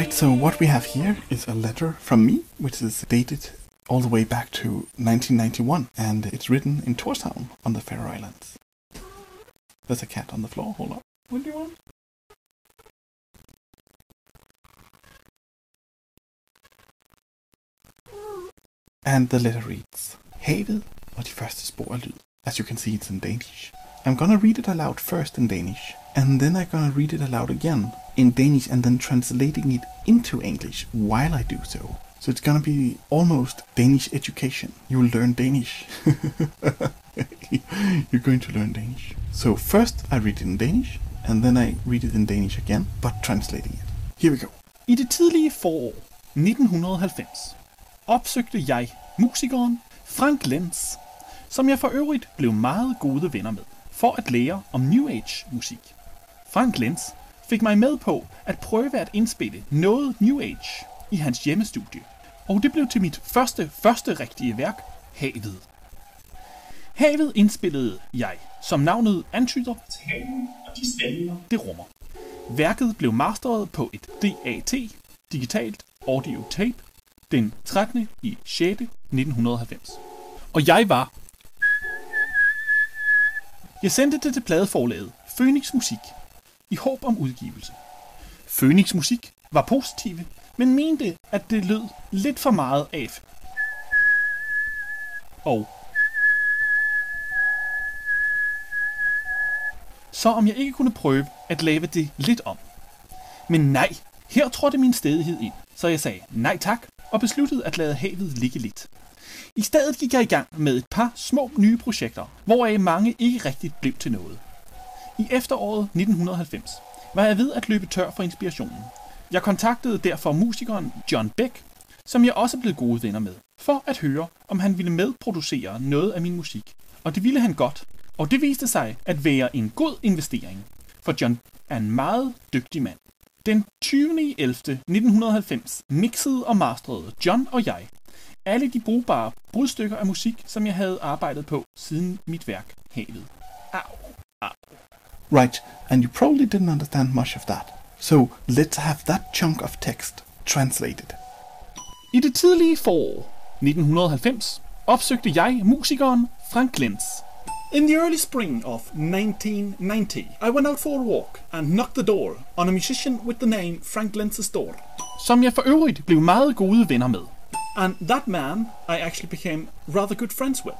Right, so what we have here is a letter from me, which is dated all the way back to 1991, and it's written in Torshavn on the Faroe Islands. There's a cat on the floor. Hold on. What do you want? And the letter reads, Havet og de første spor af lyd. As you can see, it's in Danish. I'm gonna read it aloud first in Danish, and then I'm gonna read it aloud again in Danish and then translating it into English while I do so. So it's gonna be almost Danish education. You will learn Danish. You're going to learn Danish. So first I read it in Danish, and then I read it in Danish again, but translating it. Here we go. I det tidlige forår 1990 opsøgte jeg musikeren Frank Lenz, som jeg for øvrigt blev meget gode venner med, for at lære om New Age musik. Frank Lenz fik mig med på at prøve at indspille noget New Age i hans hjemmestudie, og det blev til mit første, første rigtige værk, Havet. Havet indspillede jeg, som navnet antyder, og de stemninger, det rummer. Værket blev masteret på et DAT, digitalt audio tape, den 13. i 6. 1990. Og jeg var... Jeg sendte det til pladeforlaget Phoenix Musik i håb om udgivelse. Phoenix Musik var positive, men mente, at det lød lidt for meget af. Og så om jeg ikke kunne prøve at lave det lidt om. Men nej, her trådte min stedighed ind, så jeg sagde nej tak og besluttede at lade havet ligge lidt. I stedet gik jeg i gang med et par små nye projekter, hvoraf mange ikke rigtigt blev til noget. I efteråret 1990 var jeg ved at løbe tør for inspirationen. Jeg kontaktede derfor musikeren John Beck, som jeg også blev gode venner med, for at høre, om han ville medproducere noget af min musik. Og det ville han godt, og det viste sig at være en god investering, for John er en meget dygtig mand. Den 20. 11. 1990 mixede og masterede John og jeg alle de brugbare brudstykker af musik, som jeg havde arbejdet på siden mit værk Havet. Au, au. Right, and you probably didn't understand much of that. So let's have that chunk of text translated. I det tidlige forår 1990 opsøgte jeg musikeren Frank Lenz. In the early spring of 1990, I went out for a walk and knocked the door on a musician with the name Frank Lenz's door. Som jeg for øvrigt blev meget gode venner med. And that man I actually became rather good friends with.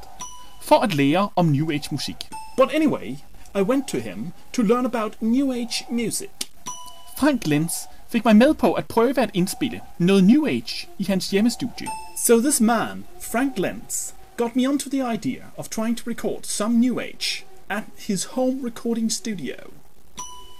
For at lære om New Age musik. But anyway, I went to him to learn about New Age music. Frank Lenz fik mig med på at prøve at indspille noget New Age i hans hjemmestudie. So this man, Frank Lenz, got me onto the idea of trying to record some New Age at his home recording studio.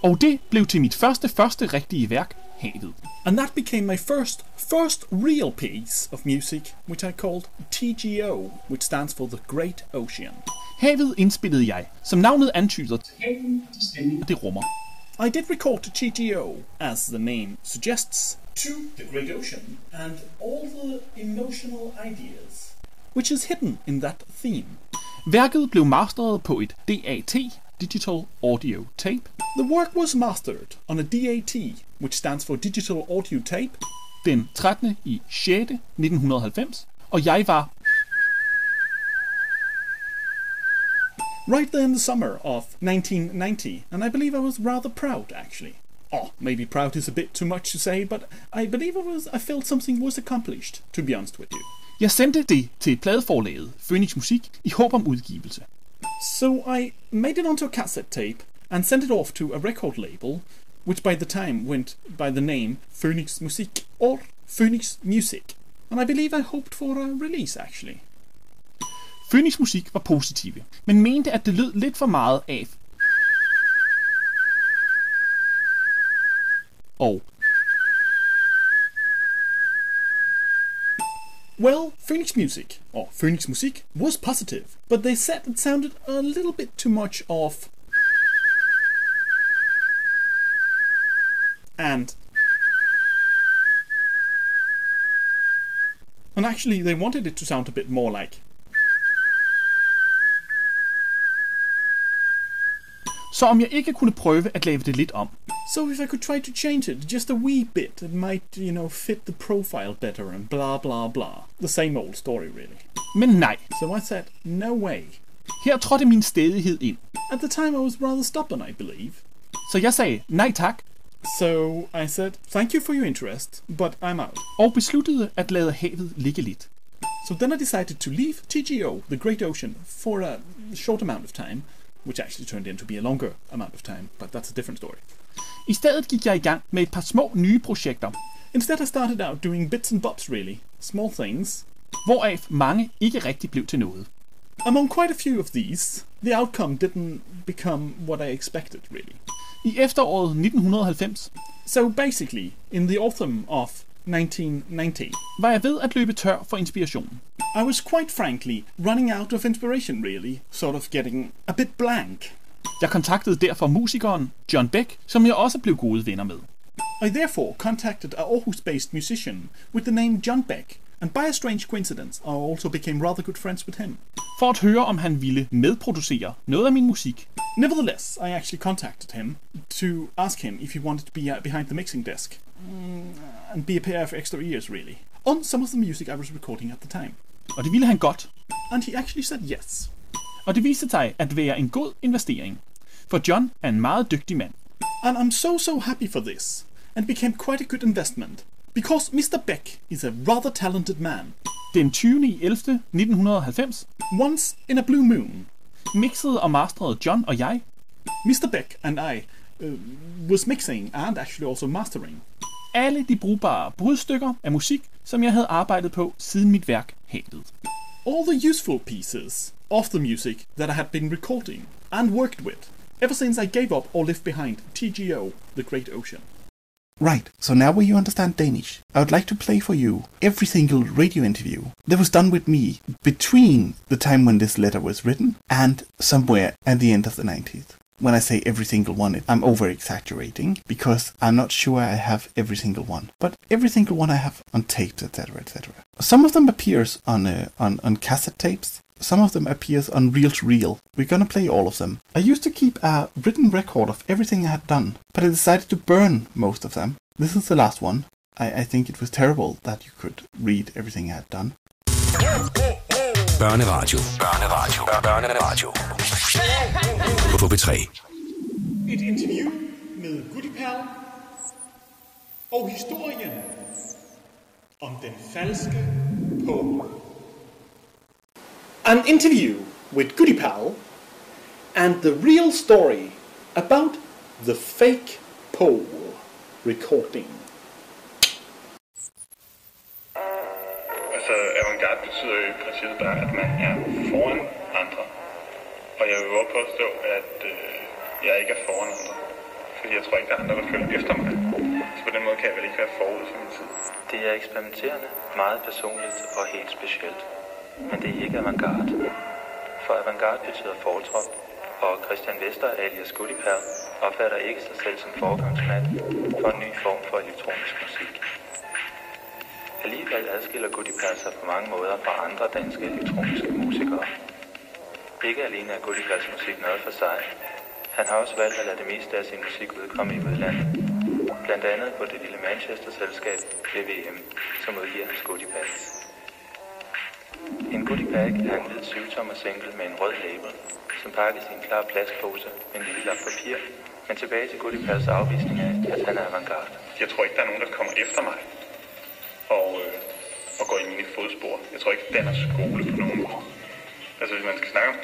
Og det blev til mit første, første rigtige værk, Havet. And that became my first, first real piece of music, which I called TGO, which stands for The Great Ocean. Havet indspillede jeg, som navnet antyder, det rummer. I did record to TGO, as the name suggests, to the Great Ocean and all the emotional ideas, which is hidden in that theme. Værket blev masteret på et DAT, Digital Audio Tape. The work was mastered on a DAT, which stands for Digital Audio Tape, den 13. i 6. 1990, og jeg var right there in the summer of 1990, and I believe I was rather proud actually. Oh, maybe proud is a bit too much to say, but I believe I was I felt something was accomplished, to be honest with you. Jeg sendte det til pladeforlaget Phoenix Musik i håb om udgivelse. So I made it onto a cassette tape and sent it off to a record label, which by the time went by the name Phoenix Musik or Phoenix Music. And I believe I hoped for a release actually. Phoenix Musik var positive, men mente, at det lød lidt for meget af. Og Well, Phoenix Music, or Phoenix Musik, was positive, but they said it sounded a little bit too much of and and actually they wanted it to sound a bit more like Så om jeg ikke kunne prøve at lave det lidt om. So if I could try to change it just a wee bit, it might, you know, fit the profile better and blah blah blah. The same old story, really. Men nej, So I said, no way. her trådte min stedighed ind. At the time, I was rather stubborn, I believe. Så jeg sagde nej tak, So I said, thank you for your interest, but I'm out. og besluttede at lade havet ligge lidt. So then I decided to leave TGO, the Great Ocean, for a short amount of time, which actually turned into be a longer amount of time, but that's a different story. I stedet gik jeg i gang med et par små nye projekter, Instead, I started out doing bits and bobs, really, small things. hvoraf mange ikke rigtig blev til noget. Among quite a few of these, the outcome didn't become what I expected, really. I efteråret 1990 So basically, in the autumn of 1990, var jeg ved at løbe tør for inspiration. I was quite frankly running out of inspiration, really, sort of getting a bit blank. Jeg kontaktede derfor musikeren John Beck, som jeg også blev gode venner med. I therefore contacted a Aarhus based musician with the name John Beck, and by a strange coincidence, I also became rather good friends with him. For at høre, om han ville medproducere noget af min musik. Nevertheless, I actually contacted him to ask him if he wanted to be uh, behind the mixing desk mm, and be a pair of extra ears, really, on some of the music I was recording at the time. Og det ville han godt. And he actually said yes. Og det viste sig at være en god investering. For John er en meget dygtig mand. And I'm so so happy for this, and became quite a good investment, because Mr. Beck is a rather talented man. Den 20. i 11. 1990 Once in a blue moon, mixede og masterede John og jeg Mr. Beck and I uh, was mixing and actually also mastering alle de brugbare brudstykker af musik, som jeg havde arbejdet på siden mit værk Havet. all the useful pieces of the music that I had been recording and worked with ever since I gave up or left behind TGO, The Great Ocean. Right, so now will you understand Danish? I would like to play for you every single radio interview that was done with me between the time when this letter was written and somewhere at the end of the 90s. When I say every single one, I'm over exaggerating because I'm not sure I have every single one. But every single one I have on tapes, etc., etc. Some of them appears on uh, on on cassette tapes. Some of them appears on reel to reel. We're gonna play all of them. I used to keep a written record of everything I had done, but I decided to burn most of them. This is the last one. I, I think it was terrible that you could read everything I had done. Børneradio. Børneradio. Børneradio. På P3. Et interview med og historien om den falske Poe. An interview with Goody Pal and the real story about the fake Poe recording. Avantgarde betyder jo i princippet bare, at man er foran andre. Og jeg vil jo påstå, at øh, jeg ikke er foran andre. Fordi jeg tror ikke, der er andre, der følger efter mig. Så på den måde kan jeg vel ikke være forud for min tid. Det er eksperimenterende, meget personligt og helt specielt. Men det er ikke avantgarde. For avantgarde betyder fortrop, og Christian Vester alias Goodipal opfatter ikke sig selv som foregangsmand for en ny form for elektronisk musik. Alligevel adskiller Goodipal sig på mange måder fra andre danske elektroniske musikere. Ikke alene er Goodipals musik noget for sig. Han har også valgt at lade det meste af sin musik udkomme i udlandet. Blandt andet på det lille Manchester-selskab VVM, som udgiver hans Goodipals. En goodie bag er en hvid syvtommer single med en rød label, som pakkes i en klar plastpose med en lille lap papir, men tilbage til Goodie afvisning af, at han er avantgarde. Jeg tror ikke, der er nogen, der kommer efter mig og, øh, og går i mine fodspor. Jeg tror ikke, den er skole på nogen måde. Altså, hvis man skal snakke om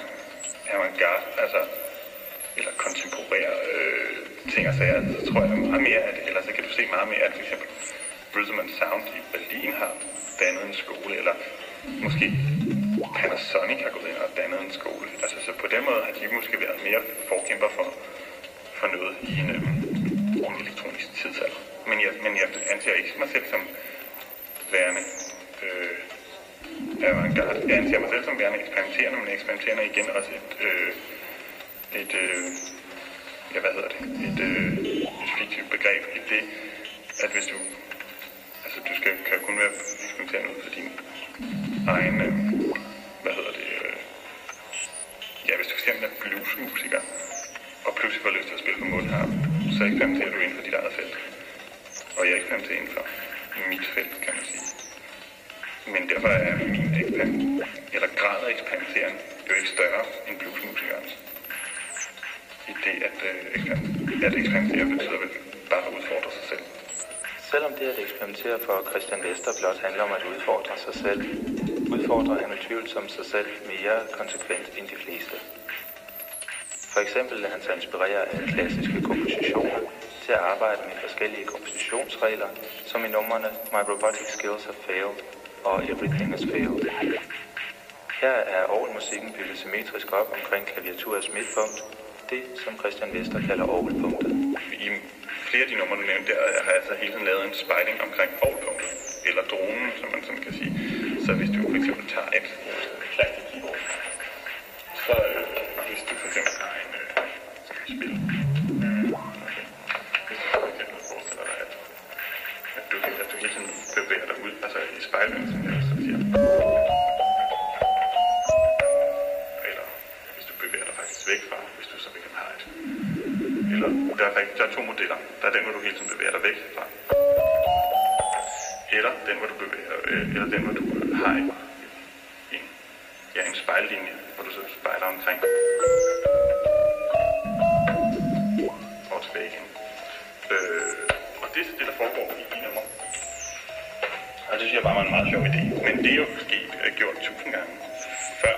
avantgarde, altså, eller kontemporære øh, ting og sager, så tror jeg meget mere, at Eller så kan du se meget mere, at for eksempel Rhythm and Sound i Berlin har dannet en skole, eller måske Panasonic har gået ind og dannet en skole. Altså, så på den måde har de måske været mere forkæmper for, for noget i en, øh, en elektronisk tidsalder. Men jeg, men jeg anser ikke mig selv som værende øh, avantgarde. Jeg anser mig selv som værende eksperimenterende, men eksperimenterende er igen også et, øh, et øh, ja, hvad hedder det, et, øh, et fiktivt begreb i det, at hvis du, altså du skal, kan kun være eksperimenterende ud for din egen, øh, hvad hedder det, øh, ja, hvis du for eksempel er bluesmusiker, og pludselig får lyst til at spille på mundharp, så eksperimenterer du inden for dit eget felt. Og jeg eksperimenterer inden for mit felt, kan man sige. Men derfor er min eksperiment, eller grad af eksperimentering, jo ikke større end bluesmusikernes. I det, at, øh, at ekspandere betyder vel bare at udfordre sig selv. Selvom det at eksperimentere for Christian Vester blot handler om at udfordre sig selv, udfordrer han utvivlsomt sig selv mere konsekvent end de fleste. For eksempel lader han sig inspirere af klassiske kompositioner til at arbejde med forskellige kompositionsregler, som i numrene My Robotic Skills Have Failed og Everything Has Failed. Her er orgelmusikken bygget symmetrisk op omkring klaviaturets midtpunkt, det som Christian Vester kalder orgelpunktet. I flere af de numre, du nævnte der, har jeg altså hele tiden lavet en spejling omkring orgelpunktet, eller dronen, som man sådan kan sige. Så hvis du for eksempel tager et plastik så øh, hvis du for eksempel har en øh, spil, altså som jeg så siger. Eller hvis du bevæger dig faktisk væk fra, hvis du så for eksempel har et eller der er, faktisk- der er to modeller. Der er den, hvor du hele tiden bevæger dig væk fra. Eller den, hvor du bevæger, øh, eller den, hvor du har en, en, ja, en spejllinje, hvor du så spejler omkring. Og tilbage igen. Øh, og det er det, der foregår i. Og det synes jeg bare var en meget sjov idé. Men det er jo sket, øh, gjort tusind gange før.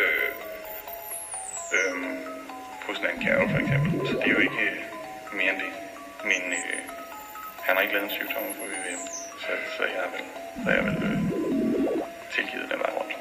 Øh, øh, hos Nan Carroll for eksempel. Så det er jo ikke øh, mere end det. Men øh, han har ikke lavet en sygdom på VVM, så, så jeg er vel, så er jeg vel øh, tilgivet den vej rundt.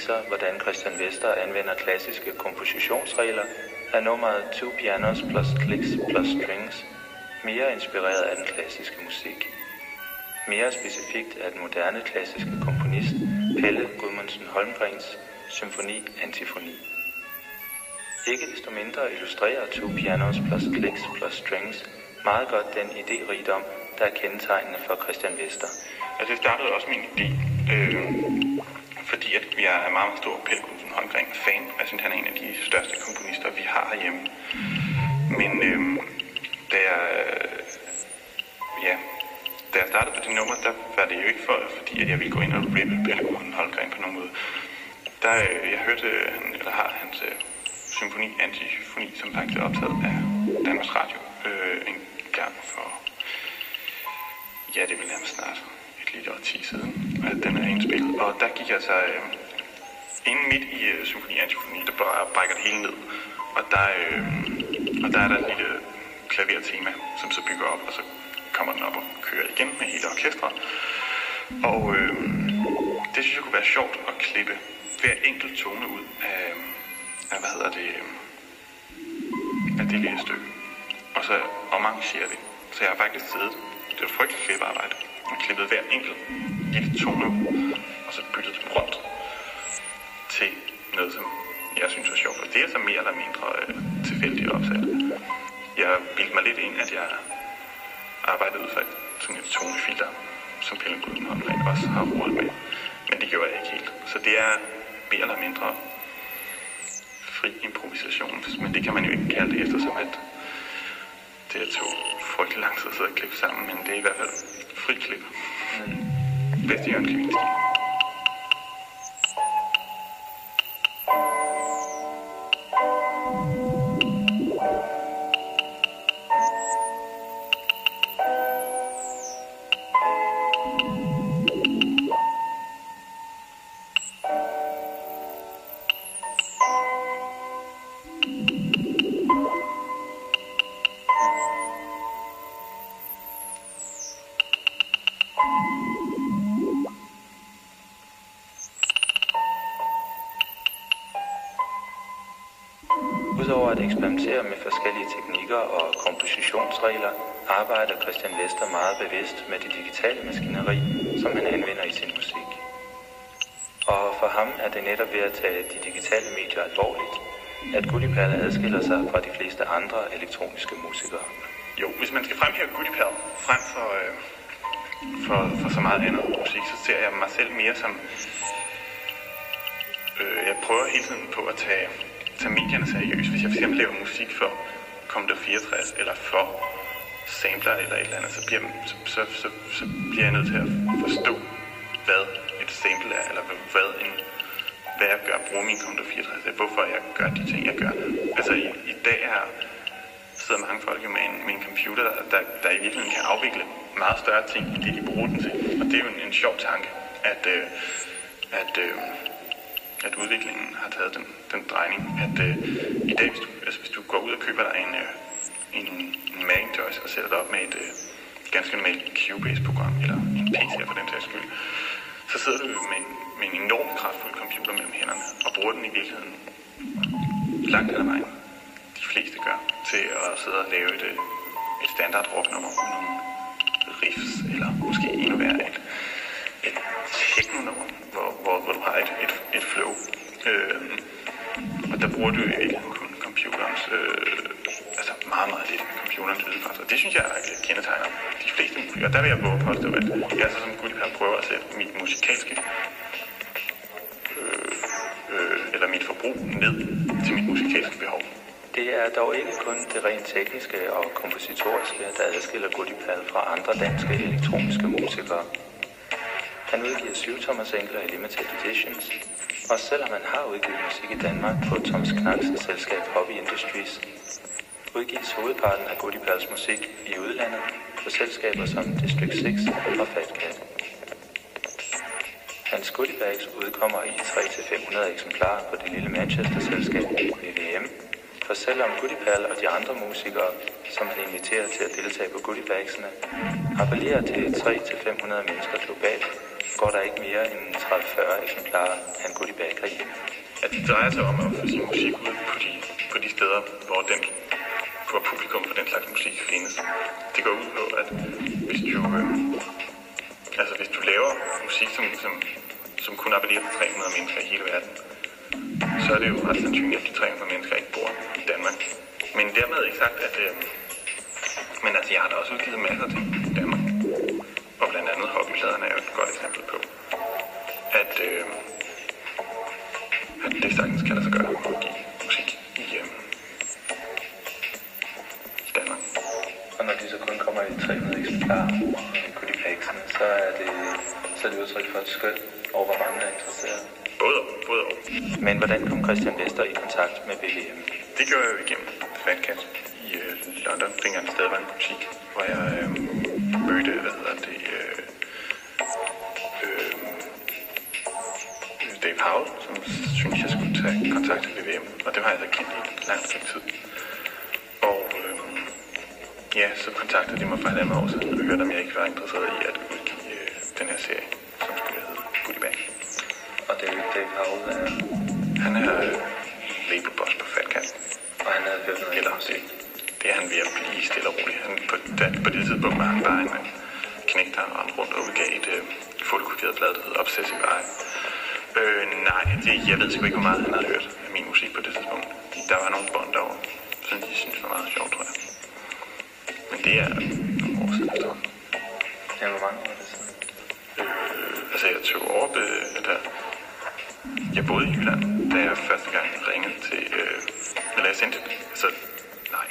Viser, hvordan Christian Vester anvender klassiske kompositionsregler, er nummeret Two Pianos plus Clicks plus Strings mere inspireret af den klassiske musik. Mere specifikt af den moderne klassiske komponist Pelle Gudmundsen Holmgrens symfoni Antifoni. Ikke desto mindre illustrerer Two Pianos plus Clicks plus Strings meget godt den idérigdom, der er kendetegnende for Christian Vester. Altså, det startede også min idé, øh, sige, at jeg er meget, meget stor Pelle Knudsen Holmgren fan. Jeg synes, han er en af de største komponister, vi har hjemme. Men øh, da jeg, øh, ja, da jeg startede på det nummer, der var det jo ikke for, fordi at jeg ville gå ind og rippe Belle Holmgren på nogen måde. Der, øh, jeg hørte, han, eller har hans øh, symfoni, antisymfoni, som faktisk er optaget af Danmarks Radio øh, en gang for, ja, det vil nærmest snart et lille 10 siden, at den er indspillet. Og der gik jeg så øh, inden midt i øh, symfoni antifoni, der bare brækker det hele ned. Og der, øh, og der er der et lille klavertema, som så bygger op, og så kommer den op og kører igen med hele orkestret. Og øh, det synes jeg kunne være sjovt at klippe hver enkelt tone ud af, af hvad hedder det, af det lille stykke. Og så omarrangere det. Så jeg har faktisk siddet, det var frygteligt klippearbejde, og klippede hver enkelt lille tone ud, og så byttede dem rundt til noget, som jeg synes var sjovt. Og det er så mere eller mindre øh, tilfældigt opsat. Jeg bildte mig lidt ind, at jeg arbejdede ud fra et, sådan et tonefilter, som Pelle Guldenholm også har rodet med. Men det gjorde jeg ikke helt. Så det er mere eller mindre fri improvisation, men det kan man jo ikke kalde det, eftersom at det er to frygtelig lang tid at sidde og klippe sammen, men det er i hvert fald frisliv. Det är ju. At med forskellige teknikker og kompositionsregler, arbejder Christian Lester meget bevidst med det digitale maskineri, som han anvender i sin musik. Og for ham er det netop ved at tage de digitale medier alvorligt, at Gulliperle adskiller sig fra de fleste andre elektroniske musikere. Jo, hvis man skal fremhæve Goodie frem for, øh, for, for så meget andet musik, så ser jeg mig selv mere som... Øh, jeg prøver hele tiden på at tage, tage medierne seriøst. Hvis jeg fx laver musik for Commodore 64 eller for sampler eller et eller andet, så bliver, så, så, så, så bliver jeg nødt til at forstå, hvad et sample er, eller hvad, en, hvad jeg gør, bruger min Commodore 64, hvorfor jeg gør de ting, jeg gør. Altså i, i dag er sidder mange folk jo med en, med en computer, der, der, der i virkeligheden kan afvikle meget større ting, end det de bruger den til. Og det er jo en, en sjov tanke, at, øh, at, øh, at udviklingen har taget den, den drejning. At øh, i dag, hvis du, altså, hvis du går ud og køber dig en, øh, en, en Macintosh og sætter dig op med et øh, ganske normalt Cubase-program, eller en PC for den sags skyld, så sidder du med en, med en enorm kraftfuld computer mellem hænderne, og bruger den i virkeligheden langt ad vejen de fleste gør, til at sidde og lave et, øh, et standard rocknummer med nogle riffs, eller måske endnu værre et, techno-nummer, hvor, hvor, hvor du har et, et, et flow. Øh, og der bruger du ikke kun computerens, øh, altså meget, meget lidt computerens ydelser. Og det synes jeg er kendetegner de fleste musikere. Og der vil jeg våge påstå, at jeg så som Gulliver prøver at sætte mit musikalske øh, øh, eller mit forbrug ned til mit musikalske behov. Det er dog ikke kun det rent tekniske og kompositoriske, der adskiller Goodie fra andre danske elektroniske musikere. Han udgiver syv Thomas Engler i limited editions, og selvom han har udgivet musik i Danmark på Thomas Knacks selskab Hobby Industries, udgives hovedparten af Goodipads musik i udlandet på selskaber som District 6 og Fat Cat. Hans goodiebags udkommer i 300-500 eksemplarer på det lille Manchester-selskab VVM, for selvom Goodiepal og de andre musikere, som han inviterer til at deltage på Goodiebagsene, appellerer til 300-500 mennesker globalt, går der ikke mere end 30-40 eksemplarer af en Goodiebag herhjemme. At det drejer sig om at få sin musik ud på de, på de steder, hvor den hvor publikum for den slags musik findes. Det går ud på, at hvis du, øh, altså hvis du laver musik, som, som, som kun appellerer til 300 mennesker i hele verden, så er det jo ret sandsynligt, at de 300 mennesker ikke bor i Danmark. Men dermed ikke sagt, at... Øh, men altså, jeg har da også udgivet masser til Danmark. Og blandt andet hobbypladerne er jo et godt eksempel på, at, øh, at det sagtens kan lade sig gøre at udgive musik i, øh, i Danmark. Og når de så kun kommer i i 300 eksemplarer af Goodie Bagsene, så er det, så er det udtryk for et skøn over, hvor mange er interesseret. Både og, både og. Men hvordan kom Christian Vester i kontakt med BVM? Det gjorde jeg jo igennem Fat Cat i øh, London, dengang der stadig var en butik, hvor jeg øh, mødte, hvad hedder det, øh, øh, Dave Howell, som synes jeg skulle tage kontakt til BVM, og det har jeg så kendt i et stykke tid. Og øh, ja, så kontaktede de mig for halvandet år siden og hørte, om jeg ikke var interesseret i at udgive øh, den her serie, som skulle hedde Goodie Bag. Og David Dave Howell er, Han er øh, label boss på Fat Cat. og han havde hørt noget Eller musik. Det er han ved at blive stille og roligt. Han, på, da, på det tidspunkt var han bare en øh, knægt, der rendte rundt og udgav et øh, fotokopieret blad, der hed Obsessive Eye. Øh, nej, det, jeg ved sgu ikke, hvor meget han havde hørt af min musik på det tidspunkt. Der var nogle bånd derovre, som de synes var meget sjovt, tror jeg. Men det er nogle år siden efterhånden. Ja, hvor mange år er det siden? Altså, jeg tog over, øh, der, jeg boede i Jylland, da jeg første gang ringede til, øh, eller jeg sendte, altså, nej,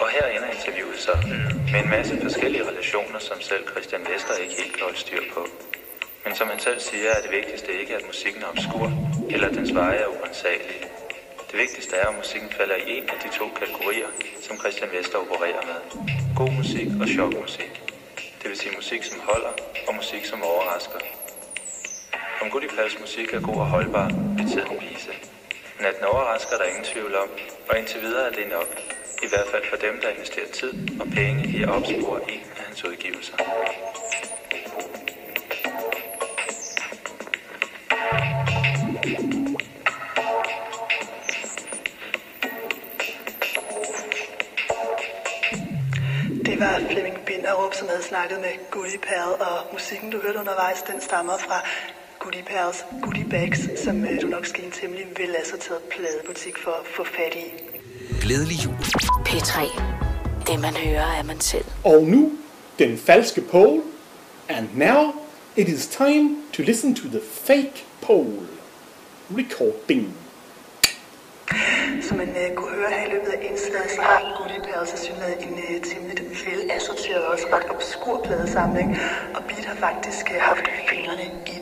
og her ender interviewet så med en masse forskellige relationer, som selv Christian Vester ikke helt kan holde styr på. Men som han selv siger, er det vigtigste ikke, at musikken er obskur, eller at dens veje er uansagelige. Det vigtigste er, at musikken falder i en af de to kategorier, som Christian Vester opererer med. God musik og chokmusik. Det vil sige musik, som holder, og musik, som overrasker. Om Goodie Pals musik er god og holdbar, vil tiden vise. Men at den overrasker, er der ingen tvivl om, og indtil videre er det nok. I hvert fald for dem, der investerer tid og penge i at opspore en af hans udgivelser. Det var Flemming Binderup, som havde snakket med Goodie Pal, og musikken, du hørte undervejs, den stammer fra Goodie Pals Goodie Bags, som øh, du nok skal i en temmelig velassorteret pladebutik for at få fat i. Glædelig jul. P3. Det man hører er man selv. Og nu den falske pole. And now it is time to listen to the fake pole. Recording. Som man øh, kunne høre her i løbet af indslaget, så har Goodie Pal synlighed en øh, temmelig velassorteret og også ret obskur pladesamling, og Beat har faktisk øh, haft fingrene i.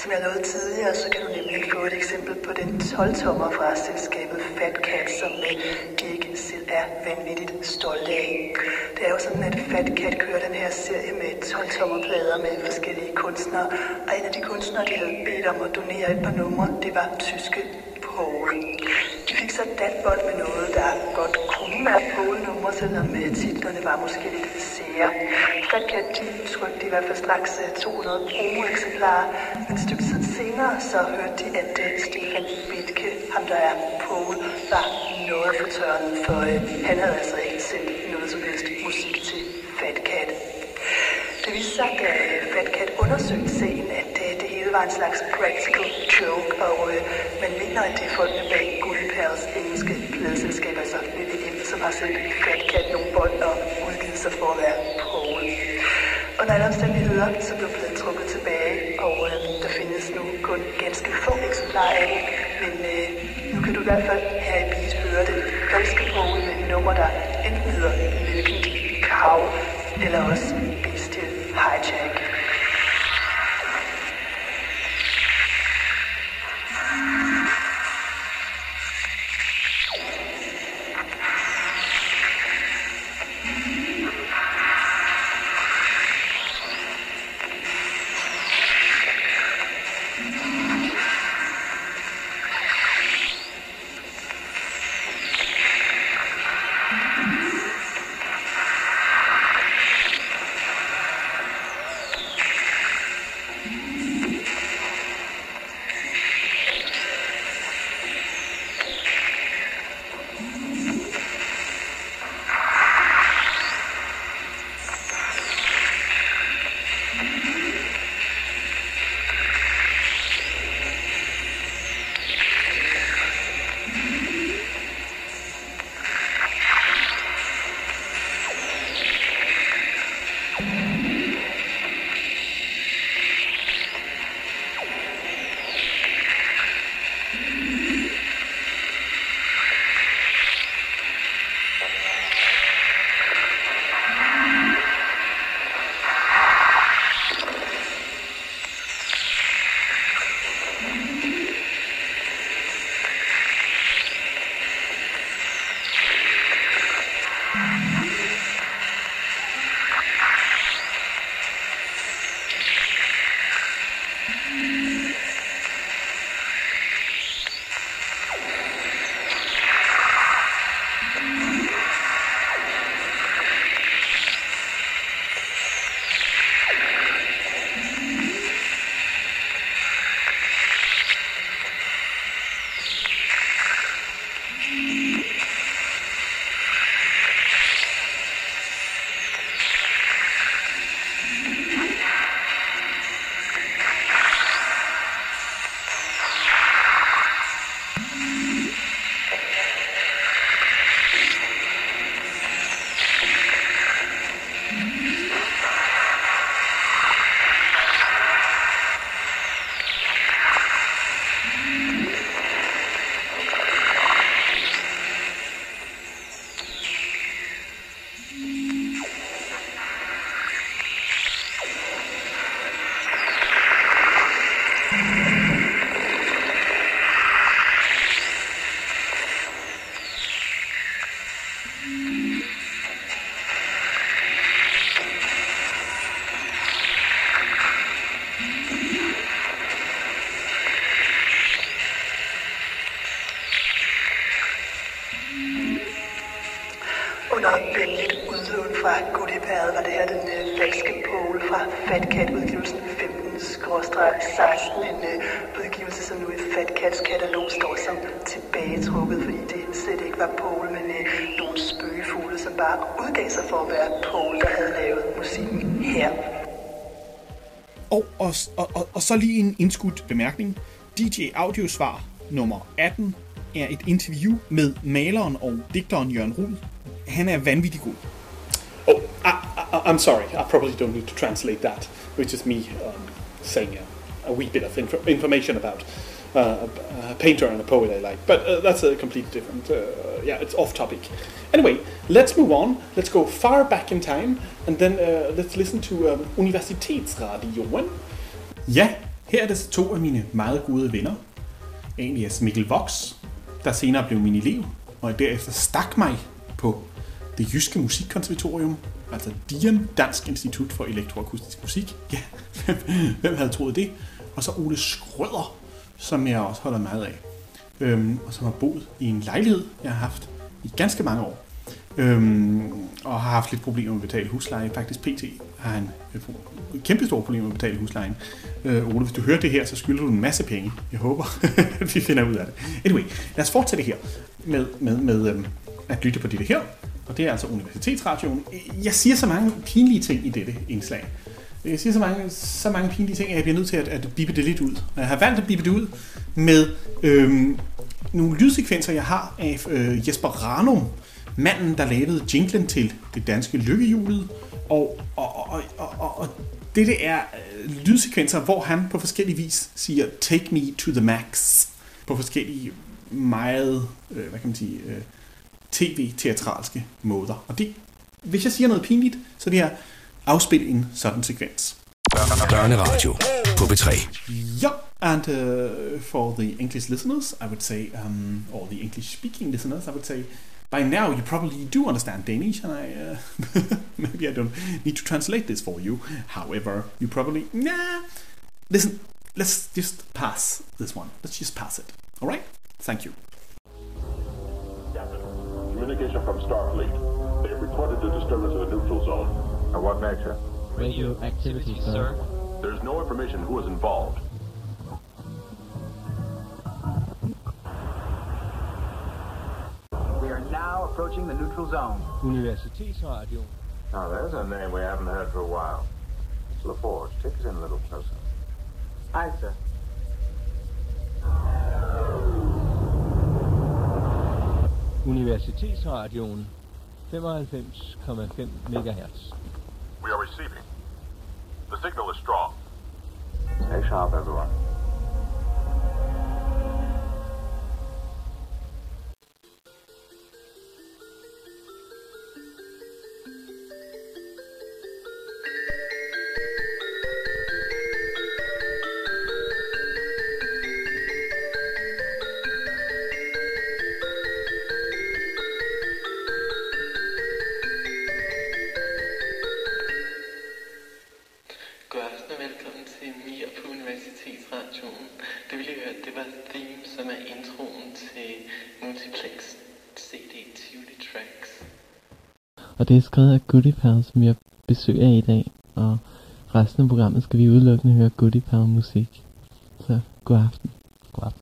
Som jeg lovede tidligere, så kan du nemlig få et eksempel på den 12-tommer fra selskabet Fat Cat, som øh, de ikke selv er vanvittigt stolte af. Det er jo sådan, at Fat Cat kører den her serie med 12-tommer plader med forskellige kunstnere, og en af de kunstnere, de havde bedt om at donere et par numre, det var tyske Poul. De fik så et datbånd med noget, der godt kunne være Paul-nummer, selvom øh, titlerne var måske lidt sære. Fredcat, de trykte i hvert fald straks øh, 200 promo-eksemplarer, men et stykke tid senere, så hørte de, at øh, Stefan Bitke, ham der er Poul, var noget for tørnet, for øh, han havde altså ikke sendt noget som helst musik til Fat Cat. Det viste sig, da FatCat undersøgte sagen, at øh, det hele var en slags practical joke, og øh, man mener, at det er folkene bag Goodie engelske pladeselskab, altså VVM, som har sendt FatCat nogle bånd og udgivet sig for at være Paul. Under alle omstændigheder, så blev pladen trukket tilbage, og øh, der findes nu kun ganske få eksemplarer af men øh, nu kan du i hvert fald her i Beat høre det ganske Paul med et nummer, der enten hedder Milking Cow, eller også Hijack. Og, og, og, så lige en indskudt bemærkning. DJ Audiosvar nummer 18 er et interview med maleren og digteren Jørgen Rud. Han er vanvittig god. Oh, I, I, I'm sorry. I probably don't need to translate that. which is me um, saying a, a wee bit of info, information about uh, a, a painter and a poet I like. But uh, that's a completely different. Uh, yeah, it's off topic. Anyway, let's move on. Let's go far back in time, and then uh, let's listen to um, Universitetsradioen. Ja, her er det to af mine meget gode venner. Alias Mikkel Vox, der senere blev min elev, og derefter stak mig på det jyske musikkonservatorium, altså DIAN, Dansk Institut for Elektroakustisk Musik. Ja, hvem havde troet det? Og så Ole Skrøder, som jeg også holder meget af, øhm, og som har boet i en lejlighed, jeg har haft i ganske mange år. Øhm, og har haft lidt problemer med at betale husleje. Faktisk pt. har han øh, kæmpe store problemer med at betale huslejen. Øh, Ole, hvis du hører det her, så skylder du en masse penge. Jeg håber, at vi finder ud af det. Anyway, lad os fortsætte her med, med, med øhm, at lytte på det her. Og det er altså Universitetsradioen. Jeg siger så mange pinlige ting i dette indslag. Jeg siger så mange, så mange pinlige ting, at jeg bliver nødt til at, at bippe det lidt ud. Og jeg har valgt at bippe det ud med øhm, nogle lydsekvenser, jeg har af øh, Jesper Ranum, manden, der lavede jinglen til det danske lykkehjulet. Og, og, og, og, og, og det, det er øh, lydsekvenser, hvor han på forskellige vis siger, take me to the max. På forskellige meget, øh, hvad kan man sige, øh, tv-teatralske måder. Og det, hvis jeg siger noget pinligt, så er det her afspil en sådan sekvens. Børneradio på B3. Yeah, and uh, for the English listeners, I would say, um, or the English-speaking listeners, I would say, by now you probably do understand Danish, and I uh, maybe I don't need to translate this for you. However, you probably nah. Listen, let's just pass this one. Let's just pass it. All right? Thank you. Communication from Starfleet. They have reported the disturbance in the neutral zone. Of what nature? Radioactivity, sir. There's no information who is involved. Are now approaching the neutral zone. Universitetsradio. Now, there's a name we haven't heard for a while. It's LaForge. Take us in a little closer. Aye, sir. Universitetsradioen 95,5 MHz. We are receiving. The signal is strong. Stay sharp, everyone. Det er skrevet af Goodipal, som jeg besøger i dag. Og resten af programmet skal vi udelukkende høre Goodipal musik. Så god aften. God aften.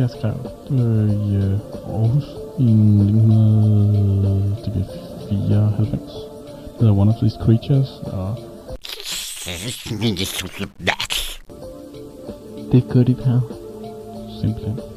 Jeg skrev øh, i øh, Aarhus i 1994. Det hedder One of These Creatures, og Det er Goodie Pal. simpelthen.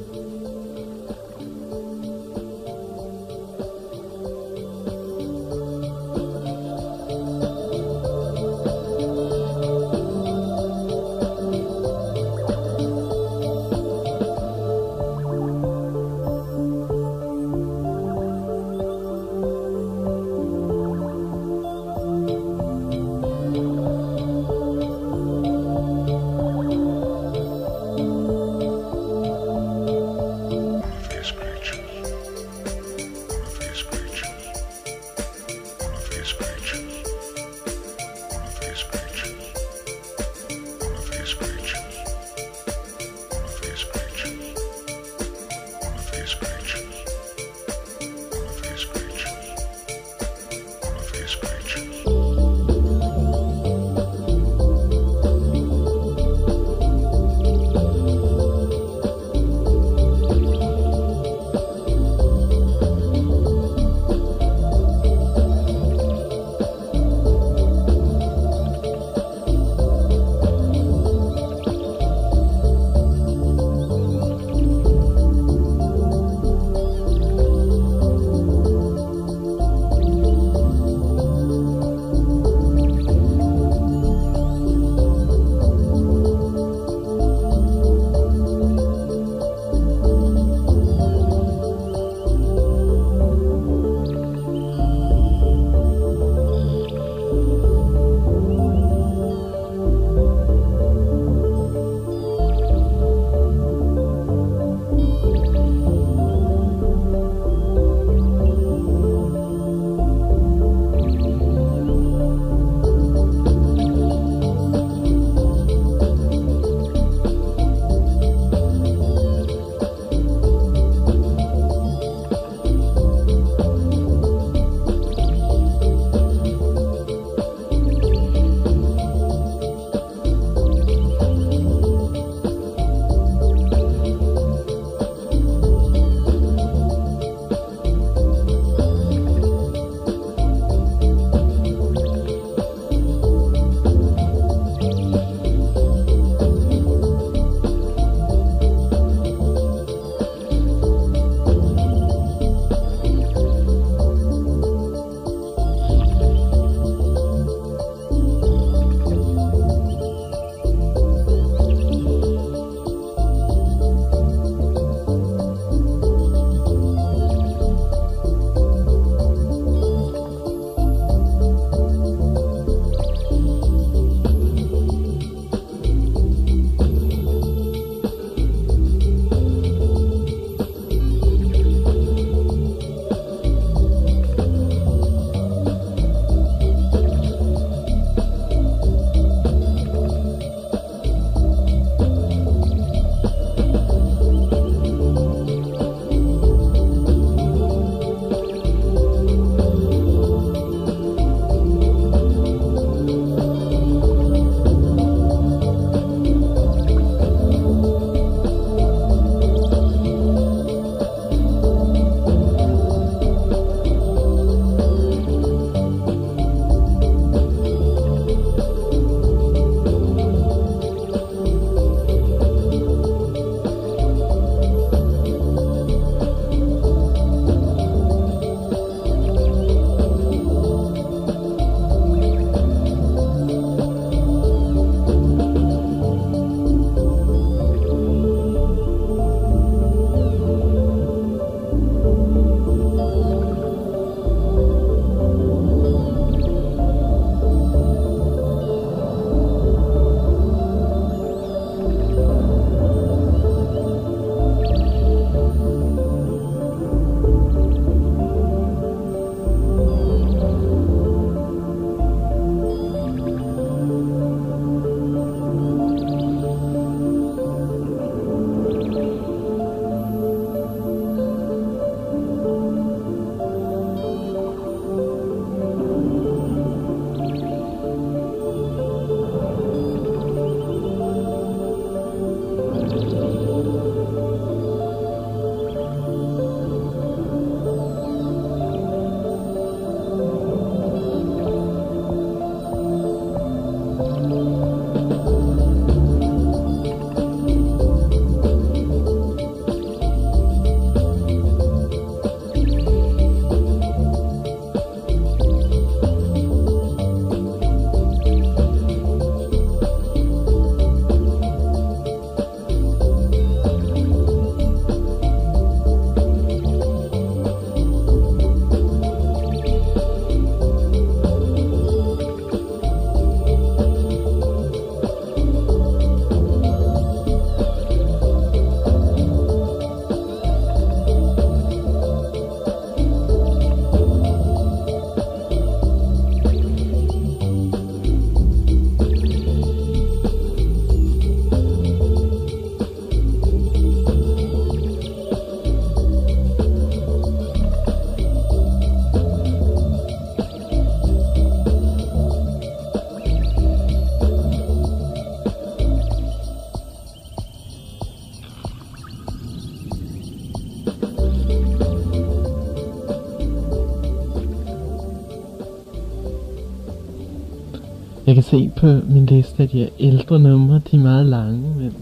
Se på min liste, at de ældre numre, de er meget lange, mens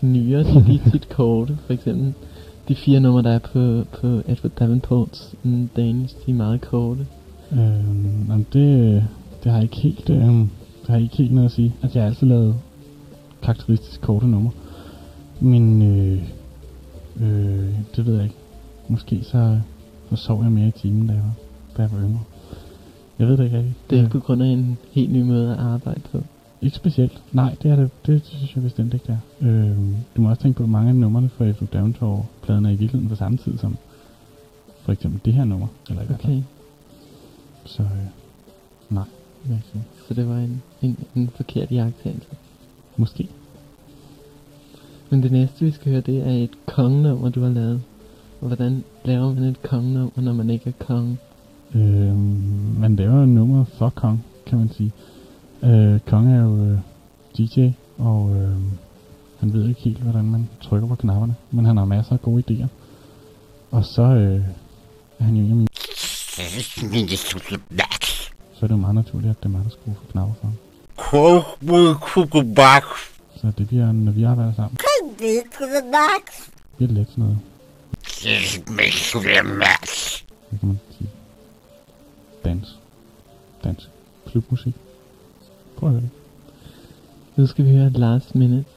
de nyere, de er lige tit korte. For eksempel de fire numre, der er på, på Edward Davenports Danish, de er meget korte. Øh, jamen det, det har jeg ikke helt, øh, det har jeg ikke helt noget at sige. Altså jeg har altid lavet karakteristisk korte numre. Men øh, øh, det ved jeg ikke. Måske så, så sov jeg mere i timen, da jeg var, da jeg var yngre. Jeg ved det ikke rigtigt. Det er ikke på grund af en helt ny måde at arbejde på. Ikke specielt. Nej, det er det. Det, det synes jeg bestemt ikke, det er. Øh, du må også tænke på, at mange af numrene fra F.U. Downtor-pladen er i virkeligheden på samme tid som for eksempel det her nummer. Eller i. Okay, Så øh, nej, vil jeg ikke sige. så det var en, en, en forkert jagttagelse. Måske. Men det næste, vi skal høre, det er et kongenummer, du har lavet. Og hvordan laver man et kongenummer, når man ikke er konge? Øh, man laver jo nummeret for Kong, kan man sige. Øh, Kong er jo øh, DJ, og øh, han ved ikke helt, hvordan man trykker på knapperne, men han har masser af gode idéer. Og så øh, er han jo en af mine... Så er det jo meget naturligt, at det er mig, der skruer for knapper for ham. Så det bliver, når vi arbejder sammen, det lidt sådan noget. Hvad kan man? dans. Dansk klubmusik. Prøv at høre det. Nu skal vi høre Last Minute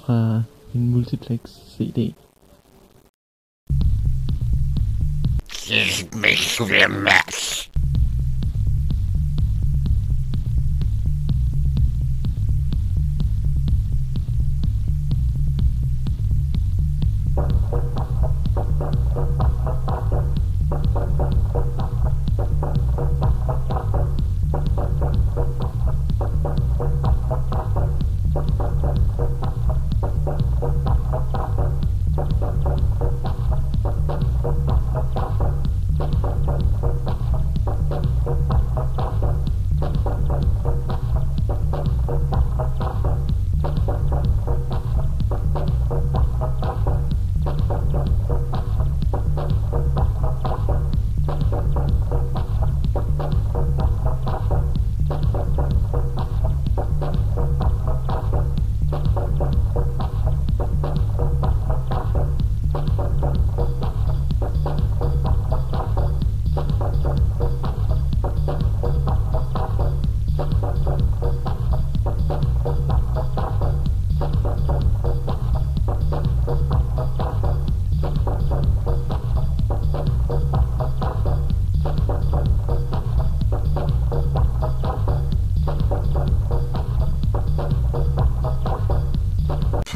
fra en multiplex CD. Give me your match.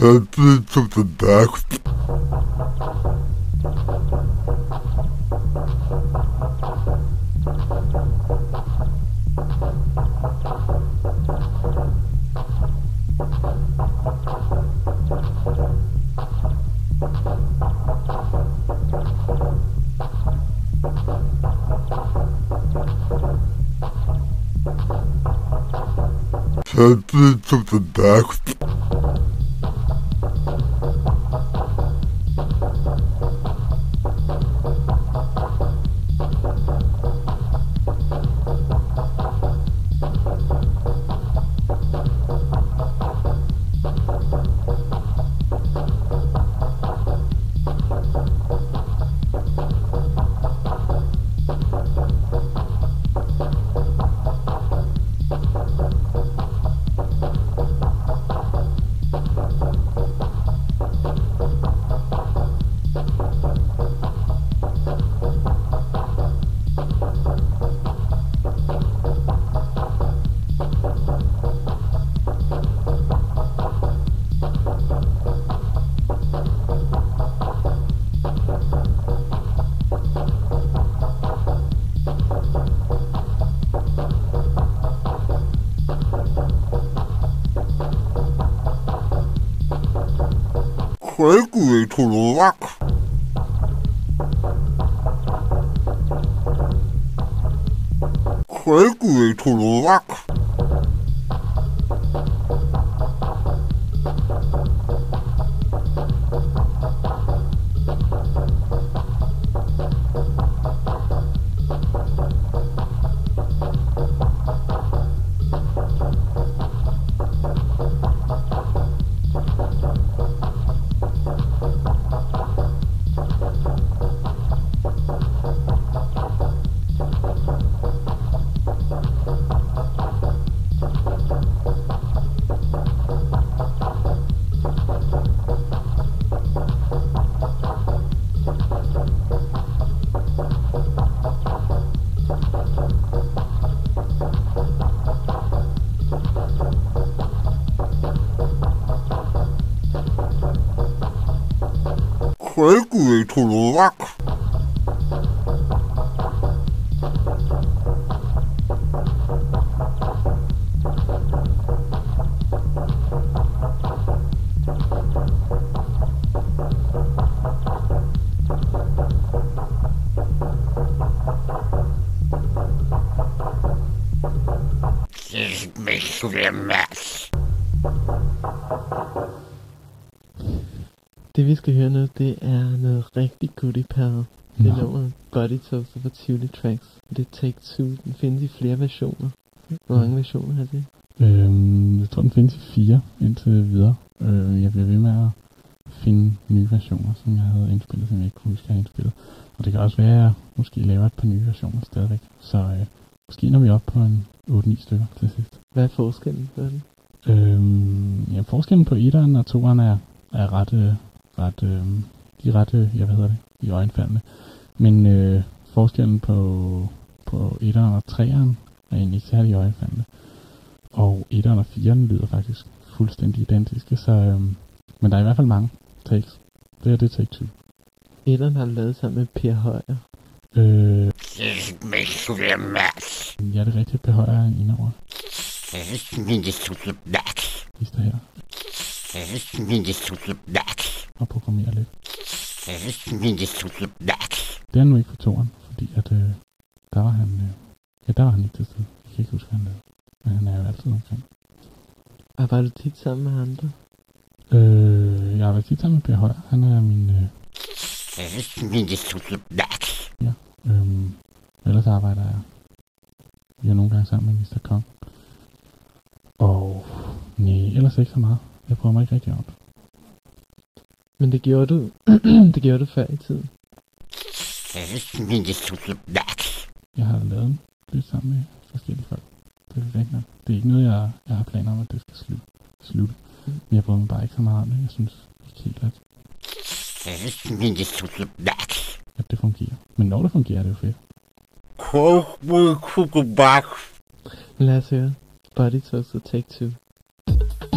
Heading to the back. Heading the back. Kalkulatorak. Det vi skal høre nu, det er noget rigtig goodie pad. Det er nummeret Body Toaster fra Tivoli Tracks. Det er Take Two. Den findes i flere versioner. Hvor mange versioner har det? Øhm, jeg tror, den findes i fire indtil videre. Øh, jeg bliver ved med at finde nye versioner, som jeg havde indspillet, som jeg ikke kunne huske, jeg havde indspillet. Og det kan også være, at jeg måske laver et par nye versioner stadigvæk. Så øh, måske når vi op på en 8-9 stykker til sidst. Hvad er forskellen på det? Øhm, ja, forskellen på etteren og toeren er, er ret, øh, ret, øh, de er ret, øh, ja, hvad hedder det, i øjenfaldende. Men øh, forskellen på, på etteren og treeren er egentlig ikke særlig i øjenfaldende. Og etteren og fireren lyder faktisk fuldstændig identiske, så, øh, men der er i hvert fald mange takes. Det er det take two. Etteren har lavet sammen med Per Højer. Øh, ja, det er rigtigt. Behøjer en indover. Hister her. Og programmerer lidt. Det er nu ikke for toren, fordi at, øh, der var han, øh, ja, der var han ikke til stede. Jeg kan ikke huske, hvad han lavede. Men han er jo altid omkring. Arbejder du tit sammen med andre? Øh, jeg har været tit sammen med Per Højer. Han er min, øh, ja, øhm, ellers arbejder jeg, jeg er nogle gange sammen med Mr. Kong. Og, nej, ellers ikke så meget. Jeg prøver mig ikke rigtig op. Men det gjorde du, det gjorde du før i tiden. Jeg har lavet det sammen med forskellige folk. Det er ikke. Det er ikke noget, jeg, jeg har planer om, at det skal slutte. slutte. Men jeg prøver mig bare ikke så meget om det. Jeg synes ikke helt, at at det fungerer. Men når det fungerer, er det jo fedt. Lad os høre. Body Toaster Take 2.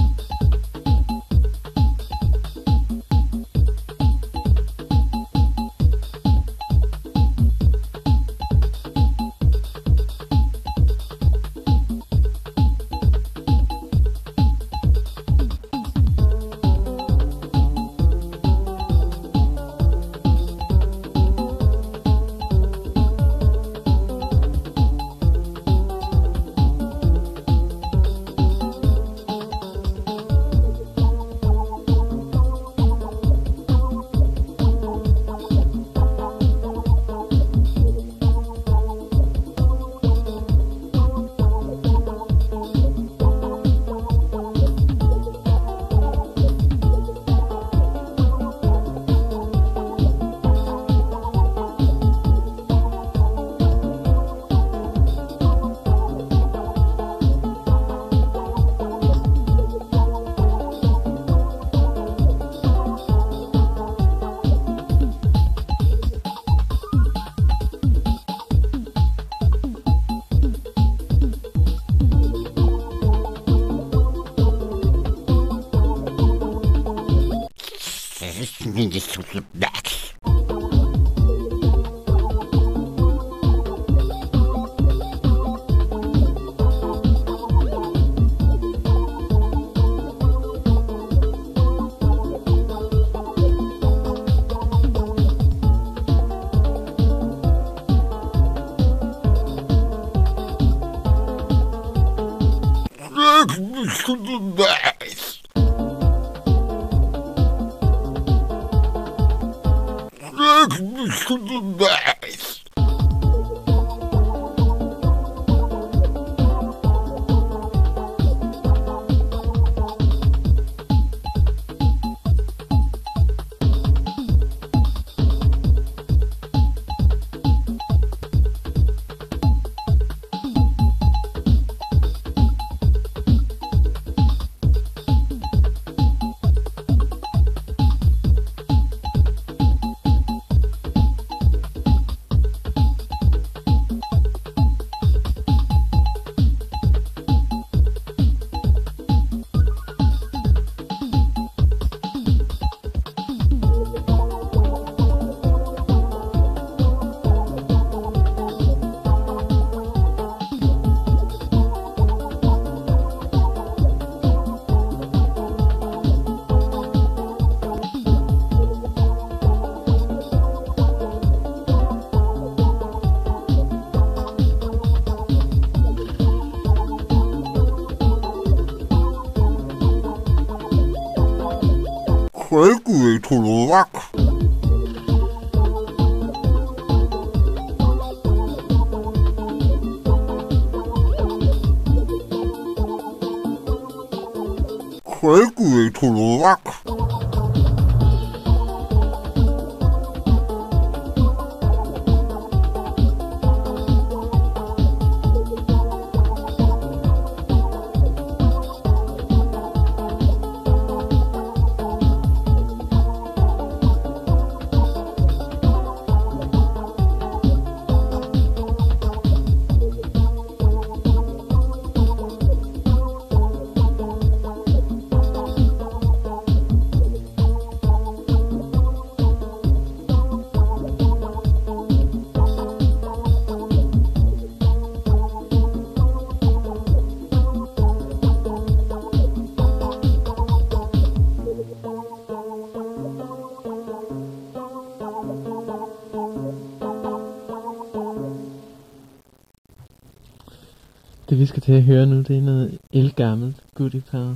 Det vi skal til at høre nu, det er noget elgammelt Goody Power.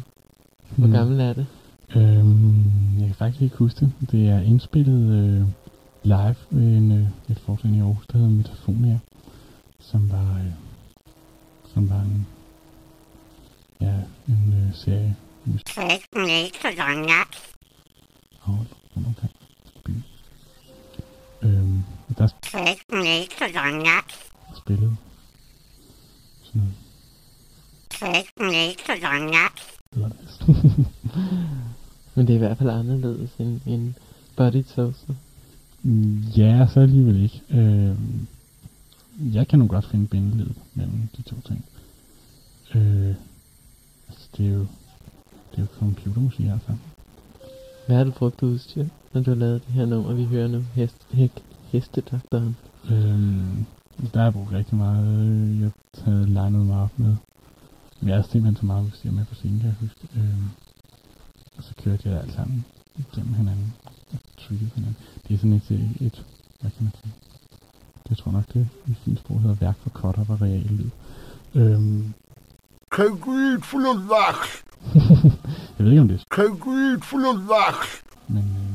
Hvor Mm. gammel er det? Øhm, jeg kan faktisk ikke huske det. Det er indspillet øh, live ved en, øh, et foretagende i Aarhus, der hedder Metafonia, som var, øh, som var en, ja, en øh, serie. Hold rundt omkring i byen. Øhm, og der spillede sådan noget. Men det er i hvert fald anderledes end, end Body Toaster. Mm, Ja, så alligevel ikke. Øh, jeg kan nu godt finde bindeledet mellem de to ting. Øh, altså, det er jo, det er jo computermusik, altså. Hvad har du brugt udstyr, når du har lavet det her nummer, vi hører nu? Hest, hæk, hestedoktoren. Øh, der har jeg brugt rigtig meget. Jeg havde legnet mig op med. Jeg havde simpelthen så meget udstyr med på scenen, kan jeg huske. Øh, og så kørte jeg alt sammen igennem hinanden. Og triggede hinanden. Det er sådan et, øh, et, hvad kan man sige? Det tror jeg nok, det i fint sprog hedder værk for cutter og real lyd. Øhm, Kan Gud få noget vagt? jeg ved ikke, om det er Kan Gud få noget vagt? men øh,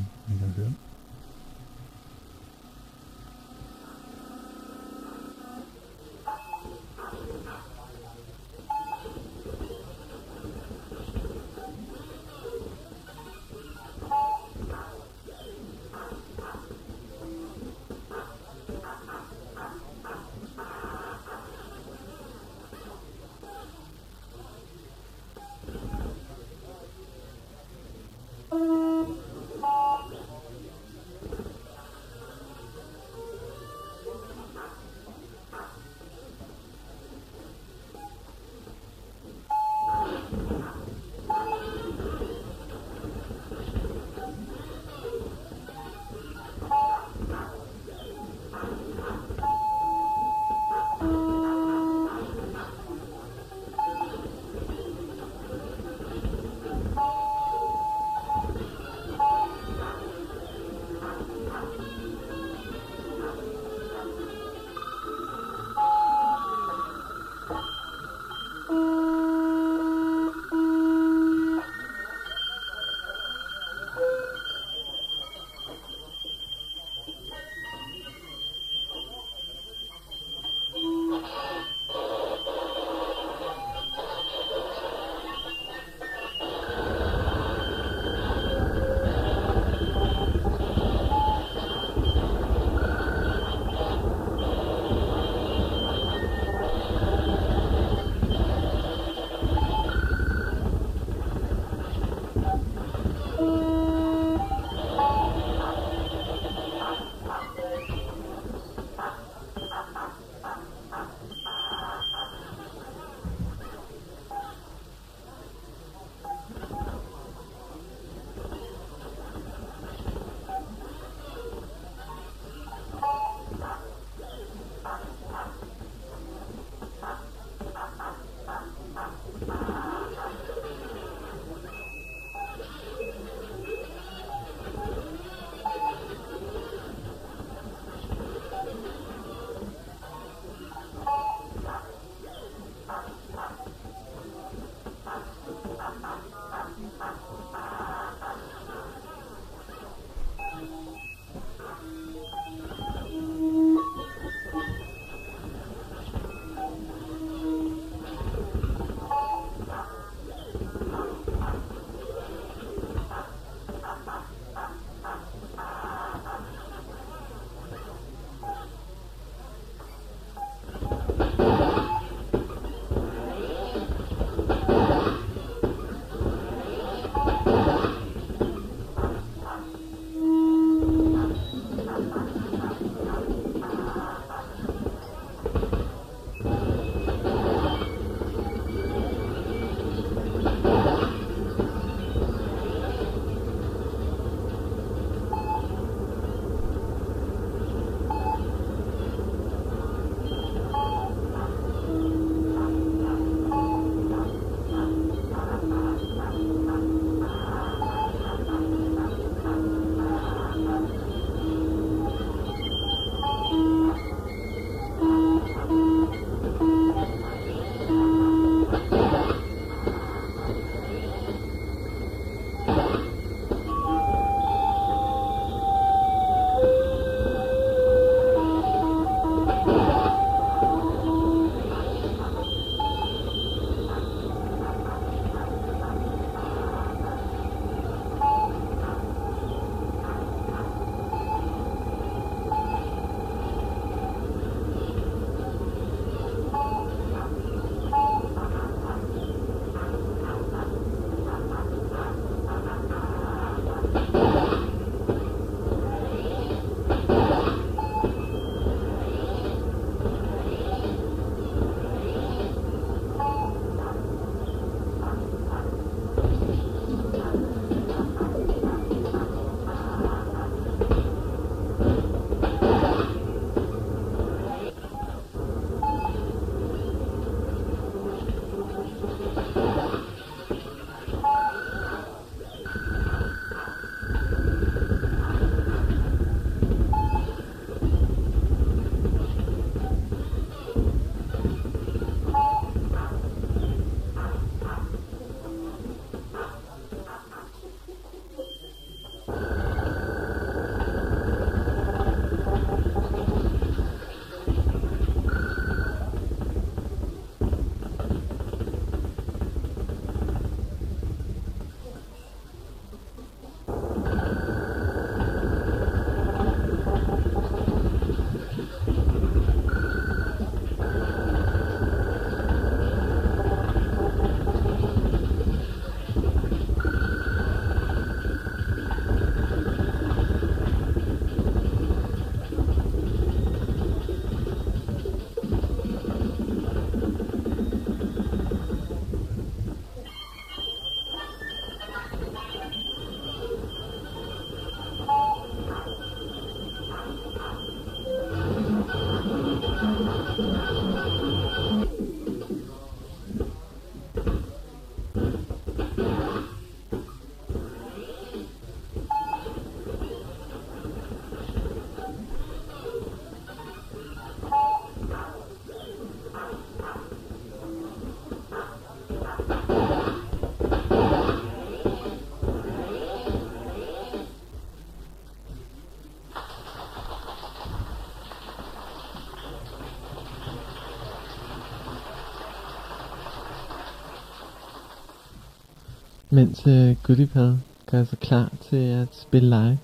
Mens øh, uh, Goodipal gør sig klar til at spille live,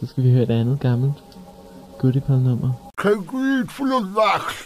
så skal vi høre et andet gammelt Goodipal nummer. Kan Concrete full vagt?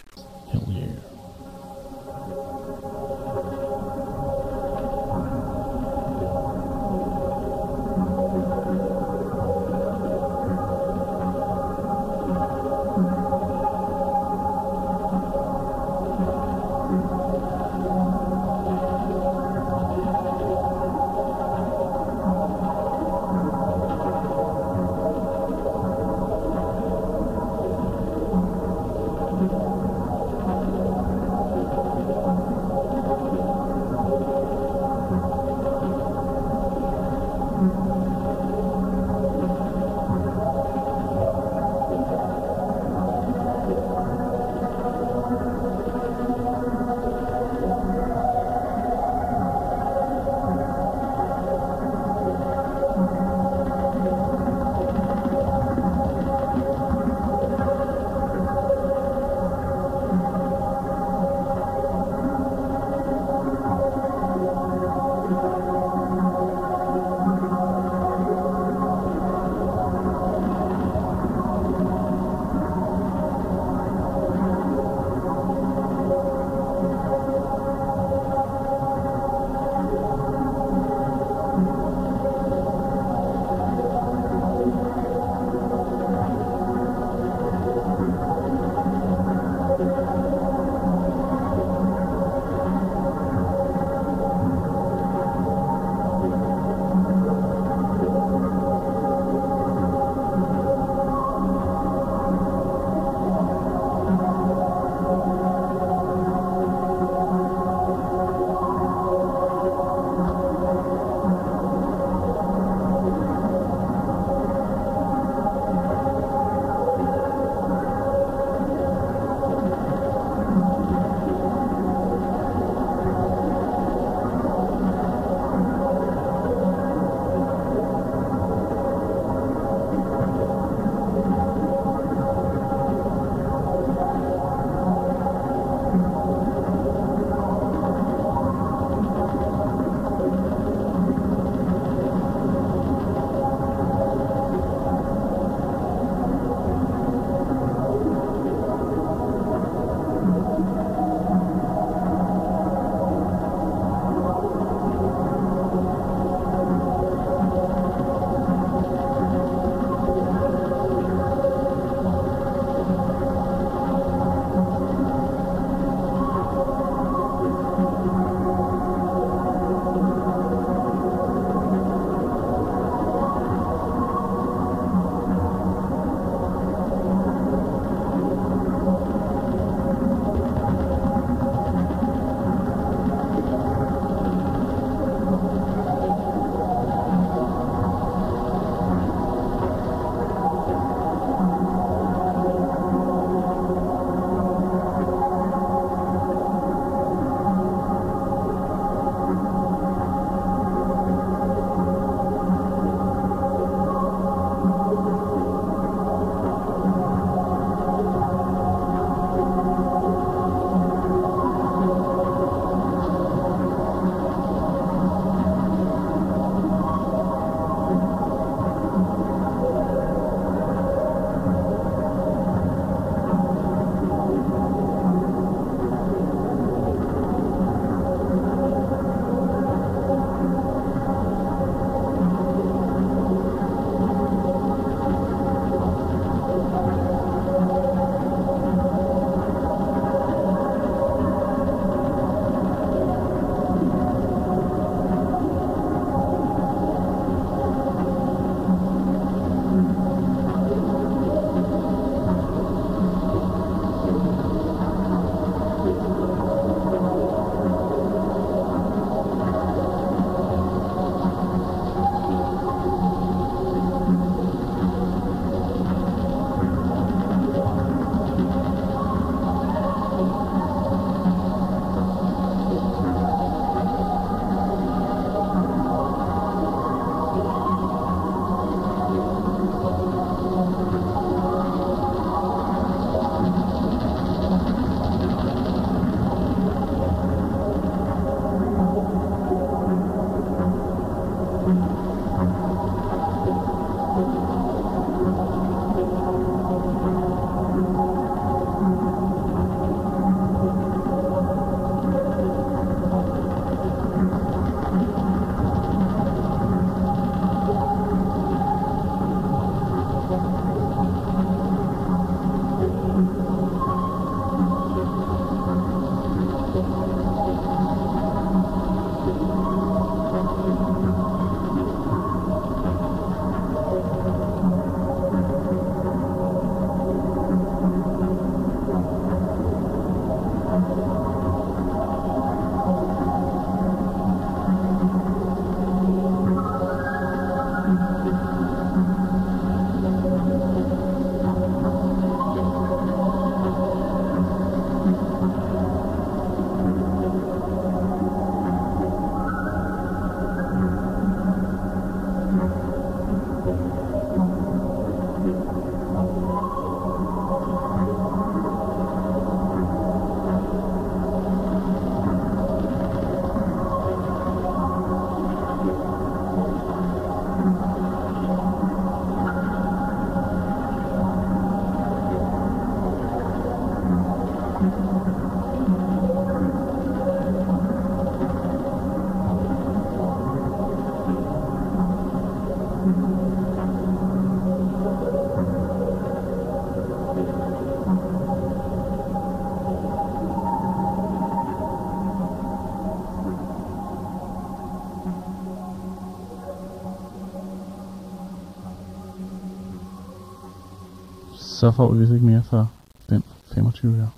Så får vi vist ikke mere for den 25 øre.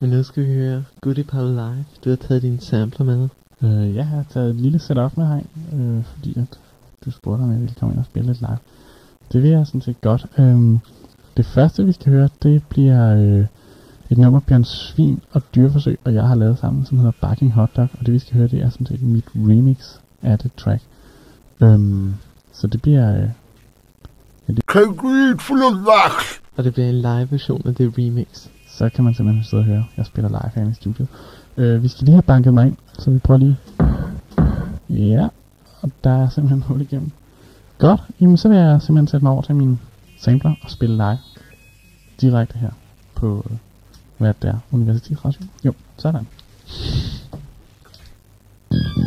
Men nu skal vi høre Goodie Pal Live. Du har taget dine sampler med. Øh, jeg har taget et lille setup med herind, øh, fordi at du spurgte, om jeg ville komme ind og spille lidt live. Det vil jeg sådan set godt. Øhm, det første, vi skal høre, det bliver øh, et nummer, Bjørn Svin og Dyreforsøg, og jeg har lavet sammen, som hedder Barking Hot Dog, og det vi skal høre, det er sådan set mit remix af det track. Øhm, så det bliver... Øh, ja, det, Og det bliver en live version af det remix. så kan man simpelthen sidde og høre. Jeg spiller live herinde i studiet. Øh, vi skal lige have banket mig ind, så vi prøver lige... Ja, og der er simpelthen hul igennem. Godt, jamen så vil jeg simpelthen sætte mig over til min sampler og spille live direkte her på, hvad det er, Universitetsradio. Jo, sådan. Take me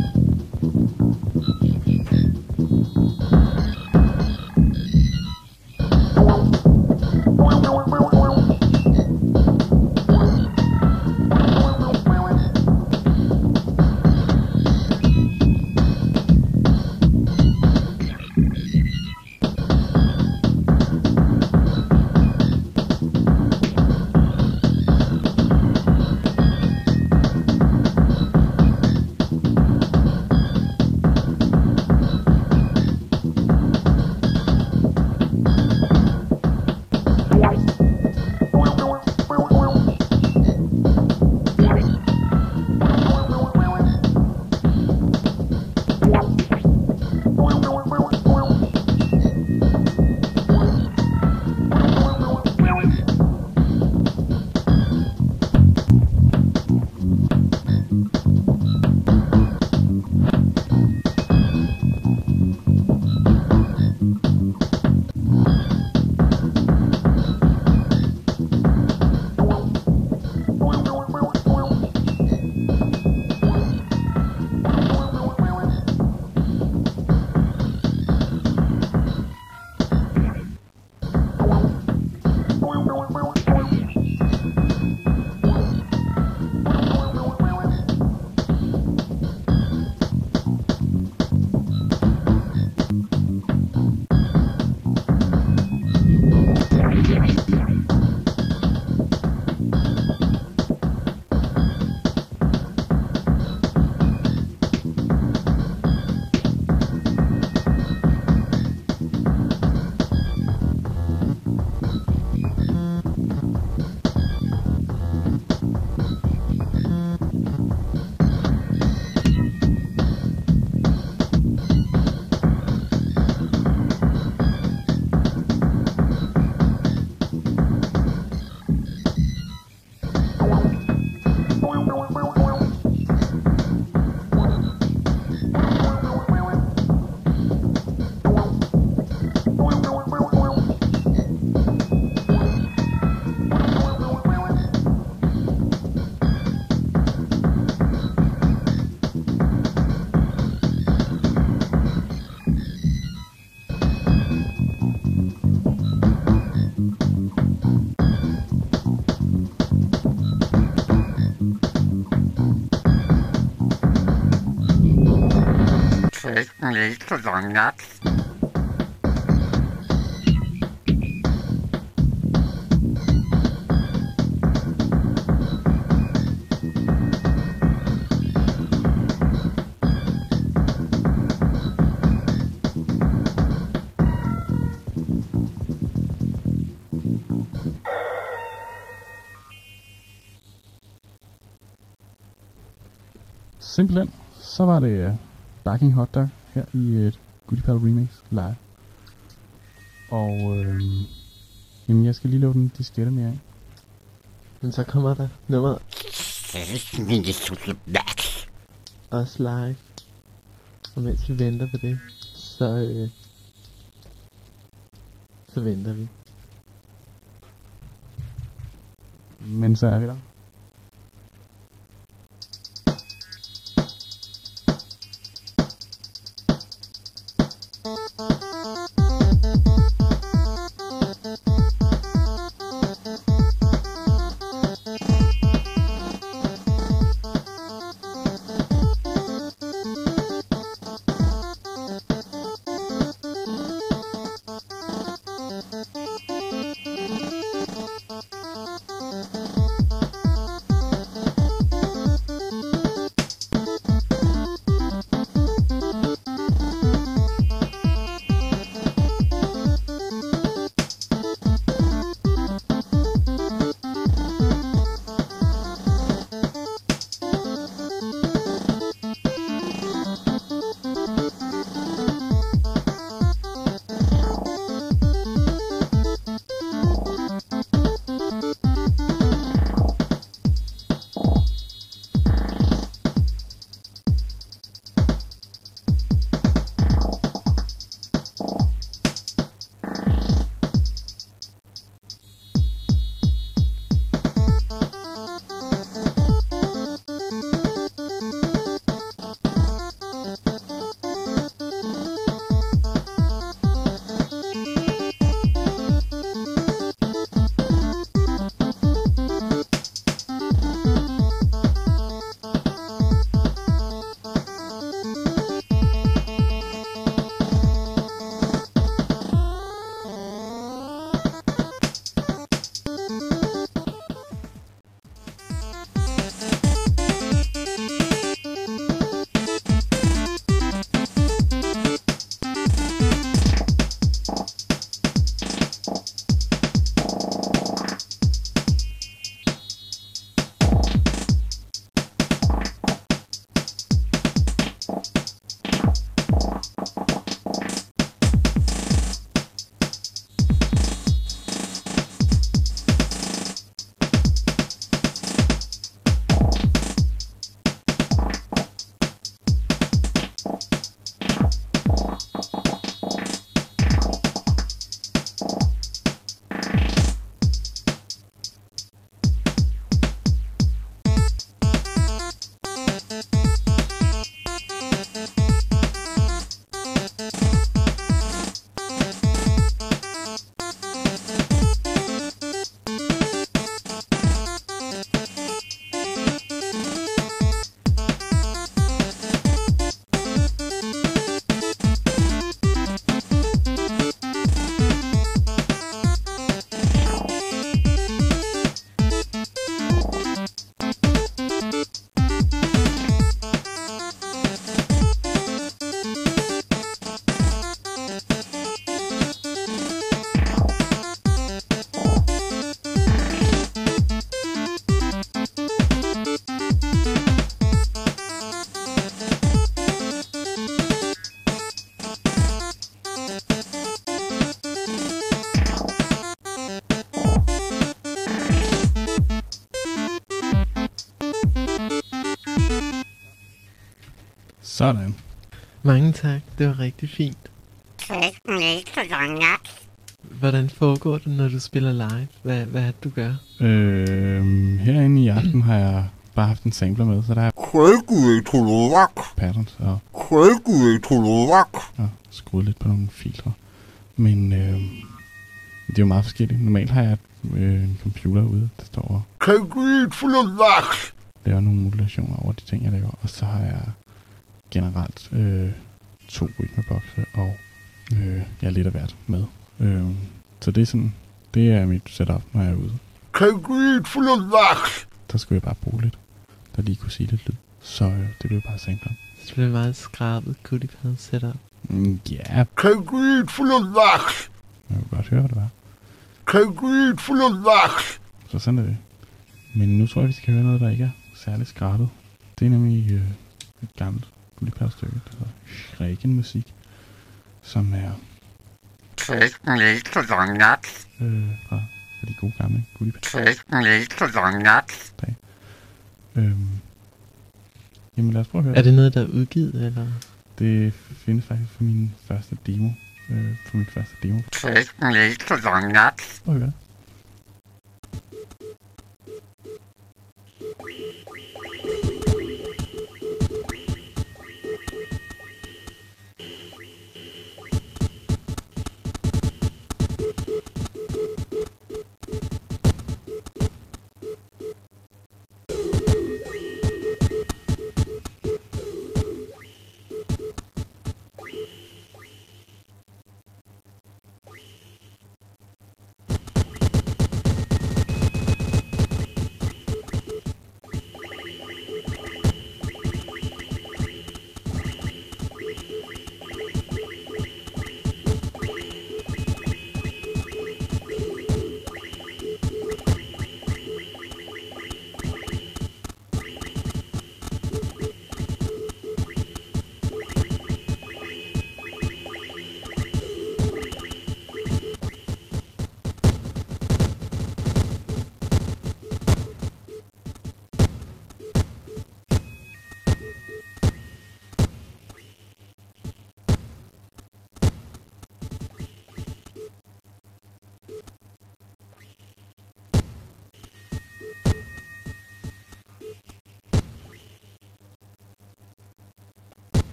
to the nuts. Simpelthen, så var det uh, Barking Hot Dog her i et Goodie Pal Remix live. Og øh, jamen, jeg skal lige lave den diskette mere af. Men så kommer der nummeret også live. Og mens vi venter på det, så, øh, så venter vi. Men så er vi der. Sådan. Mange tak, det var rigtig fint. Hvordan foregår det, når du spiller live? Hvad, hvad er det, du gør? Øh, herinde i aften har jeg bare haft en sampler med, så der er patterns og, og skruet lidt på nogle filtre. Men øh, det er jo meget forskelligt. Normalt har jeg øh, en computer ude, der står og laver nogle modulationer over de ting, jeg laver. Og så har jeg generelt øh, to rytmebokse og øh, jeg er lidt af hvert med. Øh, så det er sådan, det er mit setup, når jeg er ude. Der skulle jeg bare bruge lidt, der lige kunne sige lidt lyd. Så øh, det blev bare. Så det bliver meget skrabet goodiepad setup. Mm, Ja, jeg kunne godt høre, hvad det var. Så sådan er det. Men nu tror jeg, vi skal høre noget, der ikke er særlig skrabet. Det er nemlig øh, et gammelt guldipærstykke, der hedder Schrägen musik, som er øh, fra, fra de gode gamle guldipær. Øhm, jamen lad os prøve at høre Er det noget, der er udgivet, eller? Det findes faktisk på min første demo. Øh, på min første demo. Prøv at høre.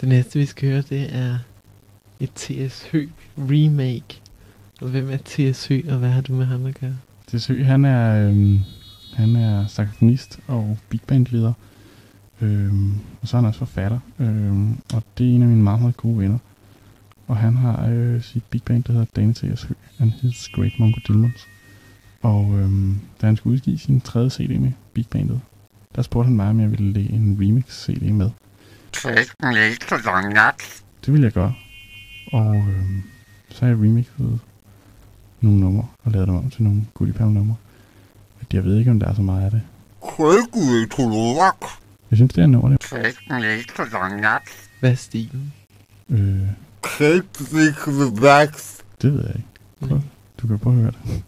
Det næste, vi skal høre, det er et T.S. Hø remake. Og hvem er T.S. Hø, og hvad har du med ham at gøre? T.S. Sø, han er, øhm, han er saxofonist og big band leder. Øhm, og så er han også forfatter. Øhm, og det er en af mine meget, meget gode venner. Og han har øh, sit big band, der hedder Dane T.S. Hø and His Great Mongo Demons. Og øhm, da han skulle udgive sin tredje CD med big bandet, der spurgte han mig, om jeg ville lægge en remix-CD med. Det ville jeg gøre. Og øhm, så har jeg remixet nogle numre og lavet dem om til nogle goodie numre. Jeg ved ikke, om der er så meget af det. Jeg synes, det er nummer, det. Hvad er stilen? Øh, det ved jeg ikke. Prøv. Du kan prøve at høre det.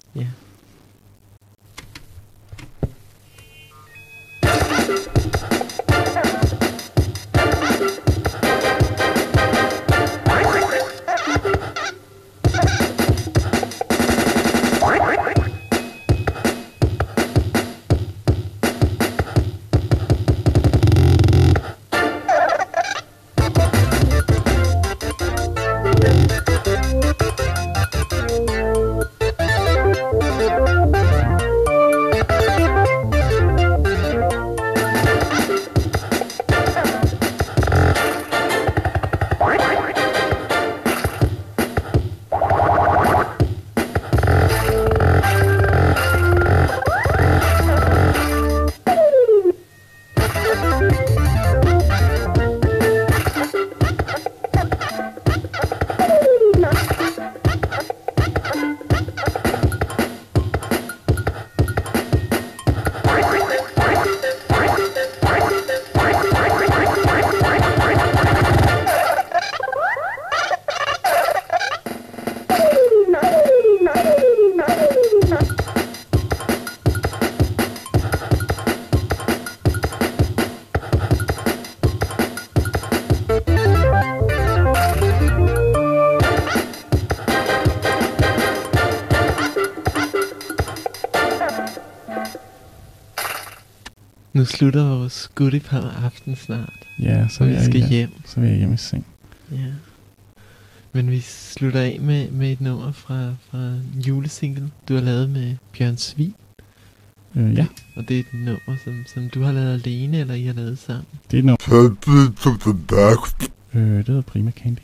Nu slutter vores goodie på aften snart. Ja, så vi jeg skal hjem. hjem. Så vil jeg hjem i seng. Ja. Men vi slutter af med, med et nummer fra, fra en julesingle, du har lavet med Bjørn Svig. Øh, ja. Og det er et nummer, som, som du har lavet alene, eller I har lavet sammen. Det er et nummer. Øh, det hedder Prima Candy.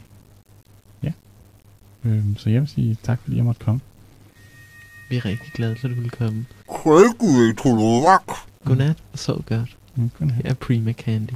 Ja. Øh, så jeg vil sige tak, fordi jeg måtte komme. Vi er rigtig glade for, at du ville komme. Godnat. Og sov godt. Godnat. Her er Prima Candy.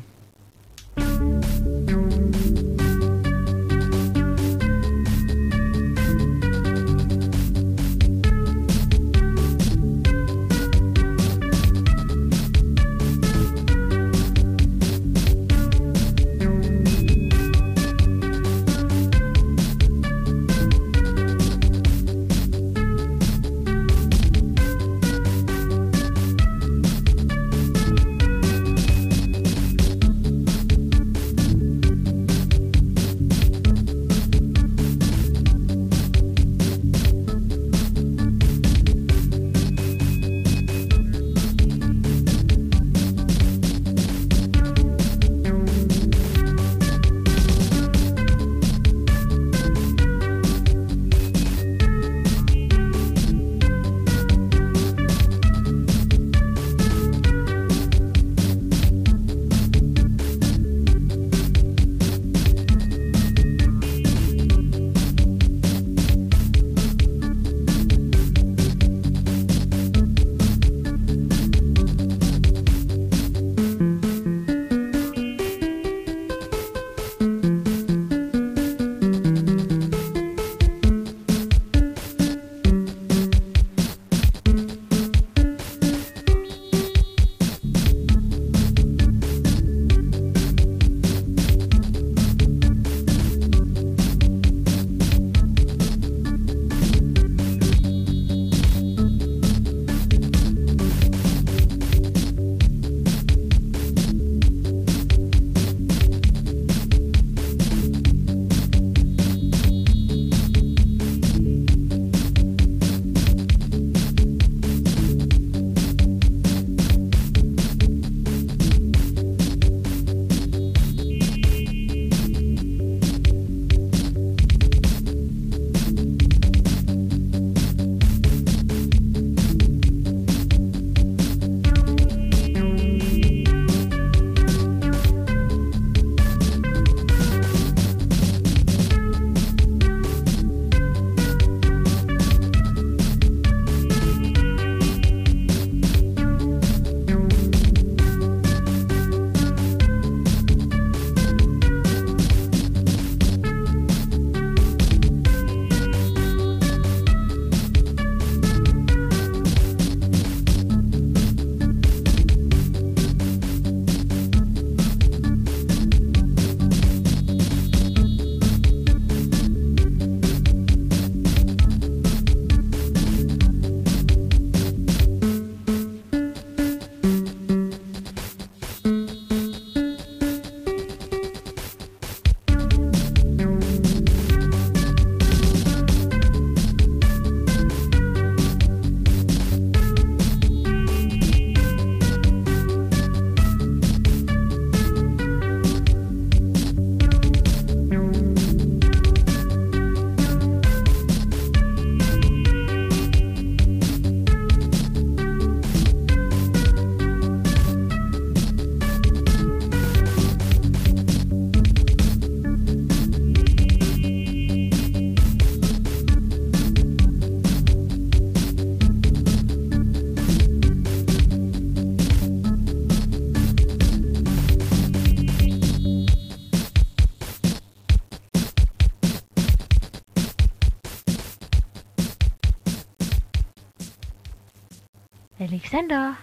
Alexander,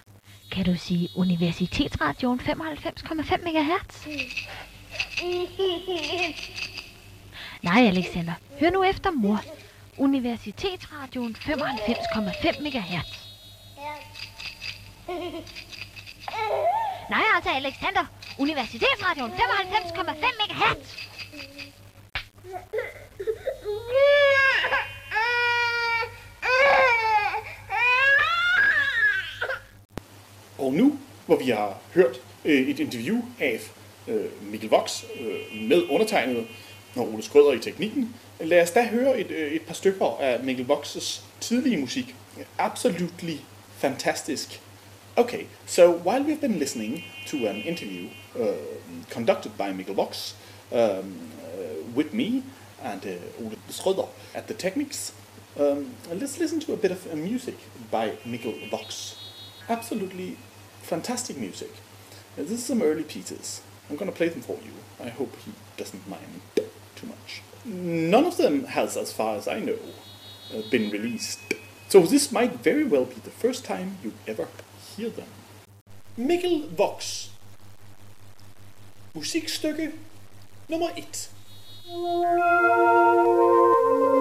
kan du sige Universitetsradioen 95,5 MHz? Nej, Alexander. Hør nu efter mor. Universitetsradioen 95,5 MHz. Nej, altså Alexander. Universitetsradioen 95,5 MHz. Og nu, hvor vi har hørt øh, et interview af øh, Mikkel Vox øh, med undertegnet og Ole Skrøder i teknikken, lad os da høre et, øh, et par stykker af Mikkel Vox's tidlige musik. Absolutely fantastisk. Okay, so while we've been listening to an interview uh, conducted by Mikkel Vox um, uh, with me and uh, Ole Skrøder at the Technics, um, let's listen to a bit of uh, music by Mikkel Vox. Absolutely fantastic music. Uh, this is some early pieces. I'm going to play them for you. I hope he doesn't mind too much. None of them has, as far as I know, uh, been released. So this might very well be the first time you ever hear them. Mikkel Vox. Musikstykke nummer 1.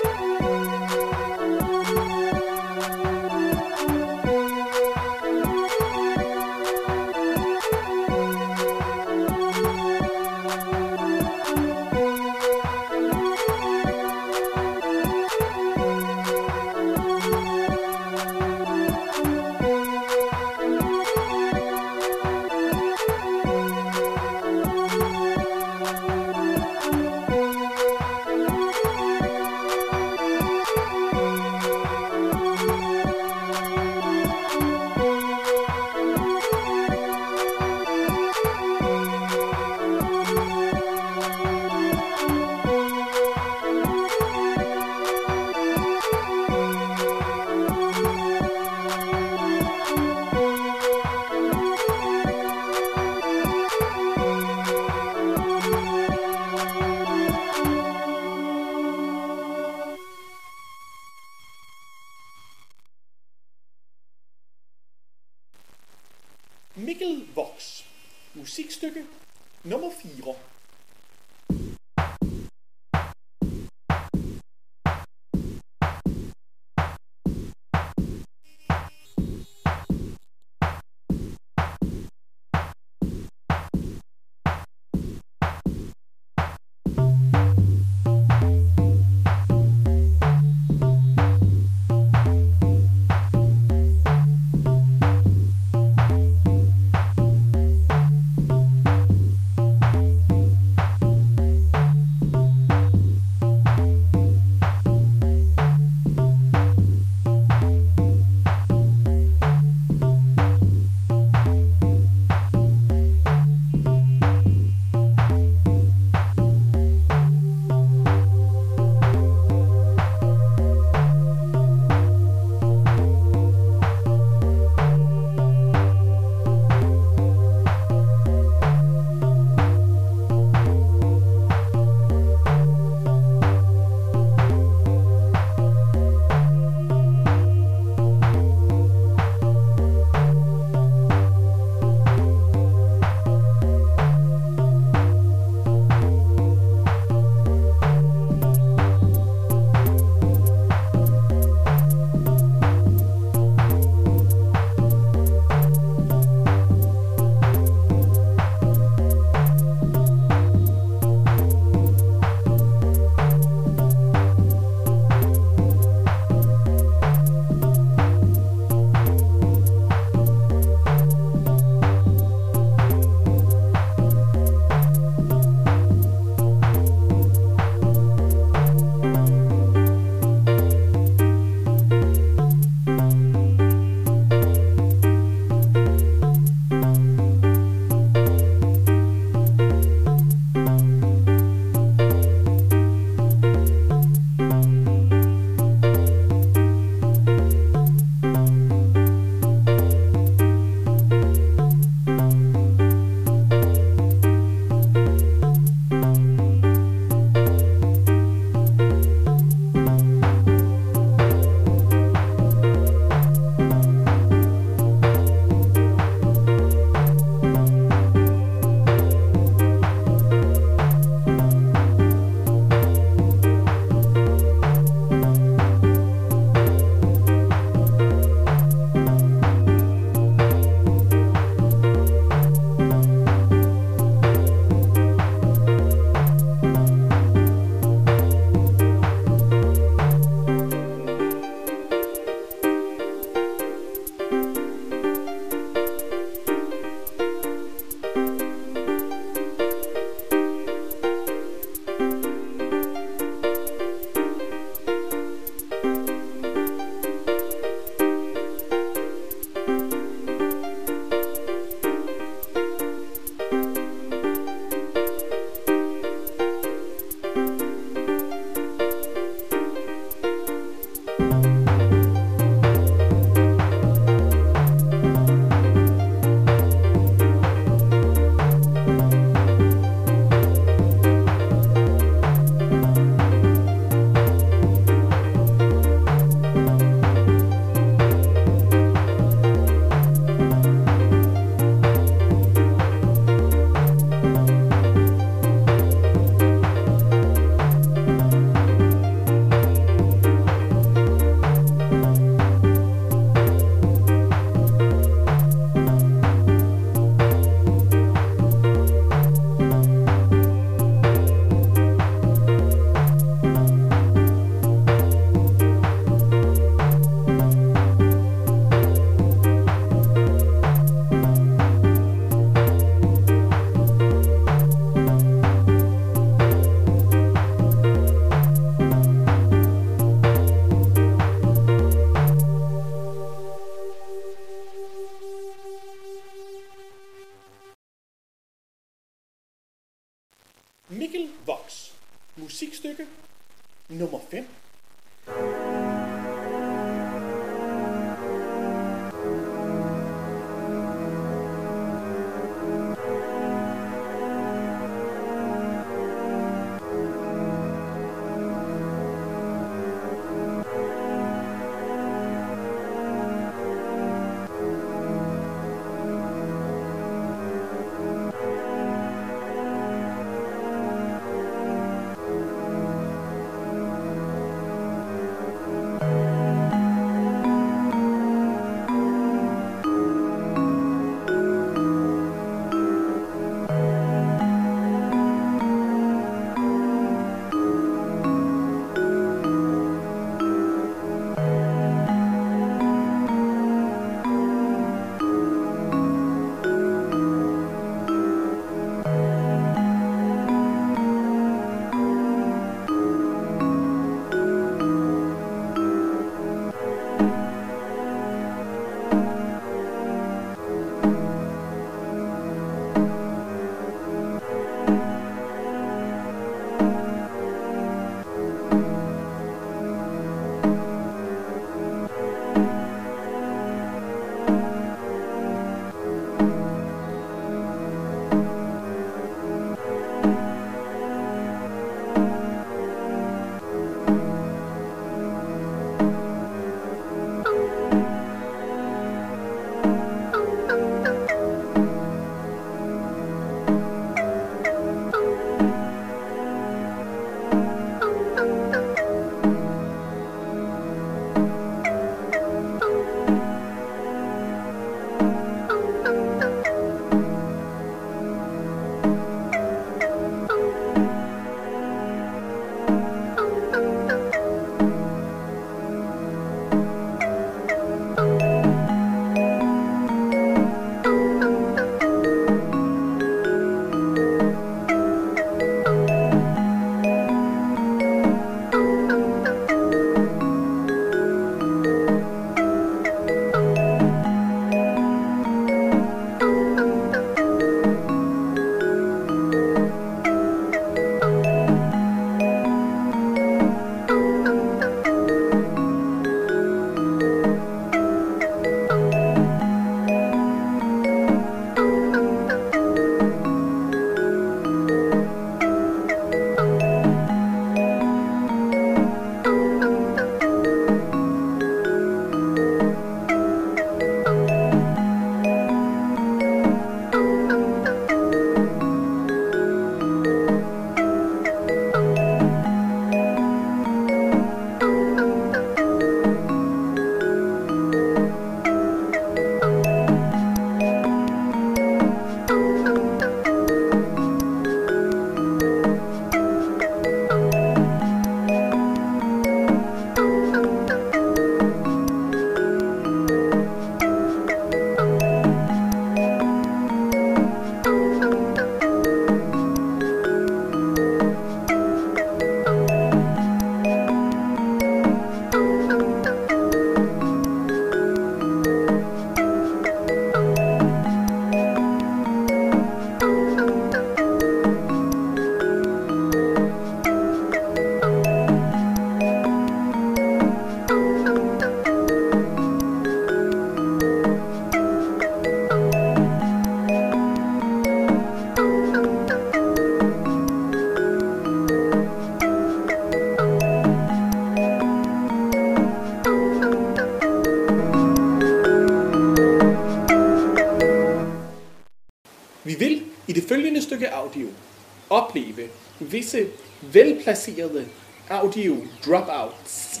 placerede audio dropouts.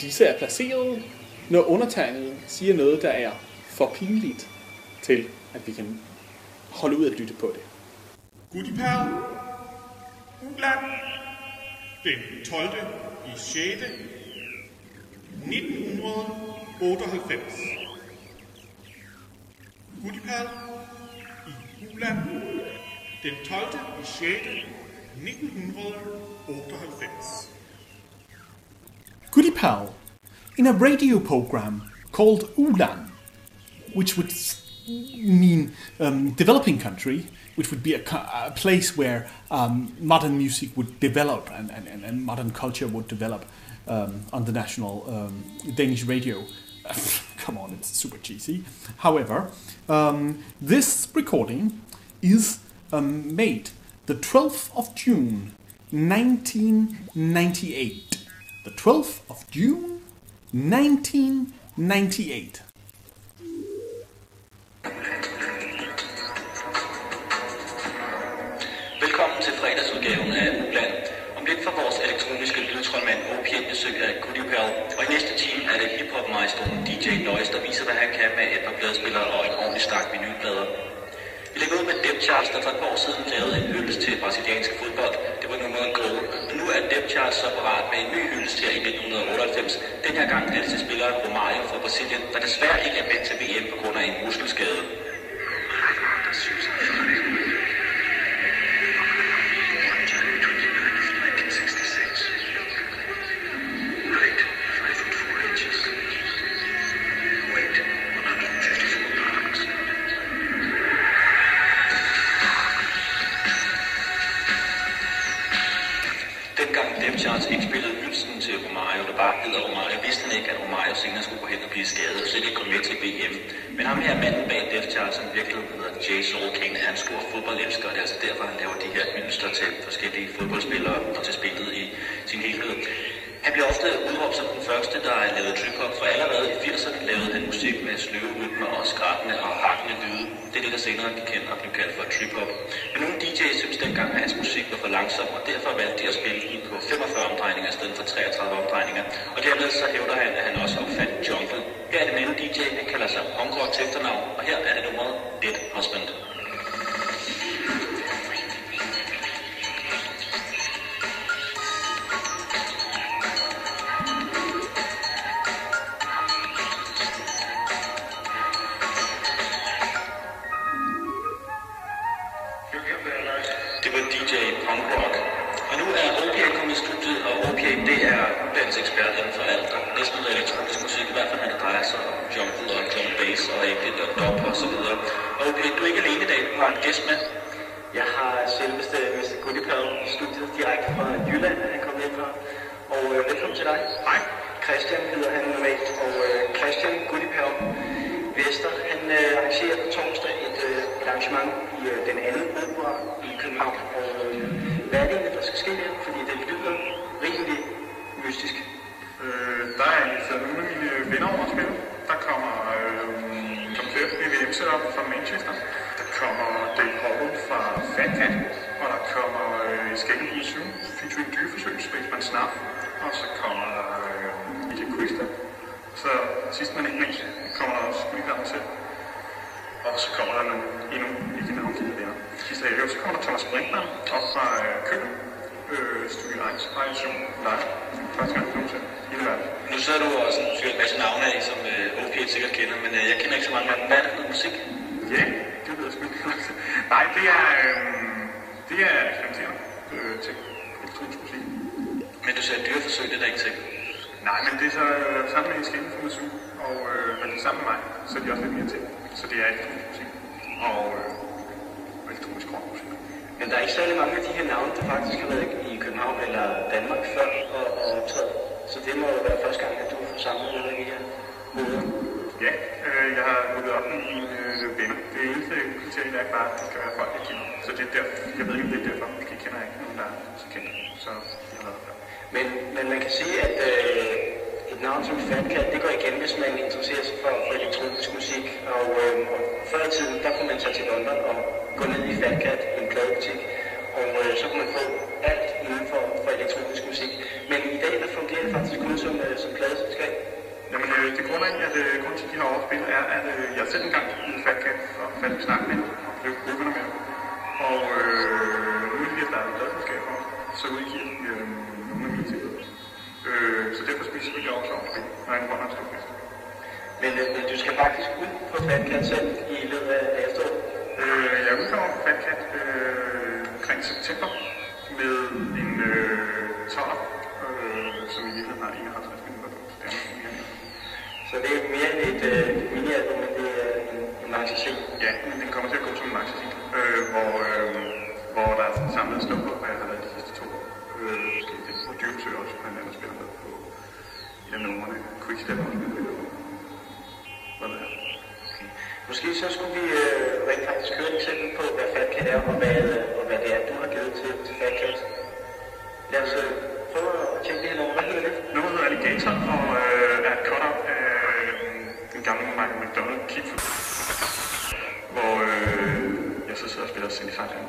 Disse er placeret, når undertegnet siger noget, der er for pinligt til, at vi kan holde ud at lytte på det. Gudipær, Uland, den 12. i 6. 1998. Gudipær i Uland, den 12. i 6. 1998. Goody Pal in a radio program called Ulan, which would mean um, developing country, which would be a, a place where um, modern music would develop and, and, and, and modern culture would develop um, on the national um, Danish radio. Come on, it's super cheesy. However, um, this recording is um, made the 12th of June 1998. The 12th of June 1998. Velkommen til fredagsudgaven af Uland. Om lidt får vores elektroniske lydtroldmand OP besøg af Goody Pal. Og i næste time er det hiphop-majsteren DJ Noise, der viser, hvad han kan med et par pladespillere og en ordentlig stak vinylplader. Vi lægger ud med Deb Charles, der for et år siden lavede en hyldest til brasiliansk fodbold. Det var nummeret Goal. Og nu er Deb Charles så parat med en ny hyldest her i 1998. Den her gang er det til spilleren Romario fra Brasilien, der desværre ikke er med til VM på grund af en muskelskade. Dengang slet ikke komme med til VM. Men ham her manden bag Def Charles, som virkelig hedder Jay Soul King, er en stor fodboldelsker, og det er altså derfor, han laver de her hylster til forskellige fodboldspillere og til spillet i sin helhed. Han bliver ofte udråbt som den første, der har lavet trip-hop, for allerede i 80'erne lavede han musik med sløve rytmer og skrattende og hakkende lyde. Det er det, der senere gik kendt og blev kaldt for trip-hop. Men nogle DJ's synes dengang, at hans musik var for langsom, og derfor valgte de at spille den på 45 omdrejninger i stedet for 33 omdrejninger. Og dermed så hævder han, at han også opfandt jungle. Her er det en DJ, der kalder sig Punkrock til efternavn, og her er det nummeret Dead Husband. Det var DJ Punk Rock. Og nu er OPA kommet i studiet, og OPA det er landets ekspert inden for alt, og næsten noget elektronisk musik, i hvert fald når det drejer sig om jungle og drum bass og ikke og dub og så videre. Og OPA, du er ikke alene i dag, du har en gæst med. Jeg har selveste Mr. Goodipad i studiet direkte fra Jylland, han kommet ind fra. Og øh, velkommen til dig. Hej. Christian hedder han normalt, og øh, Christian Goodipad Vester, han øh, arrangerer arrangement i øh, den anden opera i København. Og øh, hvad er det egentlig, der skal ske der? Fordi det lyder rimelig mystisk. Øh, der er altså nogle af mine venner over at spille. Der kommer øh, Tom Cliff BVM setup fra Manchester. Der kommer Dave Howell fra Fat Cat. Og der kommer øh, Skæggelby 7 featuring dyreforsøg, Spaceman Snap. Og så kommer der øh, Ida Quista. Så sidst men ikke mindst kommer der også Gulligarden selv. Og så kommer der nogle endnu ikke navngivende venner. Sidste helg, så kommer der Thomas Brinkmann op fra øh, Køben. Øh, Studie 1 variation live. Første gang nogensinde i verden. Nu sidder du og sådan fyrer en masse navne af, som øh, OPA sikkert kender, men øh, jeg kender ikke så mange af dem. Hvad er det for noget musik? Ja, det ved jeg sgu ikke. Nej, det er, øh, det er eksperimenterende øh, til elektronisk musik. Men du sagde dyreforsøg, det er der ikke til. Nej, men det er så øh, sammen med for Masu, og øh, når de er sammen med mig, så er de også lidt mere til. Så det er musik og øh, elektronisk rockmusik. Men der er ikke særlig mange af de her navne, der faktisk har været i København eller Danmark før og, og optræde. Så det må jo være første gang, at du får samlet nogle af de her hoveder. Ja, øh, jeg har ryddet op med mine øh, venner. Det eneste kriterie, er bare, at det skal være folk, jeg kender. Så det er derfor, jeg ved ikke, om det er derfor, måske kender jeg ikke nogen, der er så kendt. Så jeg har været. Men, men man kan sige, at øh, et navn som Fatcat, det går igen, hvis man interesserer sig for, for elektronisk musik. Og, øh, og før i tiden, der kunne man tage til London og gå ned i Fatcat, en pladebutik. Og øh, så kunne man få alt inden for, for elektronisk musik. Men i dag, der fungerer det faktisk kun som, øh, som pladeselskab. Jamen, øh, det grund af, at øh, grunden til, at de har overspillet, er, at øh, jeg selv engang gik i Fatcat og faldt i snak med og blev grupperne med. Og øh, nu er de har startet pladselskaber, så udgiver de øh, nogle af mine ting. Øh, så derfor spiser vi også overspil, når en Bornholm står fest. Men, øh, men du skal faktisk ud på Fat Cat selv i løbet af efteråret. Øh, jeg udkommer på Fat Cat øh, omkring september med en øh, 12, øh, som i virkeligheden har 51 minutter. Er mere. Så det er mere et øh, mini-album, men det er en, en maxi-single. Ja, men den kommer til at gå som en maxi øh, hvor, øh, hvor der er samlet stoffer, hvad jeg har lavet de sidste to år. Øh, Dyrmsø også blandt andet spiller med på en af numrene. Quickstep også med på. Ved jeg? Måske så skulle vi øh, rent faktisk høre et eksempel på, hvad Fat Cat er, og hvad, øh, og hvad det er, du har givet til, til Fat Cat. Lad os øh, prøve at tjekke det her nummer. Hvad hedder det? Nummeret hedder Alligator, og øh, er et cut-up af øh, den gamle Michael McDonald Keep hvor øh, jeg så sidder og spiller synthesizer.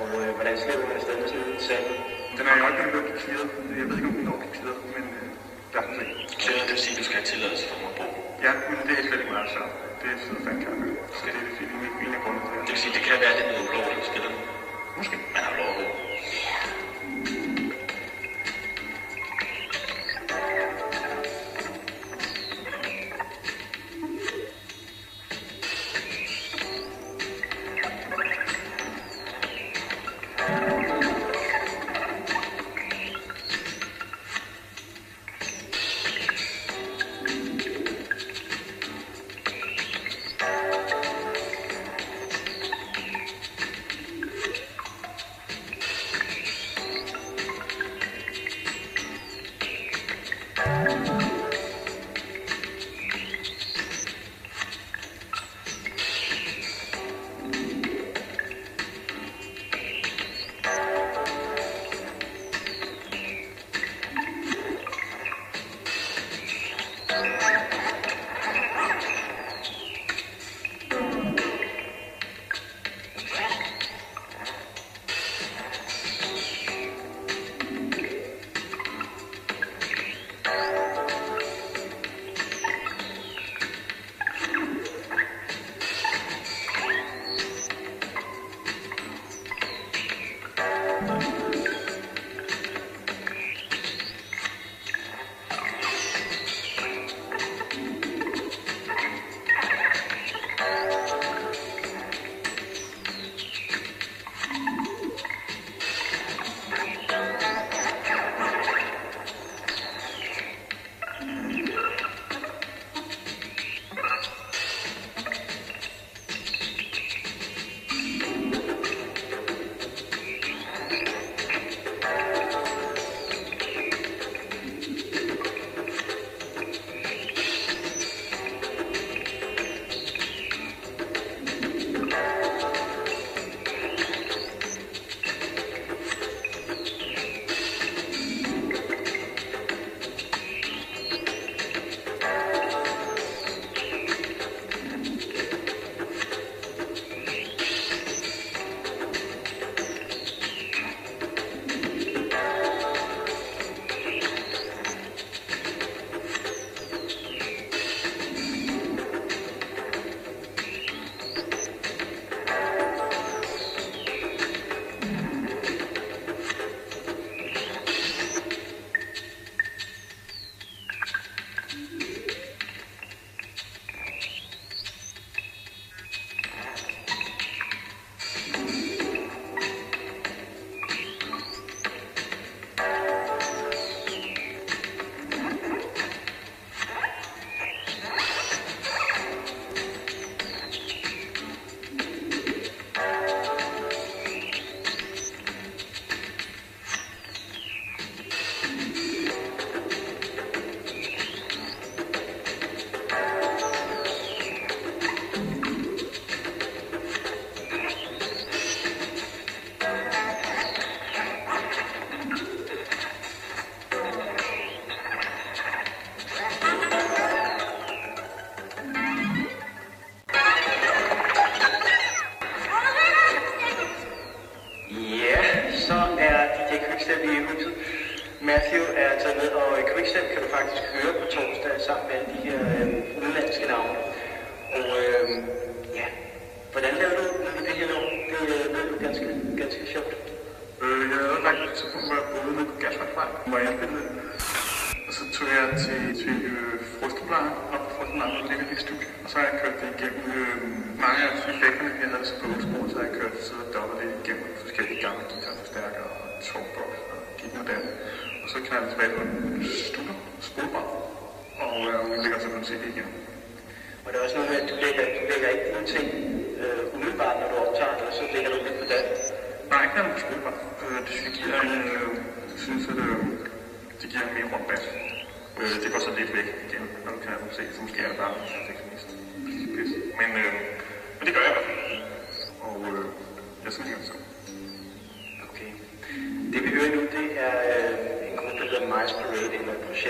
Og øh, hvordan slipper man afsted med sådan en sand? Den er jo ikke blevet clearet. Jeg ved ikke, om den nok er clearet, men øh, der er den ikke. Clearet, det vil sige, at du skal have tilladelse for mig at bo? Ja, men det er slet ikke meget så. Det er sådan, man kan høre. Så det er fint, min, min grund til det. vil sige, det kan være lidt noget ulovligt at spille Måske. Man har lov at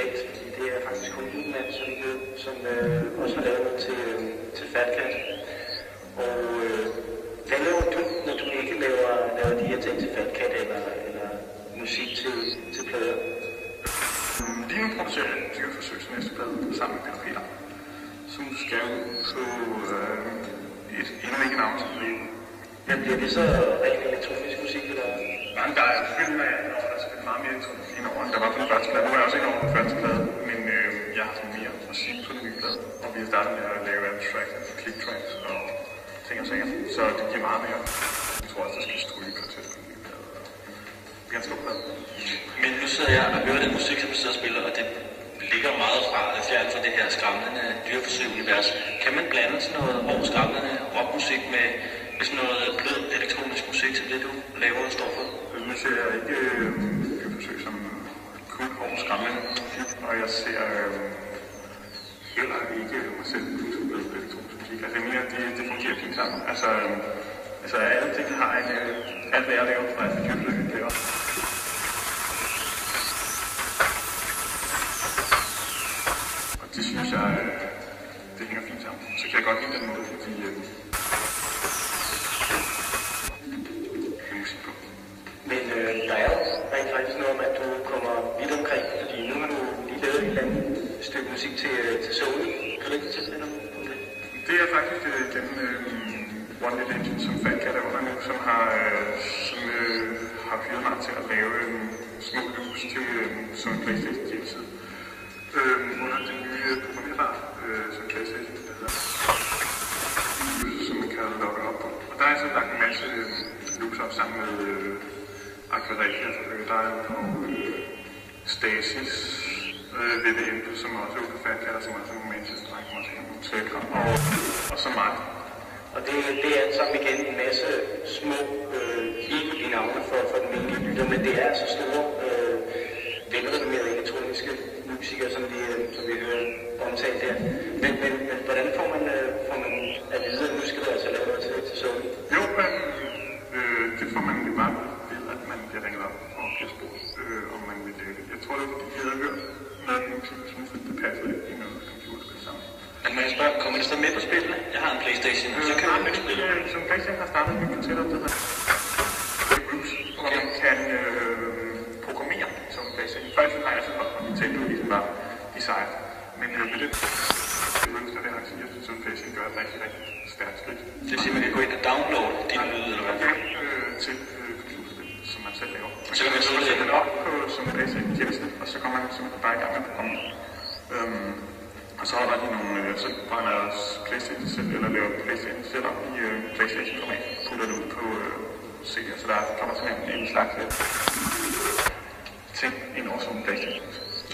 projekt, fordi det er faktisk kun en mand, som, ved, som øh, også har lavet noget til, øh, til Fat Cat. Og øh, hvad laver du, når du ikke laver, laver de her ting til Fat Cat, eller, eller musik til, til plader? Lige nu producerer jeg et dyreforsøg til næste plade sammen med Peter Peter, som skal ud på øh, et endnu ikke navn til. Men bliver det så rent elektronisk musik, eller? Nej, der er er selvfølgelig meget mere over, end der var på den første plade. Nu er jeg også ikke over på den første plade, men øh, jeg har mere musik på den nye plade. Og vi har startet med at lave tracks, altså click tracks og ting og sager. Så det giver meget mere. Jeg tror også, der skal stryge på til den nye plade. Ganske god. Men nu sidder jeg og hører den musik, som du sidder og spiller, og det ligger meget fra fjern fra det her skræmmende dyreforsøg-univers. Kan man blande sådan noget overskræmmende rockmusik med, med sådan noget blød elektronisk musik til det, du laver og står for? Nu ser jeg ikke øh, som kun hård skræmmende og jeg ser øh, heller ikke mig selv som blød elektronisk musik. Altså jeg mener, det, det fungerer fint sammen. Altså, øh, altså alle ting har en, øh, alt hvad jeg laver, fra et dyreforsøg laver. det synes jeg, øh, det hænger fint sammen. Så kan jeg godt lide den måde, fordi øh. Men øh, der er jo rent faktisk noget om, at du kommer vidt omkring, fordi nu har du lige lavet et eller andet stykke musik til, Sony. Kan du ikke fortælle lidt om det? Det er faktisk øh, den øh, One Little Engine, som Fat Cat er under nu, som har, øh, som, øh, har hyret mig til at lave øh, små loops til øh, som en Playstation hjemmeside. Øh, under den nye programmerbar, øh, som PlayStation det hedder, som man kan logge op på. Og der er så lagt en masse øh, loops op sammen med øh, Aquarellia der er på øh, Stasis øh, VVM, som også er Cat, og som også er der til nogle tækker, og, og så mig. Og det, det er alt sammen igen en masse små, øh, ikke navne for, for den almindelige lytter, men det er altså store, øh, velrenommerede elektroniske musikere, som vi, øh, som vi hører omtalt her. Men, men, men hvordan får man, øh, får man at vide, at nu skal du altså lave noget til, til Sony? Jo, men øh, det får man jo bare ved, at man bliver ringet op og bliver spurgt, øh, om man vil det. Jeg tror, det er fordi, jeg havde hørt musik, som synes, at det passer lidt i noget computerspil sammen. Men må jeg spørge, kommer det så med på spillene? Jeg har en Playstation, Øh, så kan man ikke spille. Som Christian har startet med koncept, der hedder Groups, hvor man kan øh, programmere som PlayStation. Først har jeg så holdt, at Nintendo ligesom var design. Men øh, med det Groups, der har jeg som PlayStation gør et rigtig, rigtig stærkt skridt. Det vil sige, man kan gå ind og downloade din lyd, eller hvad? Ja, øh, til man selv laver. Så kan man så der. den op på som PlayStation hjemmeside, og så kommer man simpelthen bare i gang med at programmere. Øhm, og så holder de nogle, øh, så brænder jeg også Playstation selv, eller laver Playstation selv op i øh, Playstation-format, putter det ud på øh, CD'er, så der kommer simpelthen en slags øh, ting ind over som Playstation.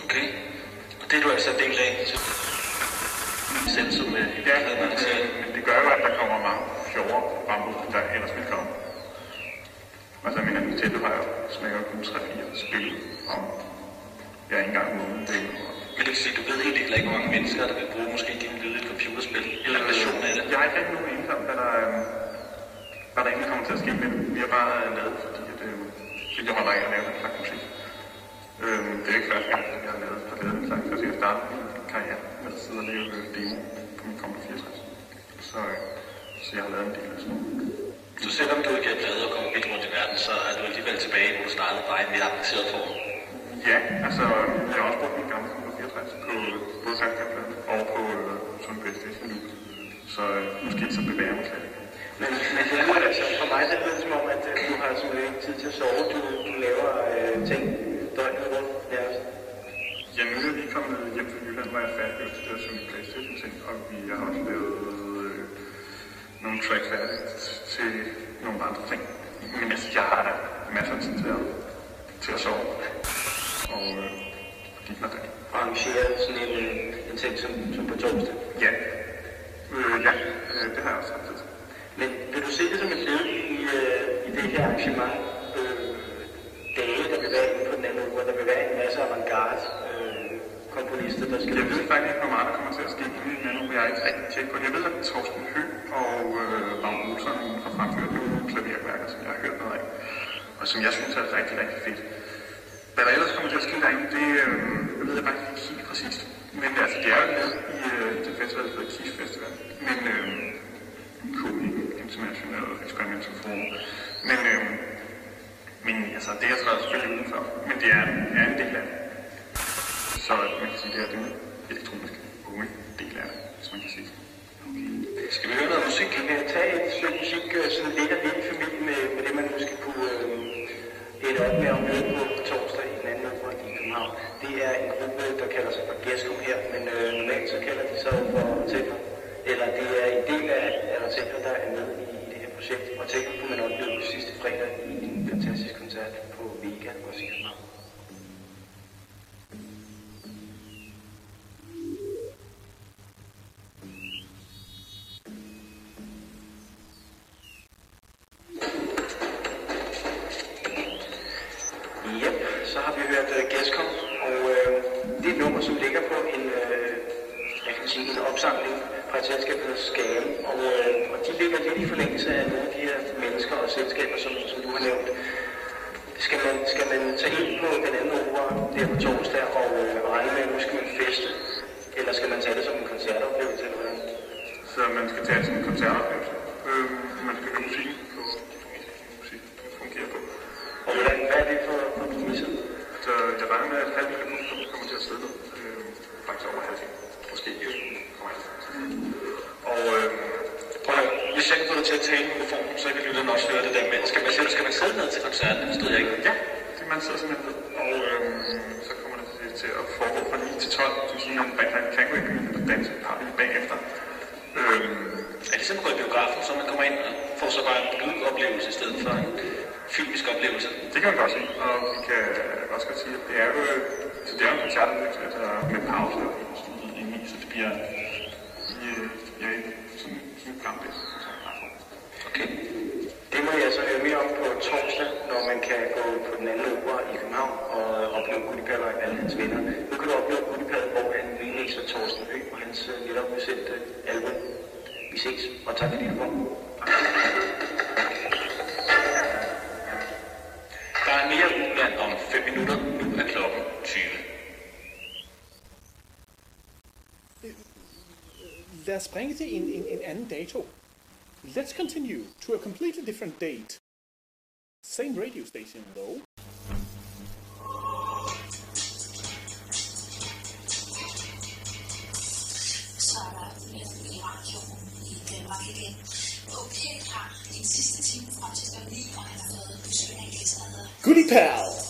Okay. Og det er du altså del af selv som øh, i arrangeret. Men det gør jo, at der kommer mange sjovere programmer ud, der ellers vil komme. Altså, jeg mener, Nintendo har jo smækker kun 3-4 spil om, ja, en gang om måneden. Det er Men vil sige, du ved helt ikke, hvor mange mennesker, der vil bruge måske din lyd i et computerspil, eller en version af det. Jeg har ikke rigtig nogen om, hvad der, øh, hvad der egentlig kommer til at ske det. Vi har bare lavet, fordi at, øh, fordi jeg holder af at lave den slags musik. Øh, det er ikke første gang, jeg har lavet, har lavet den slags. Altså, jeg startede min karriere med at sidde og lave øh, demo på min Commodore 64. Så, øh, så jeg har lavet en del af sådan nogle Så selvom du ikke er glad og kommer vidt rundt i verden, så er du alligevel tilbage, hvor du startede bare i en mere avanceret form. Ja, altså, jeg har også brugt min gamle Commodore 64 på både Falcon og på øh, en PlayStation nu. Så øh, måske så bevæger mig slet. Men, men det lyder altså, for mig det lyder som om, at øh, du har simpelthen ikke tid til at sove. Du, du laver øh, ting døgnet rundt nærmest. Ja, nu er jeg lige kommet hjem fra Jylland, hvor jeg er færdig til det at synge Playstation-ting, og vi har også lavet nogle track færdige til nogle andre ting. Men altså, jeg har masser af tid til at, til at sove. Og øh, dit mig. Og arrangere sådan en, en ting som, som på torsdag. Ja. Øh, ja, øh, det har jeg også haft. Men vil du se det som et led i, øh, i det her arrangement? Øh, dage, der vil være inde på den anden uge, der vil være en masse avantgarde øh, komponister, der skal... Jeg ved faktisk ikke, hvor meget der kommer til at ske den anden uge. Jeg er ikke rigtig tjek på det. Jeg ved, at Torsten Høgh og øh, Vagn Olsen har fremført nogle klaverværker, som jeg har hørt noget af. Og som jeg synes er rigtig, rigtig fedt. Hvad der ellers kommer til at ske derinde, det øh, jeg ved jeg faktisk ikke helt præcist. Men altså, det er jo med i øh, den festival, der hedder KIS Festival. Men øh, KI, International Experimental Forum. Men, øh, men altså, det er jeg selvfølgelig udenfor. Men det er, er en del af det. Så man kan sige, det er den elektroniske unge del af det, hvis man kan sige. Skal vi høre noget musik? Kan vi tage et stykke musik, øh, sådan lidt af din i familie med, øh, med det, man måske kunne øh, et op med om nede på torsdag i den anden fra i København. Det er en gruppe, der kalder sig for Geskum her, men øh, normalt så kalder de sig for Tekno. Eller det er en del af, af Tekno, der er med i, i det her projekt. Og Tekno kunne man opleve sidste fredag i en fantastisk koncert på Vega også så har vi hørt øh, uh, Gascom, og uh, det er et nummer, som ligger på en, øh, uh, jeg kan sige, en opsamling fra et selskab, der hedder Skam, og, uh, og de ligger lidt i forlængelse af nogle af de her mennesker og selskaber, som, som du har nævnt. Skal man, skal man tage ind på den anden opera der på torsdag og uh, regne med, at nu skal man feste, eller skal man tage det som en koncertoplevelse eller hvordan? Så man skal tage det som en koncertoplevelse. Øh, man skal høre musikken på de det fungerer på. Hvad er det for, præmisser? Så jeg regner med, at halvdelen af publikum kommer til at sidde ned. Øh, faktisk over halvdelen. Måske ikke kommer Og øh, prøv at, hvis jeg kan få dig til at tale i mikrofonen, så kan lytterne også høre det der med. Skal man, skal man sidde ned til koncerten? Det forstod jeg ikke. Ja, det man sidder simpelthen ned. Og øh, så kommer det til, til at foregå fra 9 til 12. Det vil sige, at man faktisk kan gå i byen og danse et par bagefter. Øh, Er det simpelthen i biografen, så man kommer ind og får så bare en lydoplevelse i stedet for en filmisk oplevelse? Det kan man godt sige, og vi kan også godt sige, at det er jo, så det er en koncertoplevelse, altså med pauser i, i, så det bliver i, ja, sådan, sådan en gammel Okay. Det må jeg så høre mere om på torsdag, når man kan gå på den anden opera i København og opleve Gullipaller og alle hans venner. Nu kan du opleve Gullipaller, hvor han remixer Thorsten Høgh og hans øh, netop udsendte album. Vi ses, og tak fordi du kom. Der er mere udland om 5 minutter. Nu er klokken 20. Lad os en, en, en anden dato. Let's continue to a completely different date. Same radio station though. Gæst, der hedder Goodie Pal!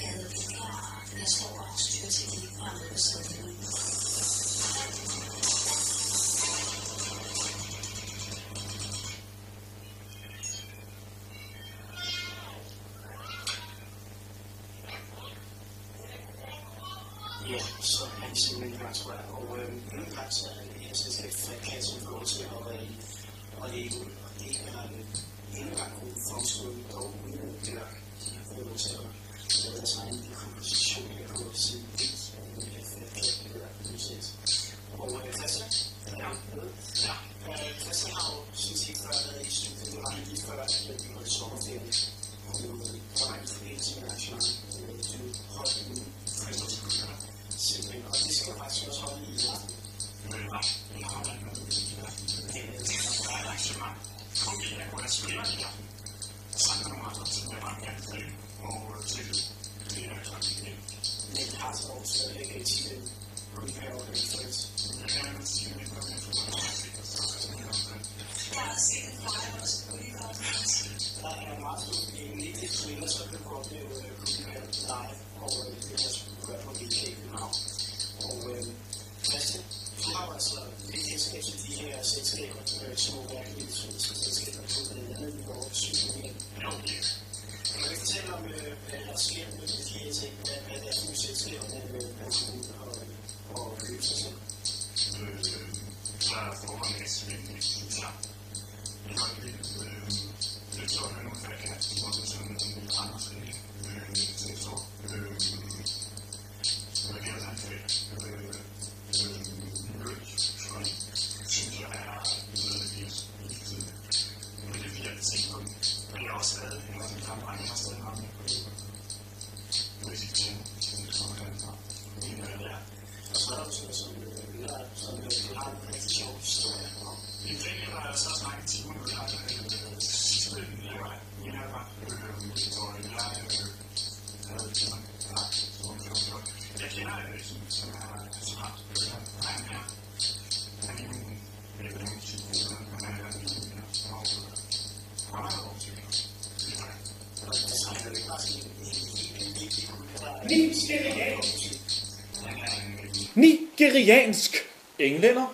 Jeg hedder Peter, og jeg står og styrer til det og er med på sædet nu. Ja, så er han simpelthen bare, tror jeg. Og øh, altså, jeg synes, det er frekvens, som går til at være i. Nigeriansk englænder.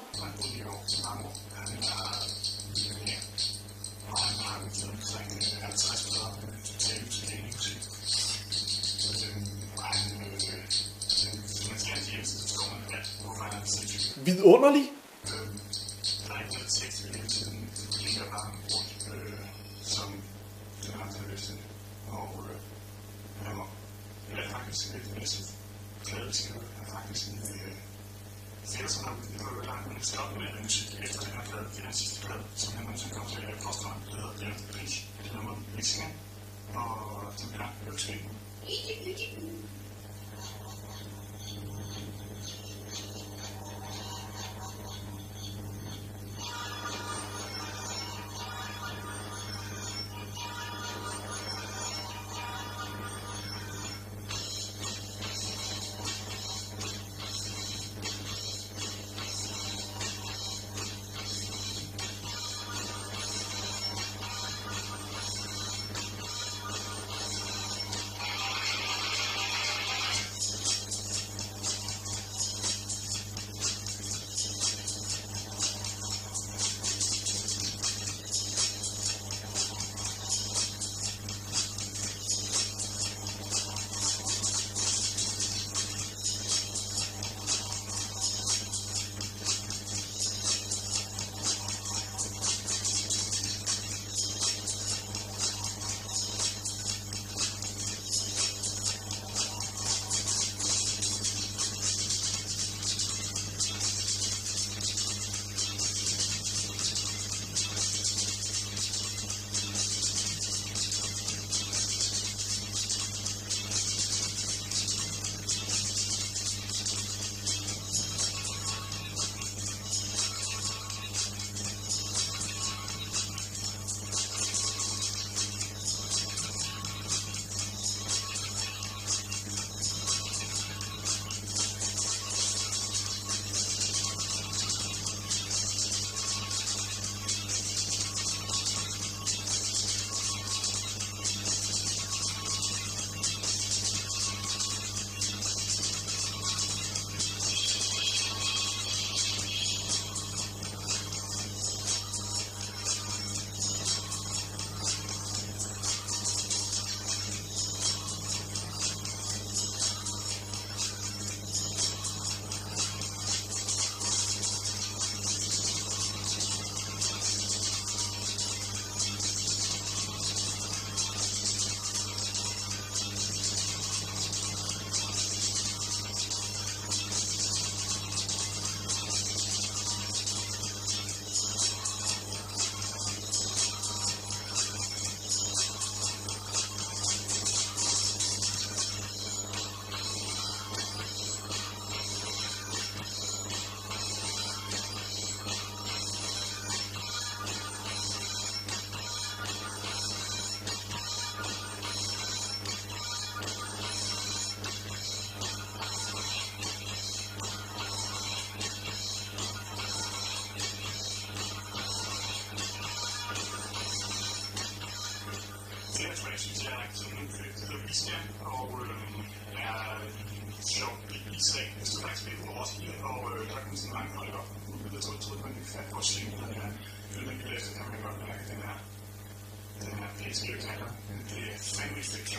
Den her pæske taler. Det er fandme fedt.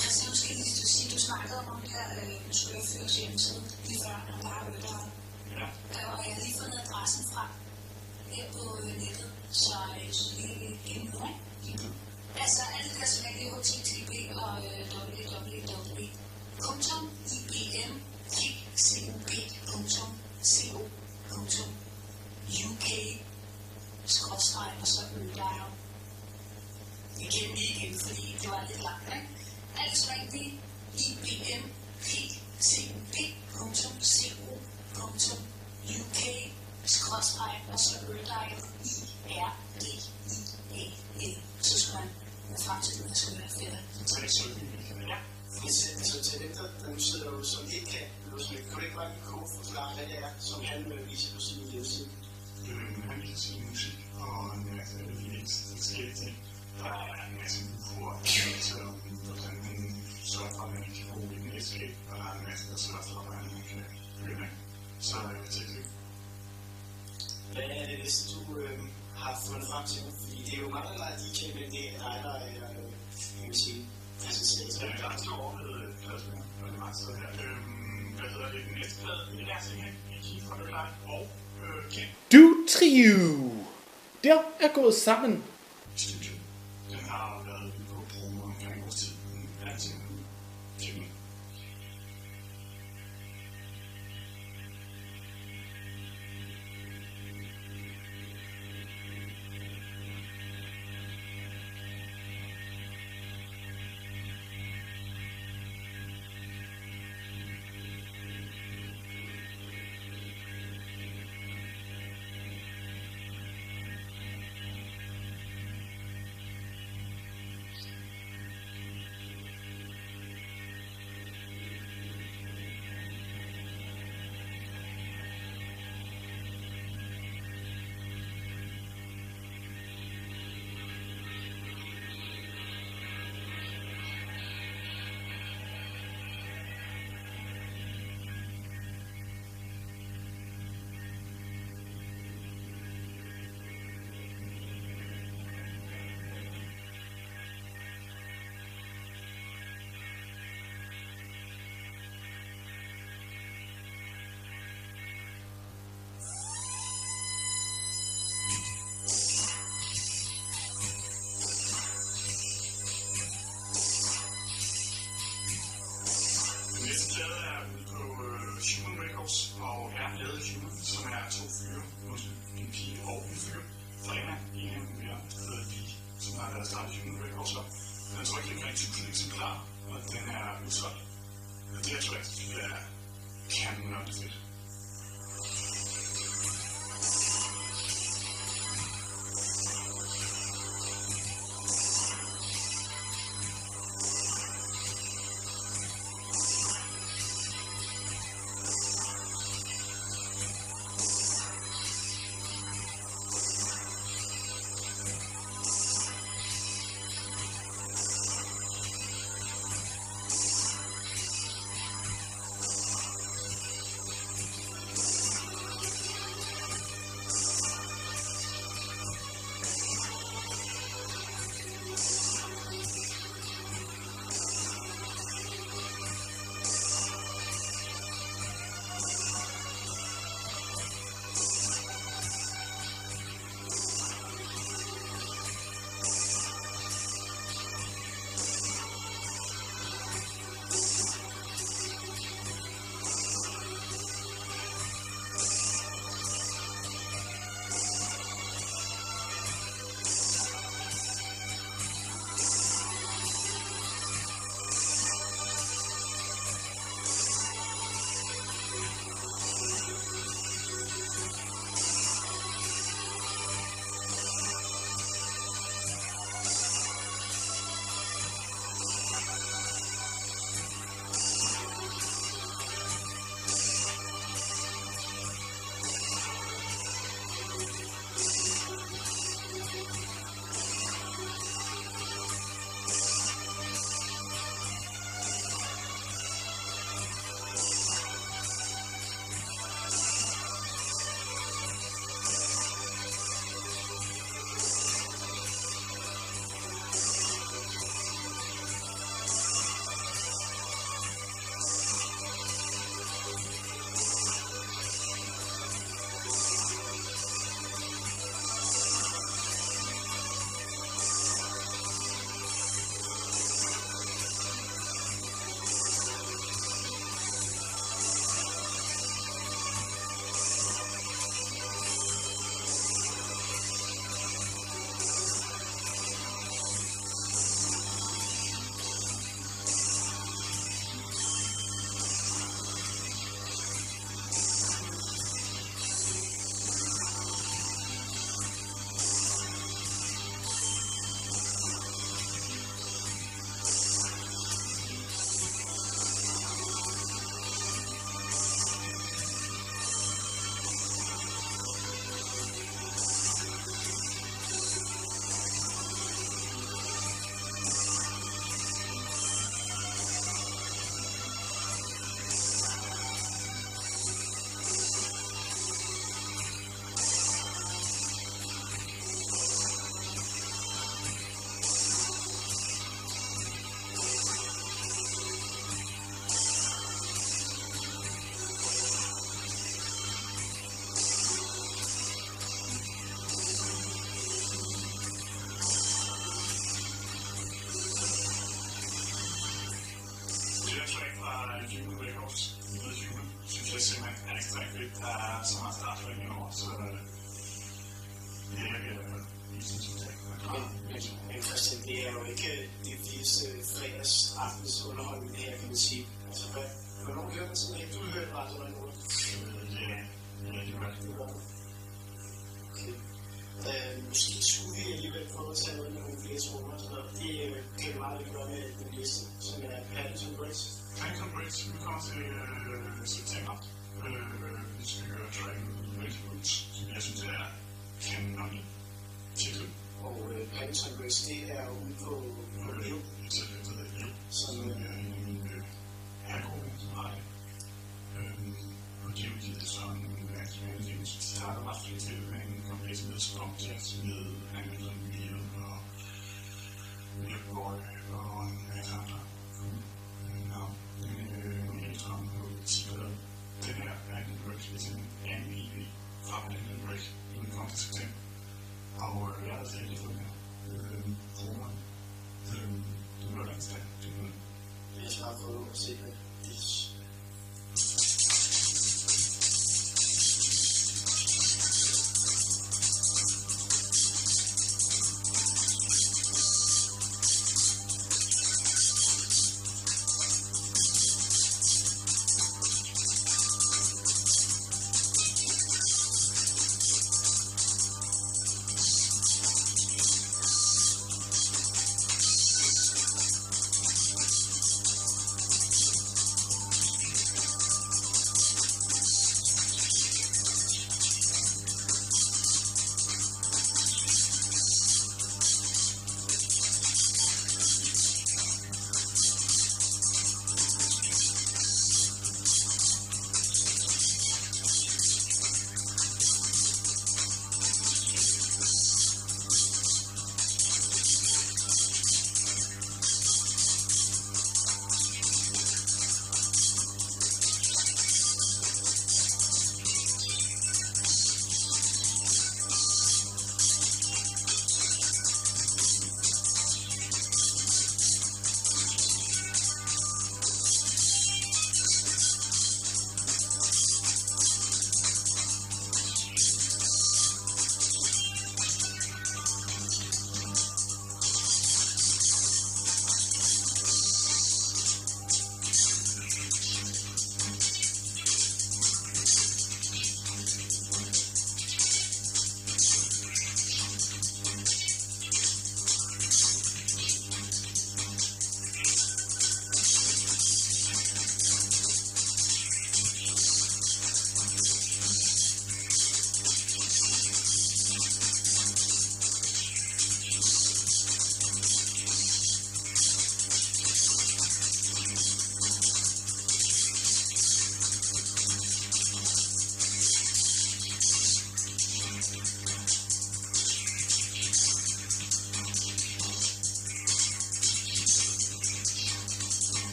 Christian, måske lige du sige, du snakkede om det her, øh, du hjemmeside lige før, når Ja. Og jeg har lige fundet adressen frem her på nettet, så øh, så er gennem ikke? Altså alt det der som er HTTP og www. Punktum IBM COP UK skråstreg og så øldejer det igen, fordi det var lidt langt, ikke? Altså rigtigt IBM uk skråstreg og så øldejer i r d i a l Så skal man nå frem til det, der skal være fedt. Så det er sådan, det sådan, ja. Så til dem, der nu sidder derude, som ikke kan, eller som ikke, kan du ikke bare lige kort forklare, hvad det er, som han vil vise på sin hjemmeside? Øh, han viser sin musik og en masse links til forskellige ting. Der er en så hvordan man sørger for, at man kan bruge en escape, og der er en masse, der sørger for, at man kan høre. Så er det til det. Hvad er det du øh, har fundet frem til? Fordi det er jo mange, der er DJ, men det er dig, der er, øh, kan man sige. Ja, der er stor overlevet og det er meget her. Hvad hedder det? Den næste plade, det er ting, jeg kigger og øh, Du Trio. Der er gået sammen. Studio.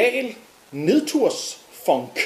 Royal nedtursfunk.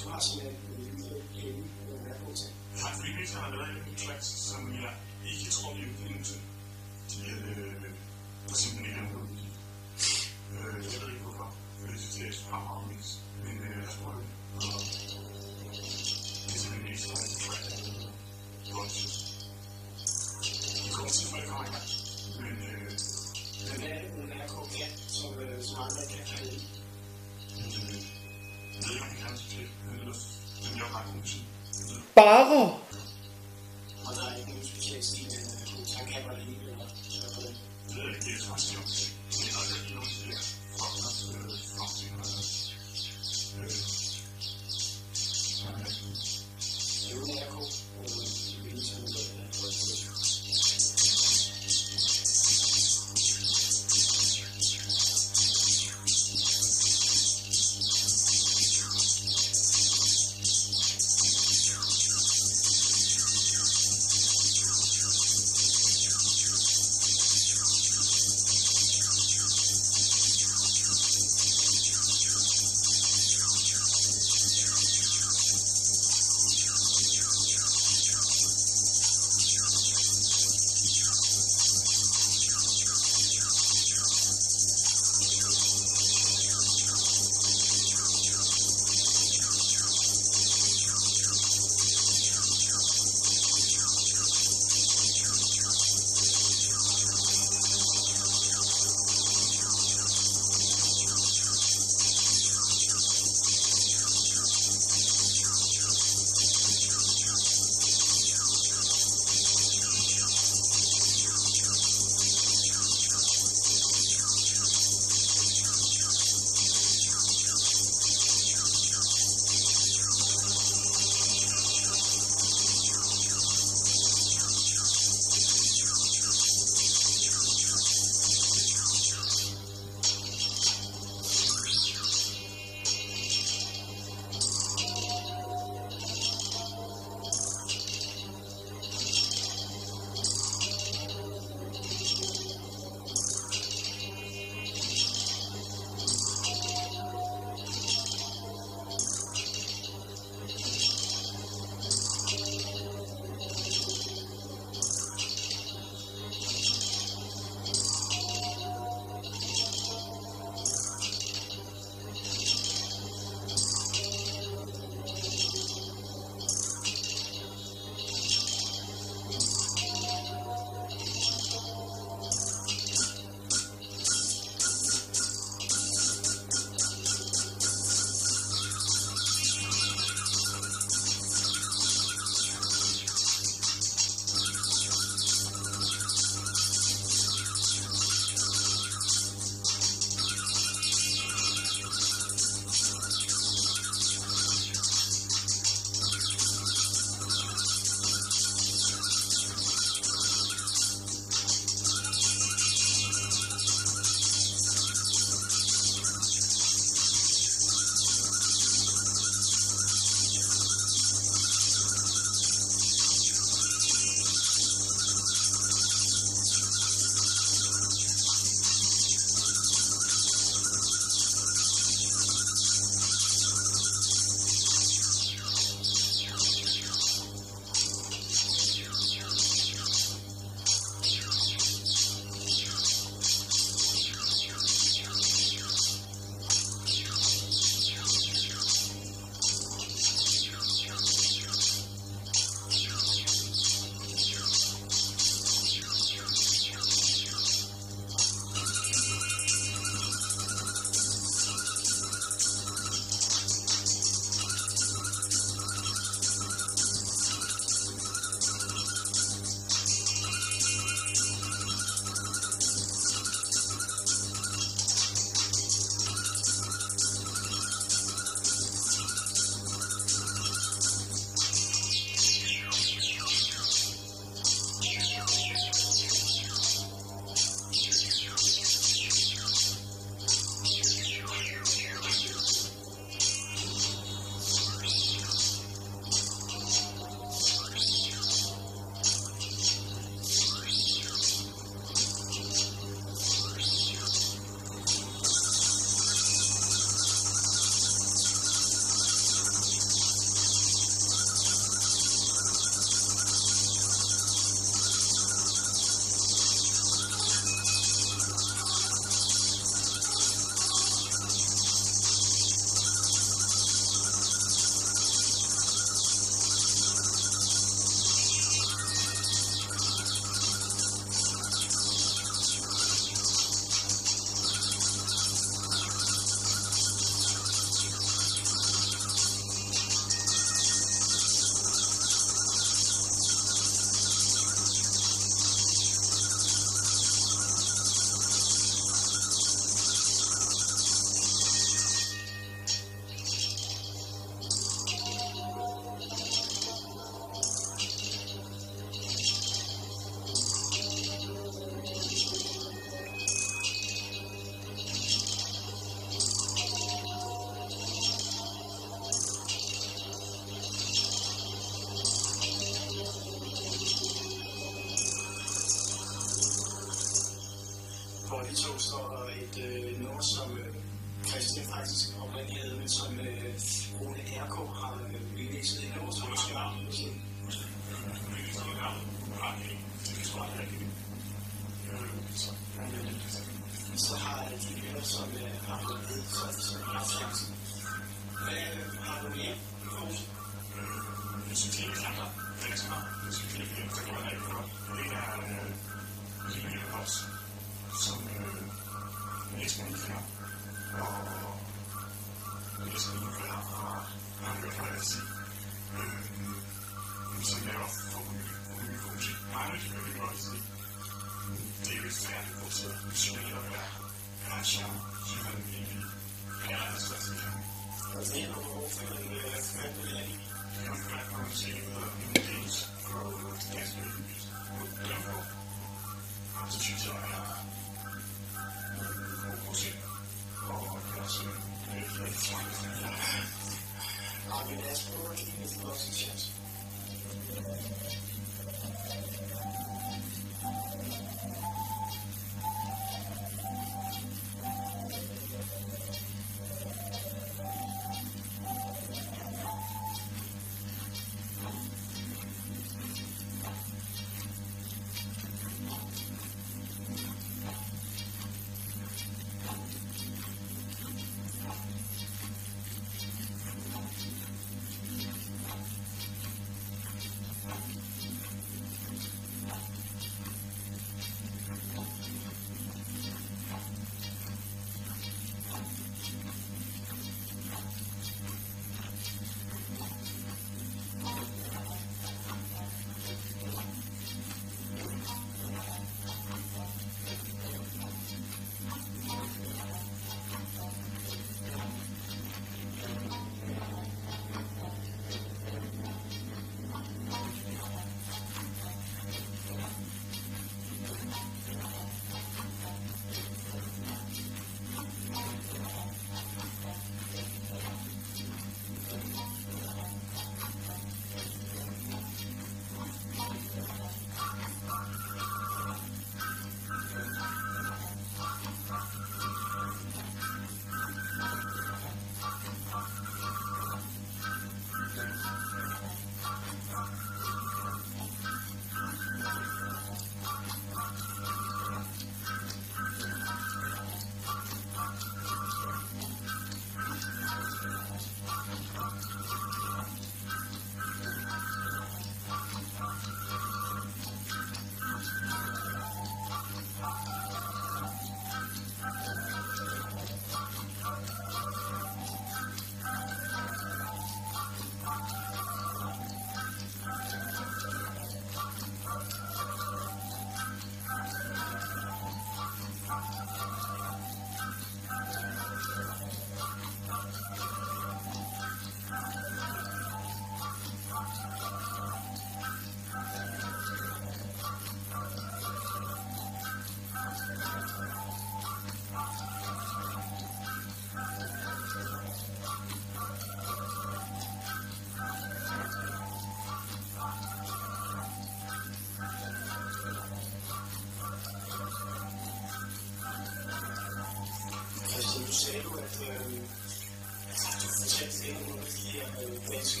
danske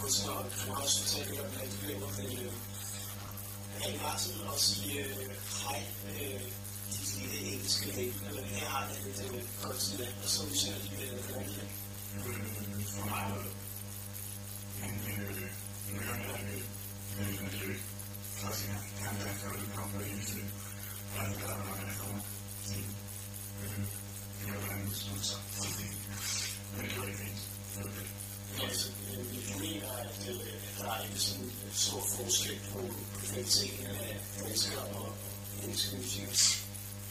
kunstnere og frokost, så jeg gør, at de glemmer øh, Harry Larsen og sige øh, hej, øh, dit lille engelske land, eller her jeg et øh, kunstnerland, og så viser jeg lige. strikt for kvaliteten af mennesker og menneskemusik.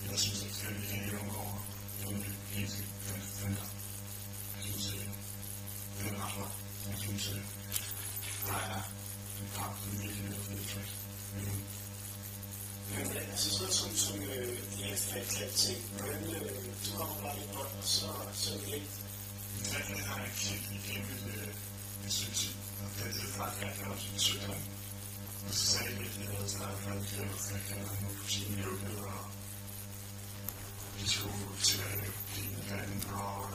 Jeg synes, at det er en gang over nogle menneske fandt. Jeg synes, at det er ret godt. Jeg synes, at der er en par, som virkelig er fedt track. Men altså sådan noget som, som øh, de her kvalitet, hvordan øh, du kommer bare lidt bort, og så, så er det helt. Det har ikke set igennem, jeg synes, at det er faktisk, at jeg har også en søgning. Sacrifice our friendships and our community. Vi skulle til din verden, og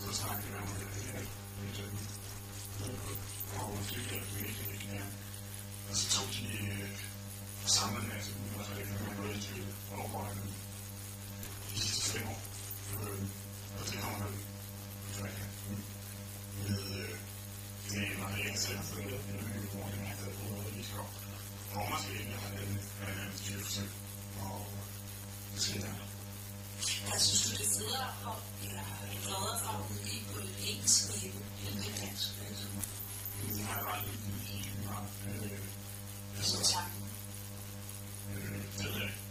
så snakkede vi om det her. Og hun fik det virkelig ikke mere. Og så tog de sammen med sin og så ikke med noget til overvejen de sidste fem år. Og det har man med den ene og den anden, så det er en ny ordning. Og måske ikke har den anden styrelse. Og det skal jeg. Jeg synes, du det er federe at eller gladere for at udgive på et engelsk label end på dansk? Det har jeg bare lidt i meget. Så tak. Det ved jeg. ikke.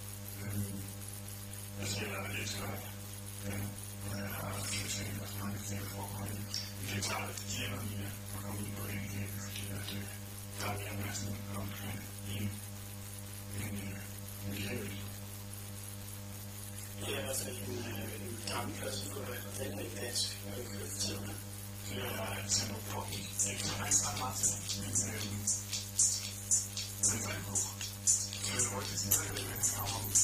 det er. Og jeg har også lidt tænkt, at mange ting for. Det er klart, at det tjener mere at komme ind på en gang, fordi at der er mere opmærksomhed omkring Ja, altså en, en gammel klasse for dig, og den er ikke dansk, og det kan jeg fortælle mig. Det er et tempo på en. Det er ikke så meget meget til, men øhm, det er rigtig god. Det er jo rigtig sådan, at det kommer ud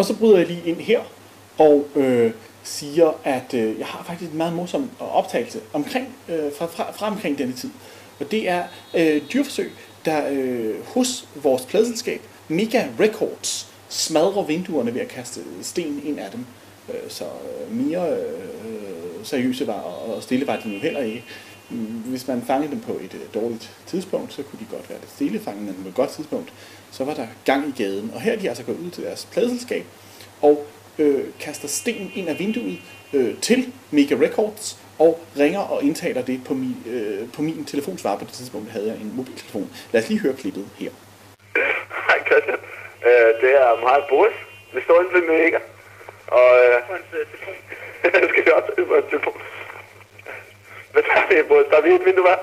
Og så bryder jeg lige ind her og øh, siger, at øh, jeg har faktisk en meget morsom optagelse omkring, øh, fra, fra, fra omkring denne tid. Og det er øh, dyrforsøg, der øh, hos vores pladselskab Mega Records smadrer vinduerne ved at kaste sten ind af dem. Øh, så øh, mere øh, seriøse var og stille var de nu heller ikke. Hvis man fangede dem på et øh, dårligt tidspunkt, så kunne de godt være lidt stille fanget, men på et godt tidspunkt, så var der gang i gaden. Og her er de altså gået ud til deres pladselskab og øh, kaster sten ind af vinduet øh, til Mega Records og ringer og indtaler det på min, øh, på min telefonsvar. På det tidspunkt havde jeg en mobiltelefon. Lad os lige høre klippet her. Hej Christian. Øh, det er meget Boris. Vi står inde ved Mega. Og øh, jeg skal også på en telefon. Hvad tager vi, Boris? Der er vi et vindue, hva'?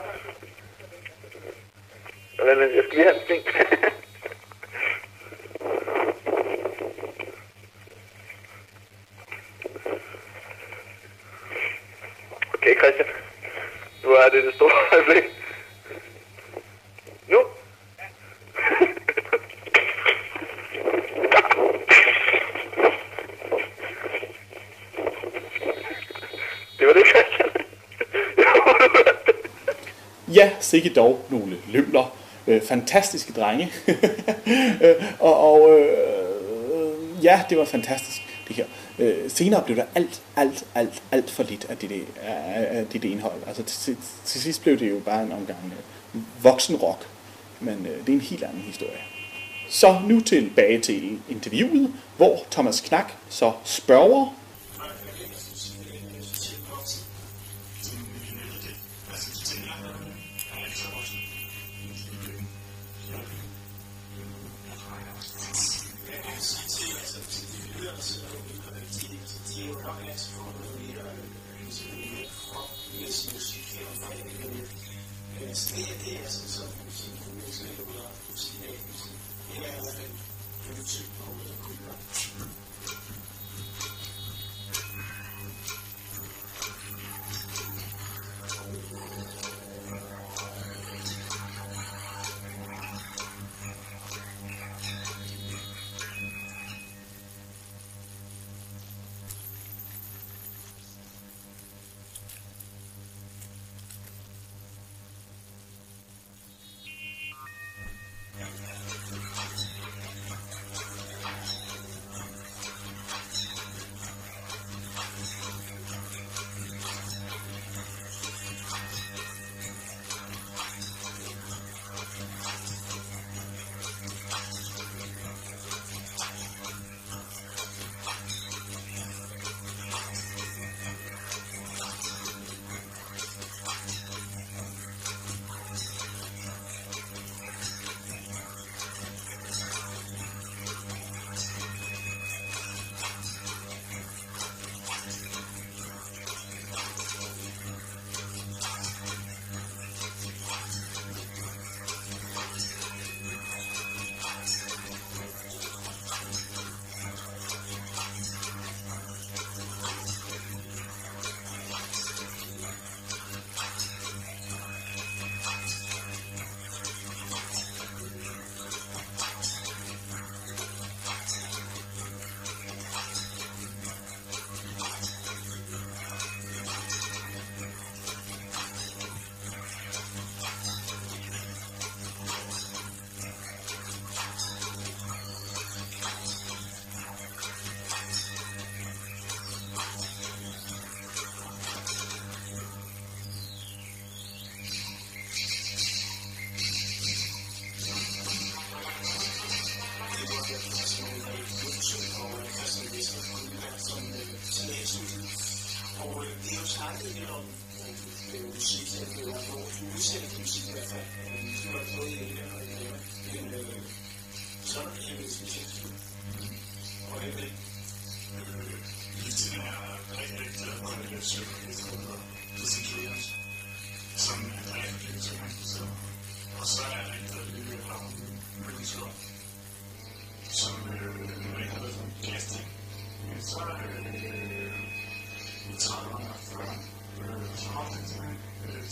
Men jeg skal lige have en ting. Okay, Christian. Nu er det det store øjeblik. Nu. Det var det, Christian. Ja, sikke dog nogle lømler. Øh, fantastiske drenge. Øh, og og øh, ja, det var fantastisk, det her. Øh, senere blev der alt, alt, alt, alt for lidt af det, det, af, det, det indhold. Altså til, til, til sidst blev det jo bare en omgang øh, voksenrock. Men øh, det er en helt anden historie. Så nu tilbage til interviewet, hvor Thomas Knak så spørger, Men så er øh, i 30'erne og 40'erne, øh,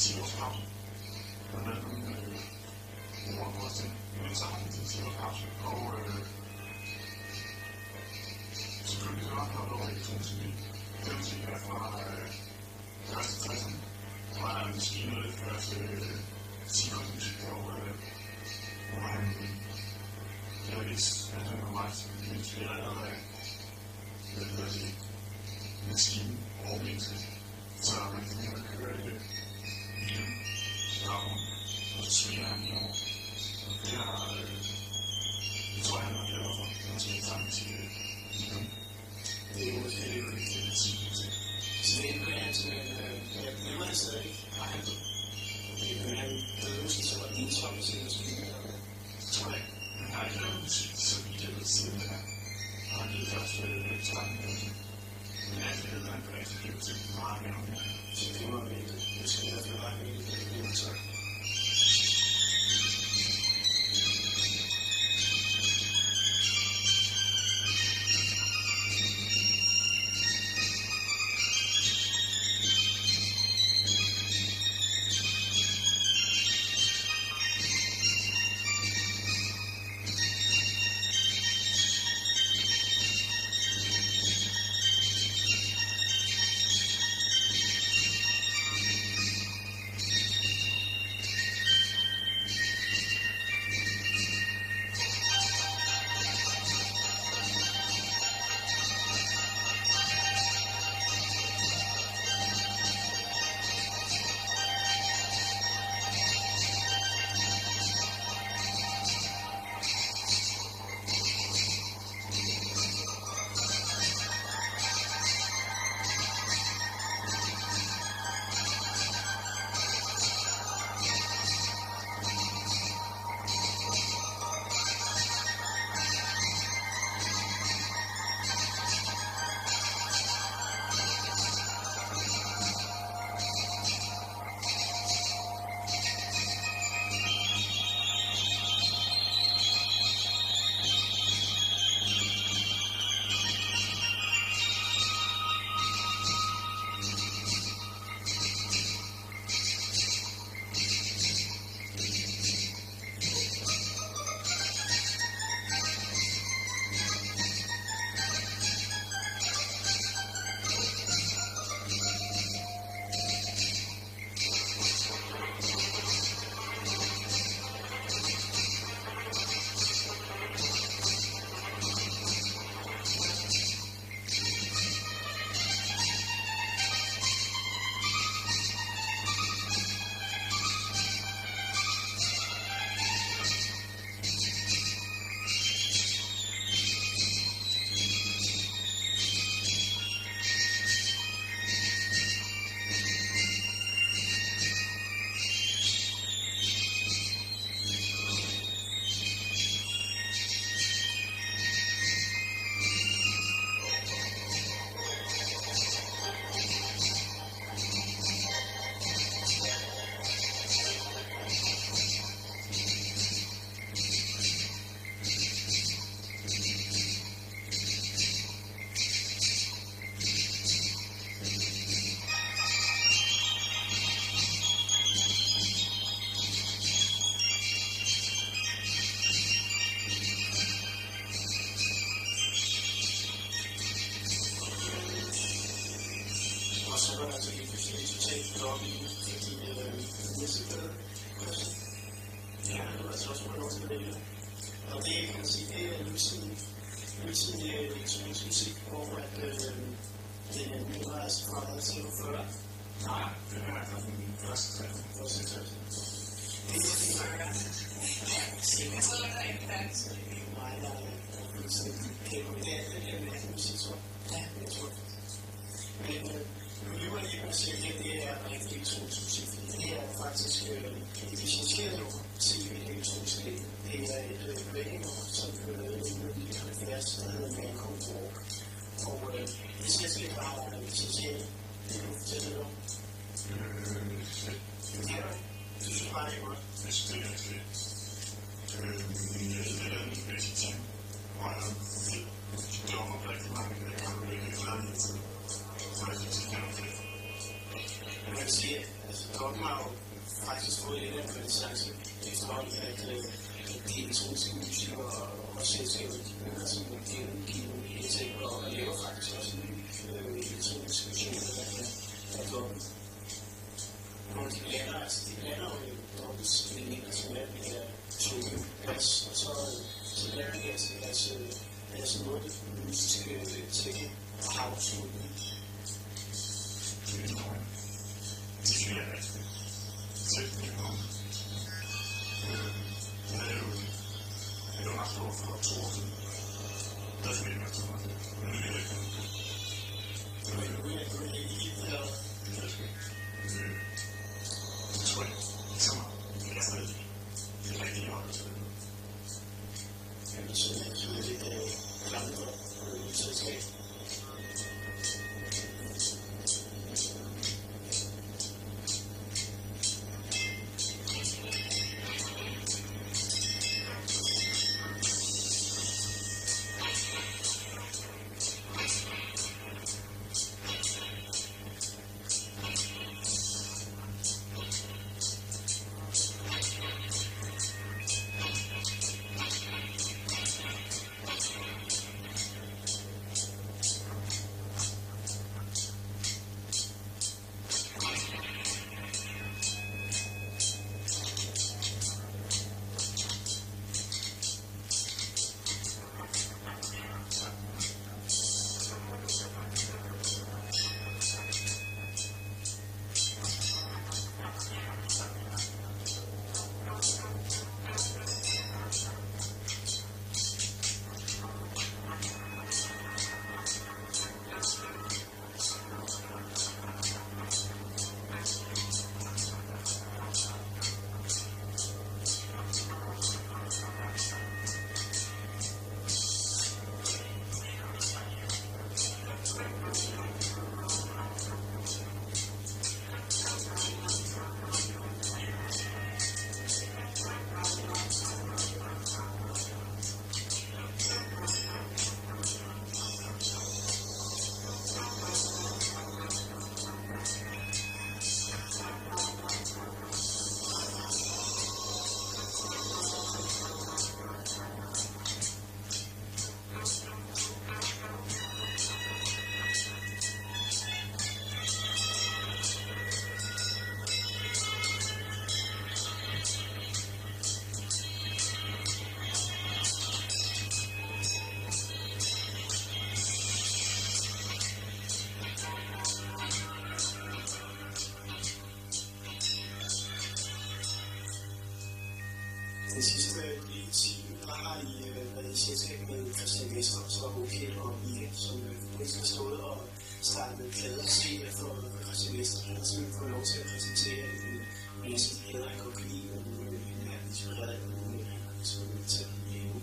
Den sidste øh, lille time, der har I øh, været i selskab med Christian Vester og okay og Ida, som øh, politisk har stået og startet med plader og serier for Christian Vester. Han har simpelthen fået lov til at præsentere øh, en masse plader, han godt kan lide, og nogle øh, han er inspireret af, og nogle øh, han har ligesom til at lave.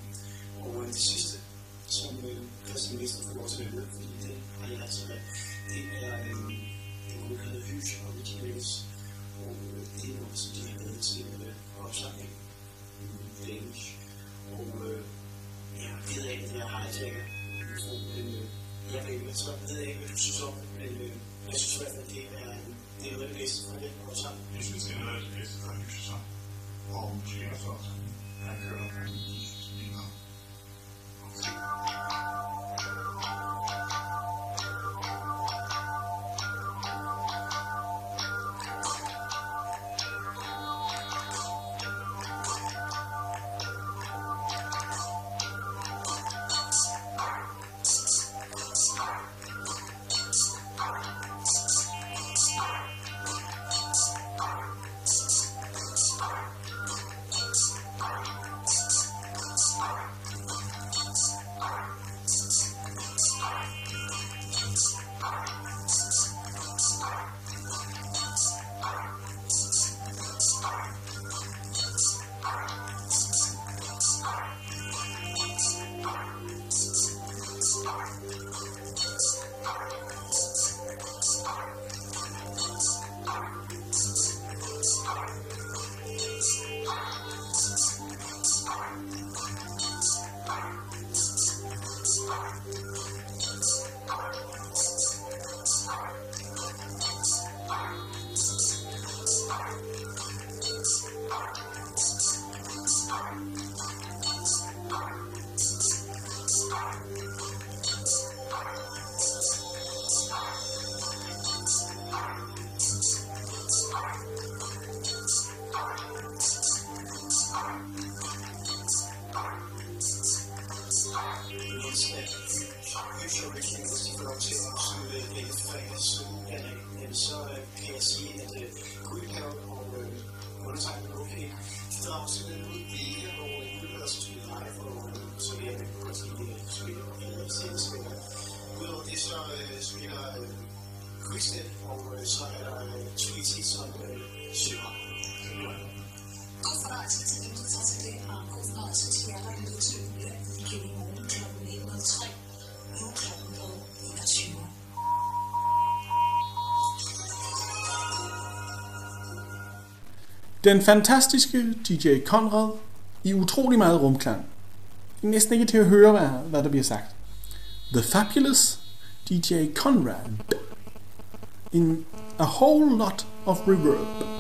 Og øh, det sidste, som øh, Christian Vester får lov til at høre, fordi det har jeg altså været, det er øh, det er der hedder Hys og Mickey Mouse. Og øh, det er noget, som de har lavet til øh, opsamling Danish. Og øh, jeg er ked af, at jeg hijacker men øh, jeg ved, jeg tror, jeg ved ikke, hvad du synes om det, men øh, jeg synes i hvert fald, det er, det er noget af det bedste fra den år sammen. Jeg synes, det er noget af det bedste fra Lyse sang. Og måske også også, han kører han Den fantastiske DJ Conrad i utrolig meget rumklang. Næsten ikke til at høre, hvad, hvad der bliver sagt. The Fabulous DJ Conrad. In a whole lot of reverb.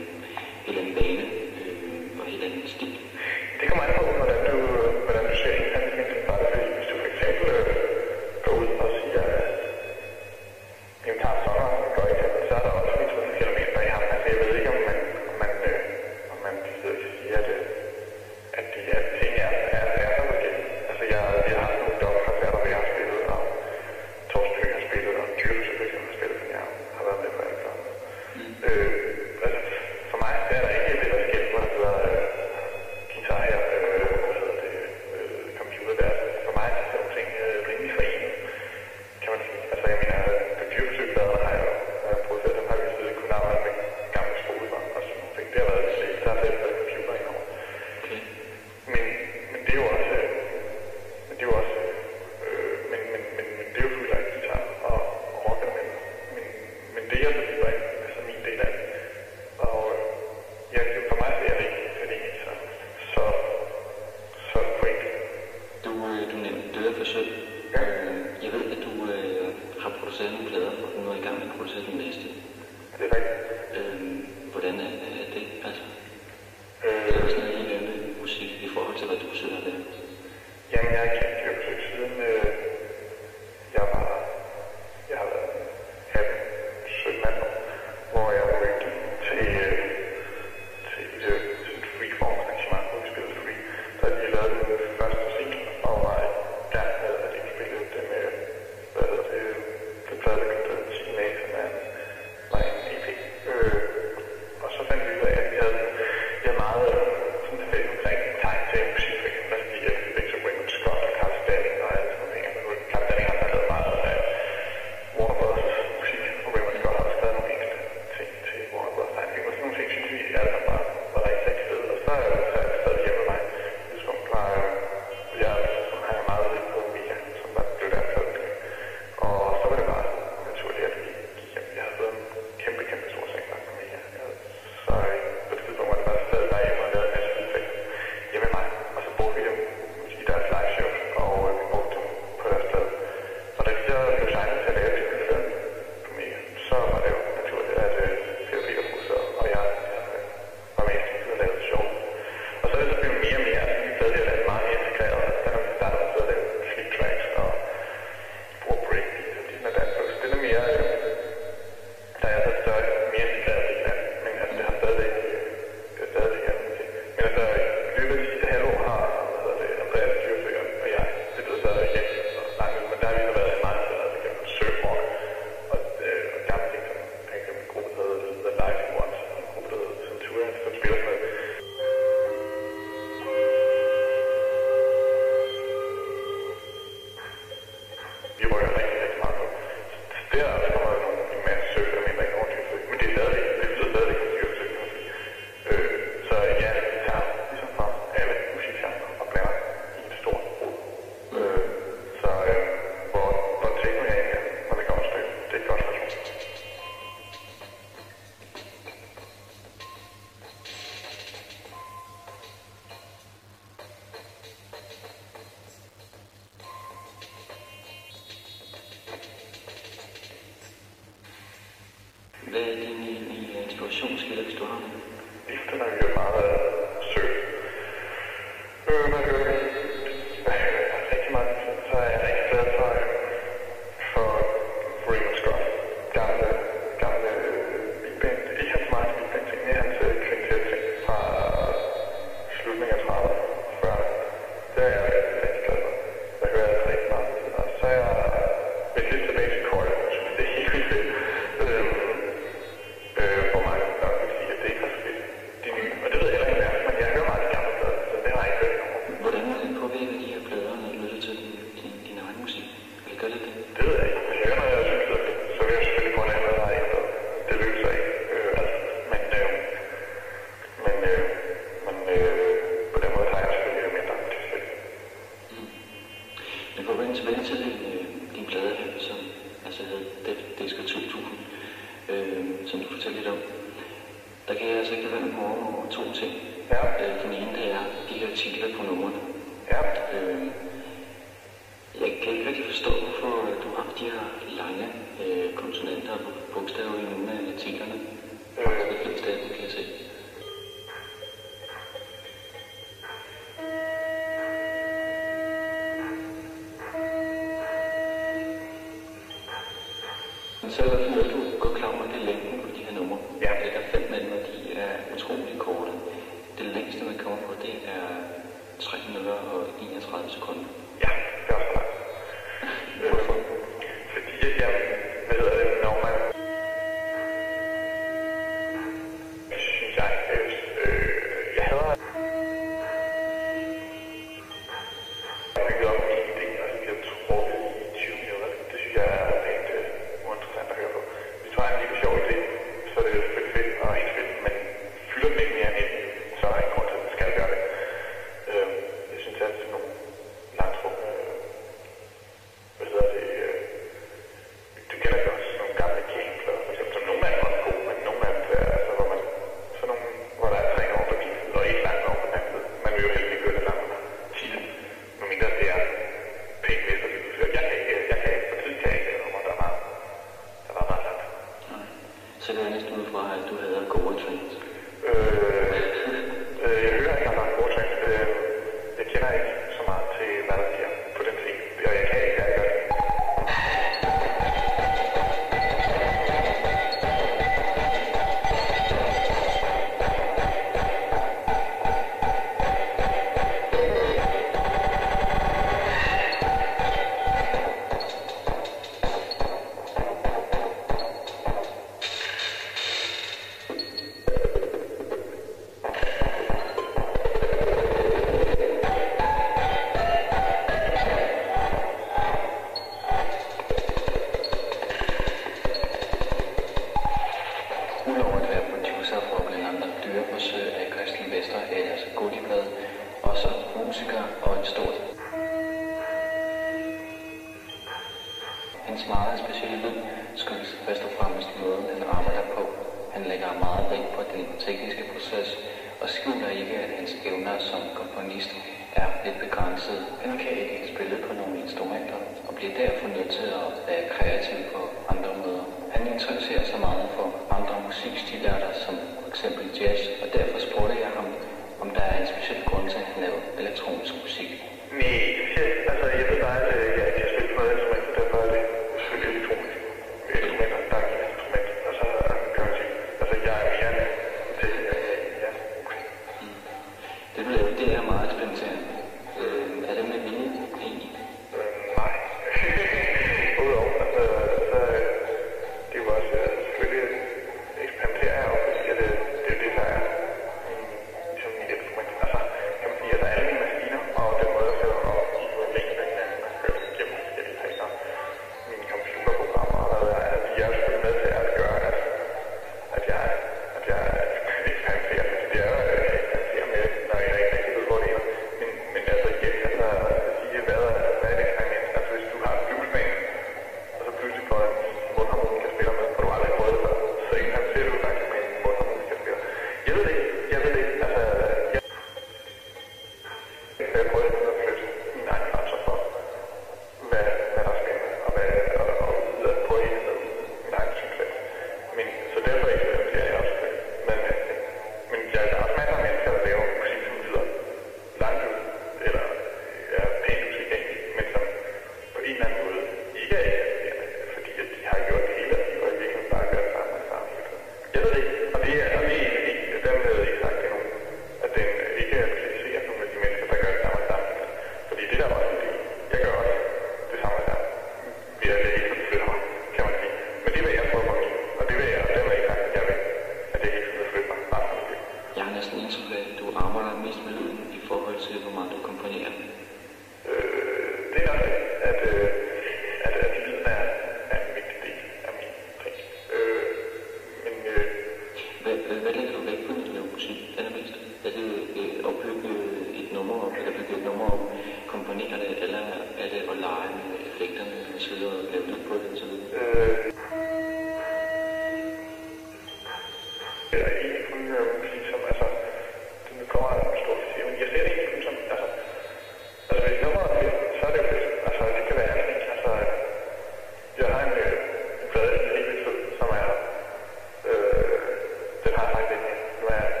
Den har jeg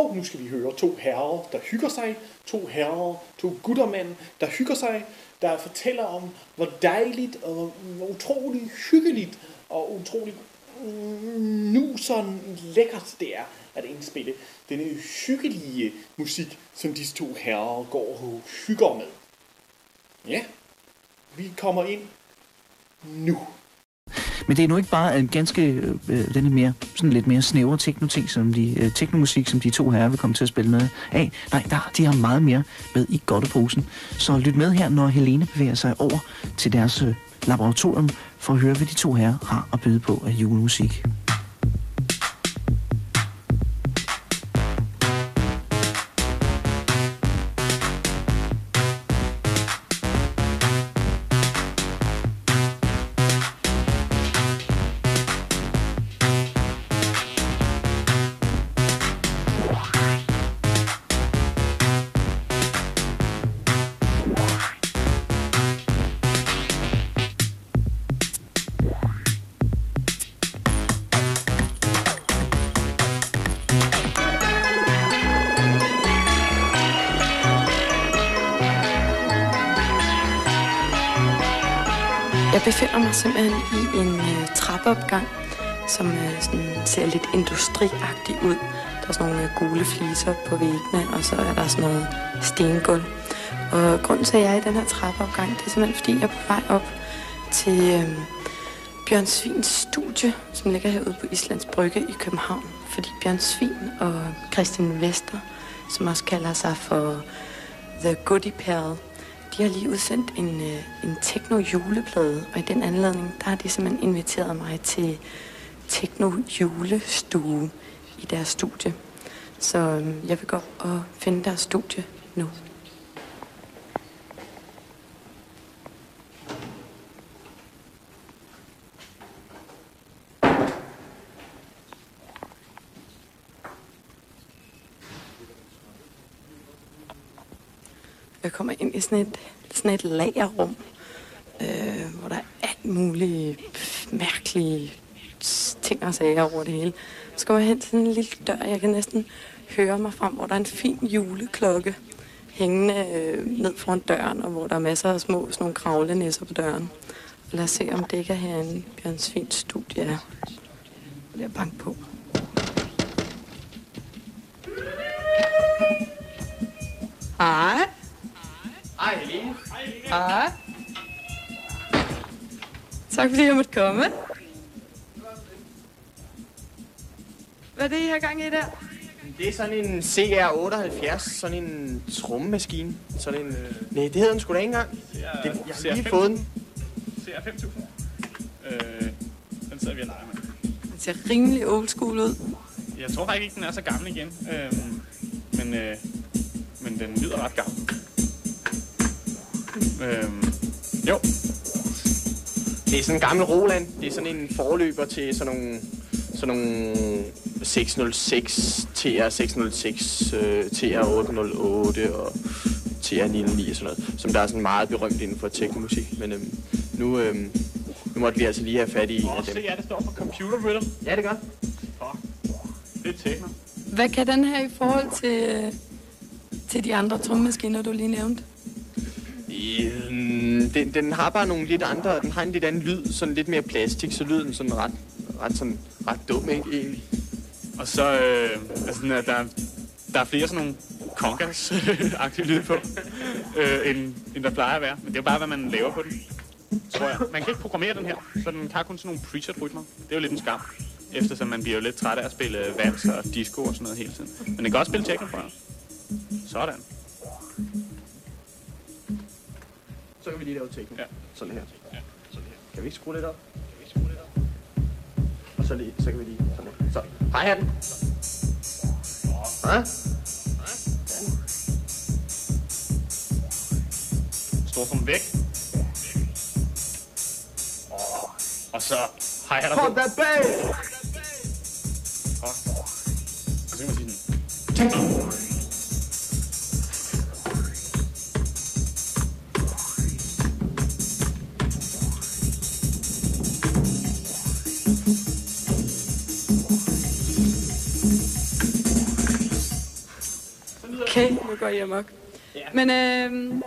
Og nu skal vi høre to herrer, der hygger sig, to herrer, to guttermænd, der hygger sig, der fortæller om, hvor dejligt og hvor utrolig hyggeligt og utrolig nu sådan lækkert det er at indspille denne hyggelige musik, som disse to herrer går og hygger med. Ja, vi kommer ind nu. Men det er nu ikke bare en ganske, øh, øh denne mere, sådan lidt mere snævre teknoting, som de, øh, teknomusik, som de to herrer vil komme til at spille med af. Nej, der, de har meget mere med i godteposen. Så lyt med her, når Helene bevæger sig over til deres øh, laboratorium, for at høre, hvad de to herrer har at byde på af julemusik. Som øh, sådan, ser lidt industriagtig ud. Der er sådan nogle øh, gule fliser på væggene, og så er der sådan noget stengulv. Og grunden til, at jeg er i den her trappeopgang, det er simpelthen, fordi jeg er på vej op til øh, Bjørn Svins studie, som ligger herude på Islands Brygge i København. Fordi Bjørn Svin og Christian Vester, som også kalder sig for The Goodie Pal, de har lige udsendt en, øh, en techno-juleplade, og i den anledning, der har de simpelthen inviteret mig til techno-julestue i deres studie. Så øhm, jeg vil gå og finde deres studie nu. Jeg kommer ind i sådan et, sådan et lagerrum, øh, hvor der er alt muligt mærkelige ting og sager over det hele. Så kommer jeg hen til en lille dør, jeg kan næsten høre mig frem, hvor der er en fin juleklokke hængende øh, ned foran døren, og hvor der er masser af små sådan nogle kravlenæsser på døren. Og lad os se, om det ikke er herinde, Bjørn Svins studie er. Det er bank på. Hej. Hej Helene. Hej. Tak fordi jeg måtte komme. Hvad er det, I har gang i der? Det er sådan en CR78, sådan en trommemaskine. Sådan en... Øh... Nej, det hedder den sgu da ikke engang. Det, jeg har lige fået den. CR5000. Øh, den sidder vi og leger med. Det ser rimelig old school ud. Jeg tror faktisk ikke, den er så gammel igen. Øh, men, øh, men den lyder ret gammel. Øh, jo. Det er sådan en gammel Roland. Det er sådan en forløber til sådan nogle, sådan nogle 606, TR606, øh, TR808 og TR909 og sådan noget, som der er sådan meget berømt inden for teknomusik. Men øhm, nu, øhm, nu måtte vi altså lige have fat i Åh, af se, dem. ja, det står for computer rhythm. Ja, det gør. Det er techno. Hvad kan den her i forhold til, øh, til de andre trommemaskiner, du lige nævnte? Øhm, den, den har bare nogle lidt andre, den har en lidt anden lyd, sådan lidt mere plastik, så lyder den sådan ret, ret, sådan, ret dum, ikke, egentlig. Og så, øh, altså, at der, der er flere sådan nogle congas-agtige lyde på, øh, end, end der plejer at være. Men det er jo bare, hvad man laver på den, tror jeg. Man kan ikke programmere den her, så den har kun sådan nogle preset-rytmer. Det er jo lidt en skam, eftersom man bliver jo lidt træt af at spille vals og disco og sådan noget hele tiden. Men den kan også spille techno, tror jeg. Sådan. Så kan vi lige lave teknik. Ja. Sådan her. Ja. Sådan her. Kan vi ikke skrue lidt op? Kan vi ikke skrue lidt op? Og så, lige, så kan vi lige sådan her. Så. Hej hatten. Hej. Storstrøm væk. Og så hej her der Pop that bass! Og så kan man sige sådan. Går jeg amok. Men øh,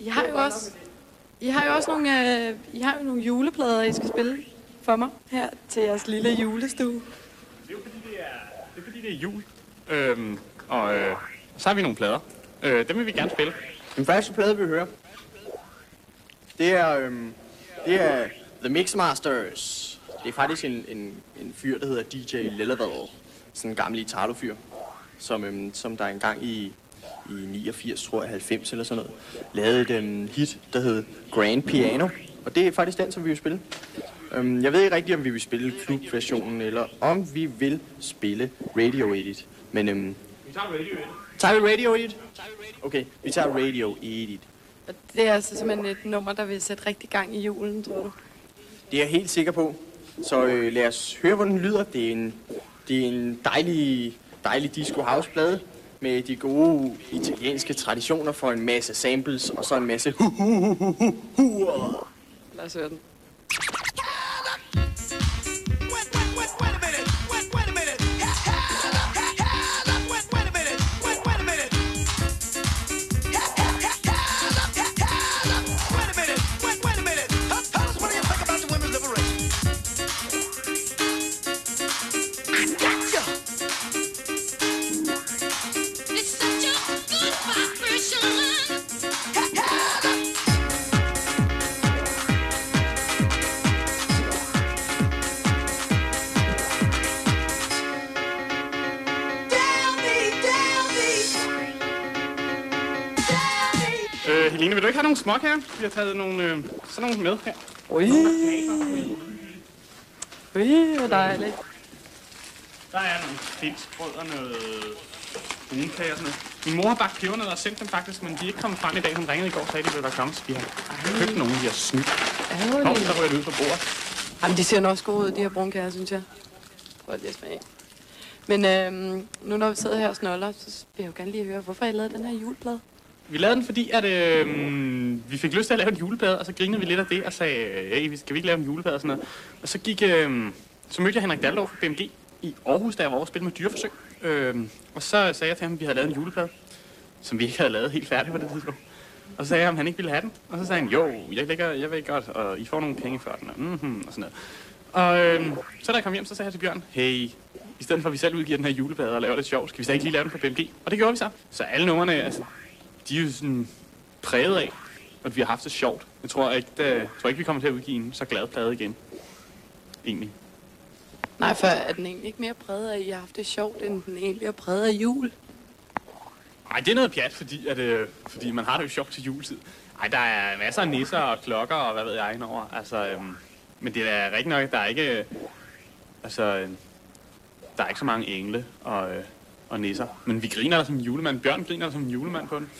I har jo også, I har jo også nogle, øh, I har jo nogle juleplader, I skal spille for mig her til jeres lille julestue. Det er jo fordi, det er, det er, fordi, det er jul. Øhm, og øh, så har vi nogle plader. Øh, dem vil vi gerne spille. Den første plade, vi hører, det er, øhm, det er The Mixmasters. Det er faktisk en, en, en fyr, der hedder DJ Lillevel. Sådan en gammel Italo-fyr, som, øhm, som der engang i, i 89, tror jeg, 90 eller sådan noget, lavede et øhm, hit, der hed Grand Piano. Og det er faktisk den, som vi vil spille. Øhm, jeg ved ikke rigtigt, om vi vil spille klubversionen, eller om vi vil spille Radio Edit. Men øhm, Vi tager radio edit. tager vi Radio Edit? Okay, vi tager Radio Edit. Og det er altså simpelthen et nummer, der vil sætte rigtig gang i julen, tror du? Det er jeg helt sikker på. Så øh, lad os høre, hvordan den lyder. Det er en, det er en dejlig, dejlig disco house plade med de gode italienske traditioner for en masse samples og så en masse hu hu hu hu hu Lad os høre den. Nogle småkager? Vi har taget nogle, øh, sådan nogle med her. Ui. Ui, hvor dejligt. Der er nogle finskbrød og noget brunkager og sådan noget. Min mor har bagt pebernødder og sendt dem faktisk, men de er ikke kommet frem i dag. Hun ringede i går og sagde, at de ville der komme, så vi har købt nogle, de har snydt. Nå, der ryger det ud på bordet. Jamen, de ser nok også gode ud, de her brunkager, synes jeg. Prøv lige at smage. Men øhm, nu når vi sidder her og snoller, så vil jeg jo gerne lige høre, hvorfor I lavede den her juleplade. Vi lavede den, fordi at, øh, vi fik lyst til at lave en juleplade, og så grinede vi lidt af det og sagde, hey, vi skal vi ikke lave en juleplade og sådan noget. Og så gik, øh, så mødte jeg Henrik Daldorf fra BMG i Aarhus, da jeg var over og spille med dyreforsøg. Øh, og så sagde jeg til ham, at vi havde lavet en juleplade, som vi ikke havde lavet helt færdig på det tidspunkt. Og så sagde jeg, om han ikke ville have den. Og så sagde han, jo, jeg, lægger, jeg vil godt, og I får nogle penge for den, og, mm-hmm, og sådan noget. Og øh, så da jeg kom hjem, så sagde jeg til Bjørn, hey, i stedet for at vi selv udgiver den her juleplade og laver det sjovt, skal vi så ikke lige lave den på BMG? Og det gjorde vi så. Så alle numrene, altså, de er jo sådan præget af, at vi har haft det sjovt. Jeg tror ikke, det, jeg tror ikke vi kommer til at udgive en så glad plade igen. Egentlig. Nej, for er den egentlig ikke mere præget af, at I har haft det sjovt, end den egentlig er præget af jul? Nej, det er noget pjat, fordi, at, øh, fordi man har det jo sjovt til juletid. Ej, der er masser af nisser og klokker og hvad ved jeg indover. Altså, øhm, men det er rigtigt nok, at der er ikke... Øh, altså, øh, der er ikke så mange engle og, øh, og nisser. Men vi griner der som en julemand. Bjørn griner der som en julemand på den.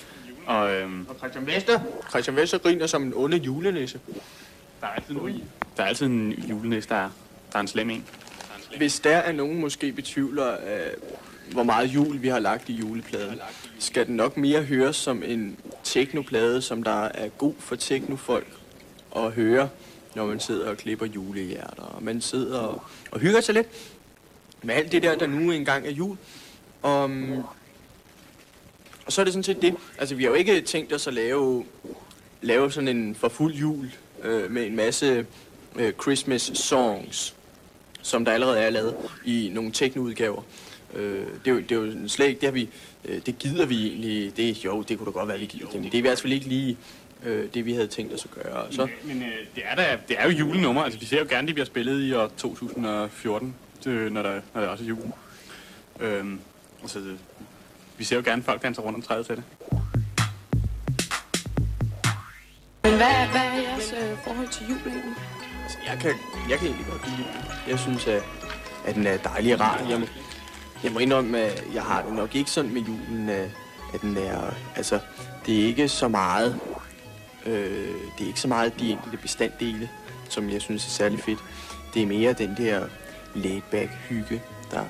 Og, øhm, Og Christian Vester. Christian Vester griner som en onde julenisse. der er altid en, der er altid en julenisse, der er, der er en slem en. Hvis der er nogen måske betvivler, øh, hvor meget jul vi har lagt i julepladen, skal den nok mere høres som en teknoplade, som der er god for teknofolk at høre, når man sidder og klipper julehjerter, og man sidder og, og hygger sig lidt med alt det der, der nu engang er jul. Og, og så er det sådan set det. Altså, vi har jo ikke tænkt os at lave, lave sådan en for fuld jul øh, med en masse øh, Christmas songs som der allerede er lavet i nogle teknoudgaver. Øh, det, er jo, det er jo slet ikke, det har vi, øh, det gider vi egentlig, det, jo, det kunne da godt være, vi gider det, men det er i hvert fald ikke lige øh, det, vi havde tænkt os at gøre. Så, Men øh, det, er da, det er jo julenummer. Altså, vi ser jo gerne, det bliver spillet i år 2014, det, øh, når, der, når der også er jul. Øhm, altså, det- vi ser jo gerne, at folk danser rundt om træet til det. Men hvad, er- hvad er jeres øh, forhold til jul egentlig? altså, jeg, kan, jeg kan egentlig godt lide julen. Jeg synes, at, at den er dejlig og rar. Jeg må, jeg må indrømme, at jeg har det nok ikke sådan med julen, at, at den er... Altså, det er ikke så meget... Øh, det er ikke så meget de enkelte bestanddele, som jeg synes er særlig fedt. Det er mere den der laid-back hygge, der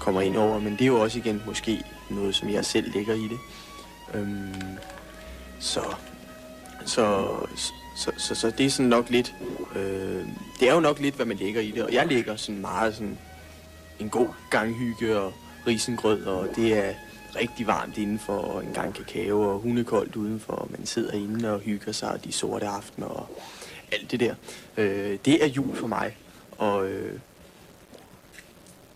kommer ind over. Men det er jo også igen måske noget, som jeg selv lægger i det. Øhm, så, så, så, så, så det er sådan nok lidt... Øh, det er jo nok lidt, hvad man lægger i det. Og jeg lægger sådan meget sådan en god gang hygge og risengrød, og det er rigtig varmt indenfor, og en gang kakao og hundekoldt udenfor, og man sidder inde og hygger sig, de sorte aftener og alt det der. Øh, det er jul for mig, og øh,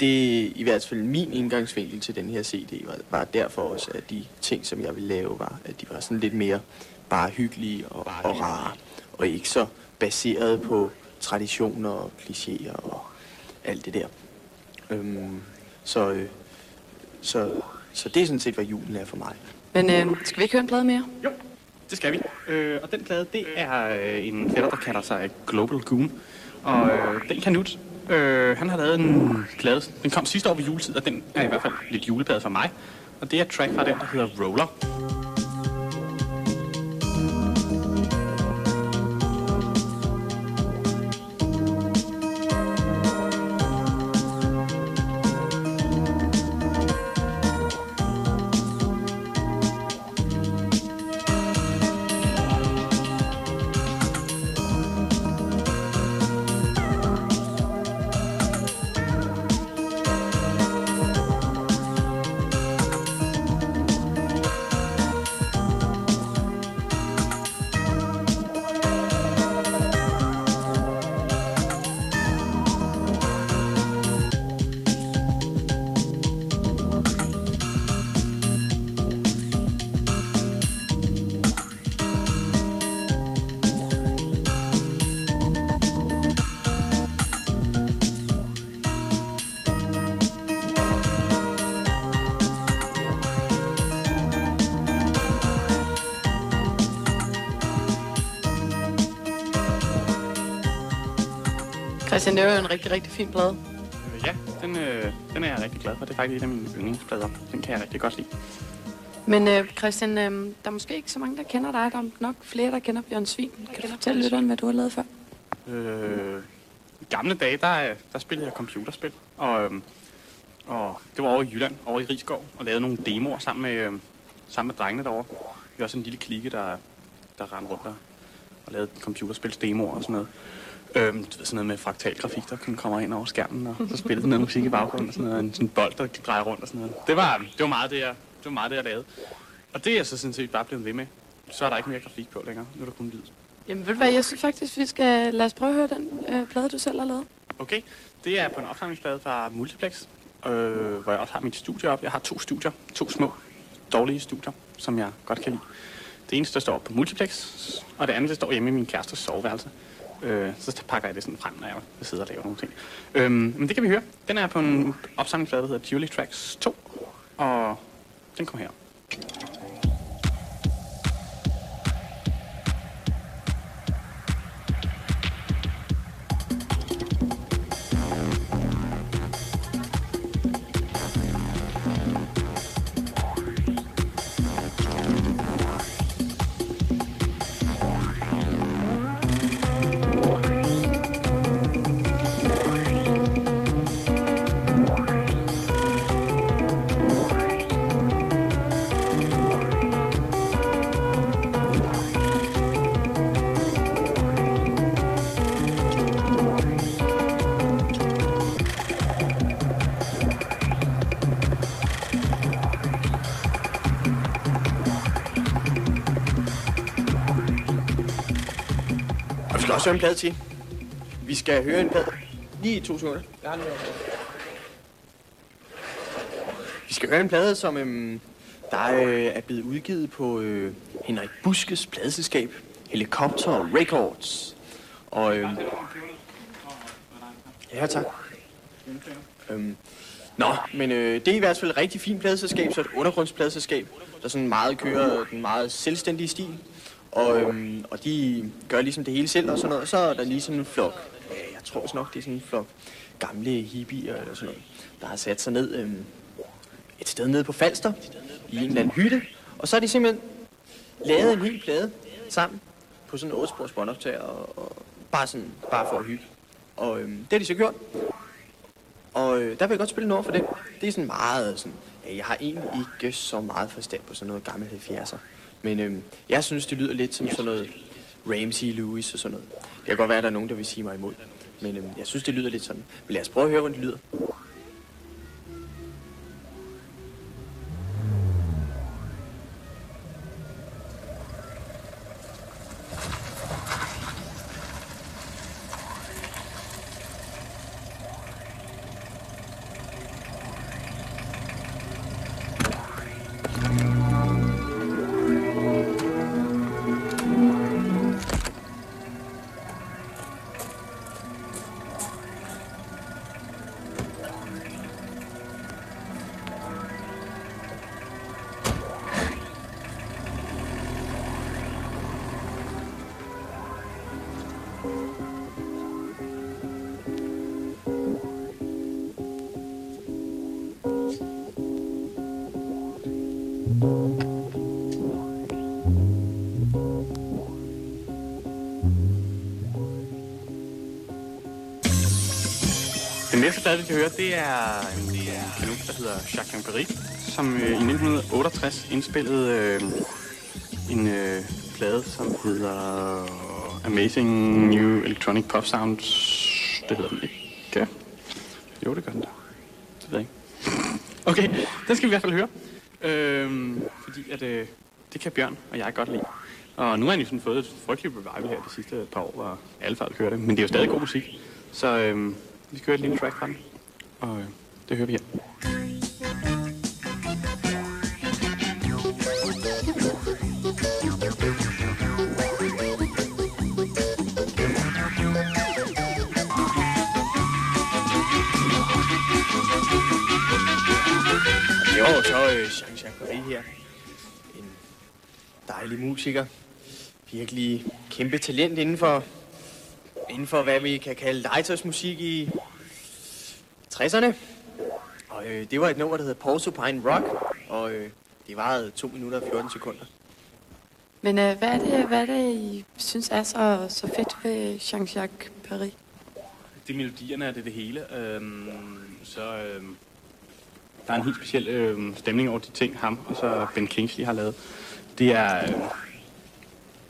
det er i hvert fald min indgangsvinkel til den her CD, var, var derfor også, at de ting, som jeg ville lave, var, at de var sådan lidt mere bare hyggelige og, og rare, og ikke så baseret på traditioner og klichéer og alt det der. Øhm, så, øh, så, så det er sådan set, hvad julen er for mig. Men øh, skal vi ikke høre en plade mere? Jo, det skal vi. Øh, og den plade, det er øh, en fætter, der kalder sig Global Goon. Og øh, den kanut, øh, han har lavet en plade, den kom sidste år ved juletid, og den er i hvert fald lidt juleplade for mig. Og det er et track fra den, der hedder Roller. Rigtig, rigtig fin plade. Øh, ja, den, øh, den er jeg rigtig glad for. Det er faktisk en af mine yndlingsplader. Den kan jeg rigtig godt lide. Men øh, Christian, øh, der er måske ikke så mange, der kender dig. Der er nok flere, der kender Bjørn Svin. Kan du fortælle lytteren, hvad du har lavet før? Øh, I gamle dage, der, der spillede jeg computerspil. Og, øhm, og det var over i Jylland, over i Rigskov, og lavede nogle demoer sammen med, øhm, sammen med drengene derovre. Vi var også en lille klikke, der, der rendte rundt og, og lavede computerspilsdemoer og sådan noget. Øhm, du ved, sådan noget med fraktalgrafik, der kun kommer ind over skærmen, og så spillede noget musik i baggrunden, og sådan noget, en sådan bold, der drejer rundt og sådan noget. Det var, det var meget det, jeg, det var meget det, jeg lavede. Og det er jeg så sådan set bare blevet ved med. Så er der ikke mere grafik på længere. Nu er der kun lyd. Jamen ved du hvad, jeg synes faktisk, vi skal lade os prøve at høre den øh, plade, du selv har lavet. Okay, det er på en opsamlingsplade fra Multiplex, øh, hvor jeg også har mit studie op. Jeg har to studier, to små, dårlige studier, som jeg godt kan lide. Det eneste, der står på Multiplex, og det andet, der står hjemme i min kærestes soveværelse. Øh, så pakker jeg det sådan frem, når jeg sidder og laver nogle ting. Øhm, men det kan vi høre. Den er på en opsamlingsplade, der hedder Julie Tracks 2, og den kommer her. Skal en plade til. Vi skal høre en plade. Lige i to sekunder. Vi skal høre en plade, som øhm, der øh, er blevet udgivet på øh, Henrik Buskes pladeselskab, Helicopter Records. Og øhm, ja, tak. Øhm, nå, men øh, det er i hvert fald et rigtig fint pladeselskab, så et undergrundspladeselskab, der sådan meget kører den meget selvstændige stil. Og, øhm, og de gør ligesom det hele selv og sådan noget. Så er der lige sådan en flok, øh, jeg tror også nok, det er sådan en flok gamle hippier eller sådan noget, der har sat sig ned øhm, et sted nede på Falster i en eller anden hytte. Og så har de simpelthen lavet en hel plade sammen på sådan en 8 spors båndoptager og, og bare, sådan, bare for at hygge. Og øhm, det har de så gjort. Og øh, der vil jeg godt spille noget for det. Det er sådan meget sådan, ja, jeg har egentlig ikke så meget forstand på sådan noget gammel 70'er. Men øhm, jeg synes, det lyder lidt som sådan noget Ramsey Lewis og sådan noget. Det kan godt være, at der er nogen, der vil sige mig imod. Men øhm, jeg synes, det lyder lidt sådan. Men lad os prøve at høre, hvordan det lyder. Plade, vi kan høre, det er en kanon, der hedder Jacques Perry, som øh, i 1968 indspillede øh, en øh, plade, som hedder Amazing New Electronic Pop Sounds. Det hedder den ikke. Jo, det gør den da. Det ved jeg ikke. Okay, den skal vi i hvert fald høre. Øh, fordi at, øh, det kan Bjørn og jeg godt lide. Og nu har han jo sådan fået et frygteligt revival her de sidste par år, hvor alle folk hører det. Men det er jo stadig god musik. Så øhm, vi skal høre et lille track fra den. Og øh, det hører vi her. Det var jo så øh, Jean-Jacques her. En dejlig musiker. Virkelig kæmpe talent inden for inden for, hvad vi kan kalde legetøjsmusik i 60'erne. Og øh, det var et nummer, der hedder Porcupine Rock, og øh, det varede 2 minutter og 14 sekunder. Men øh, hvad, er det, hvad er det, I synes er så, så fedt ved Jean-Jacques Paris? Det er melodierne, er det det hele. Øhm, så øhm, der er en helt speciel øhm, stemning over de ting, ham og så Ben Kingsley har lavet. Det er, øhm,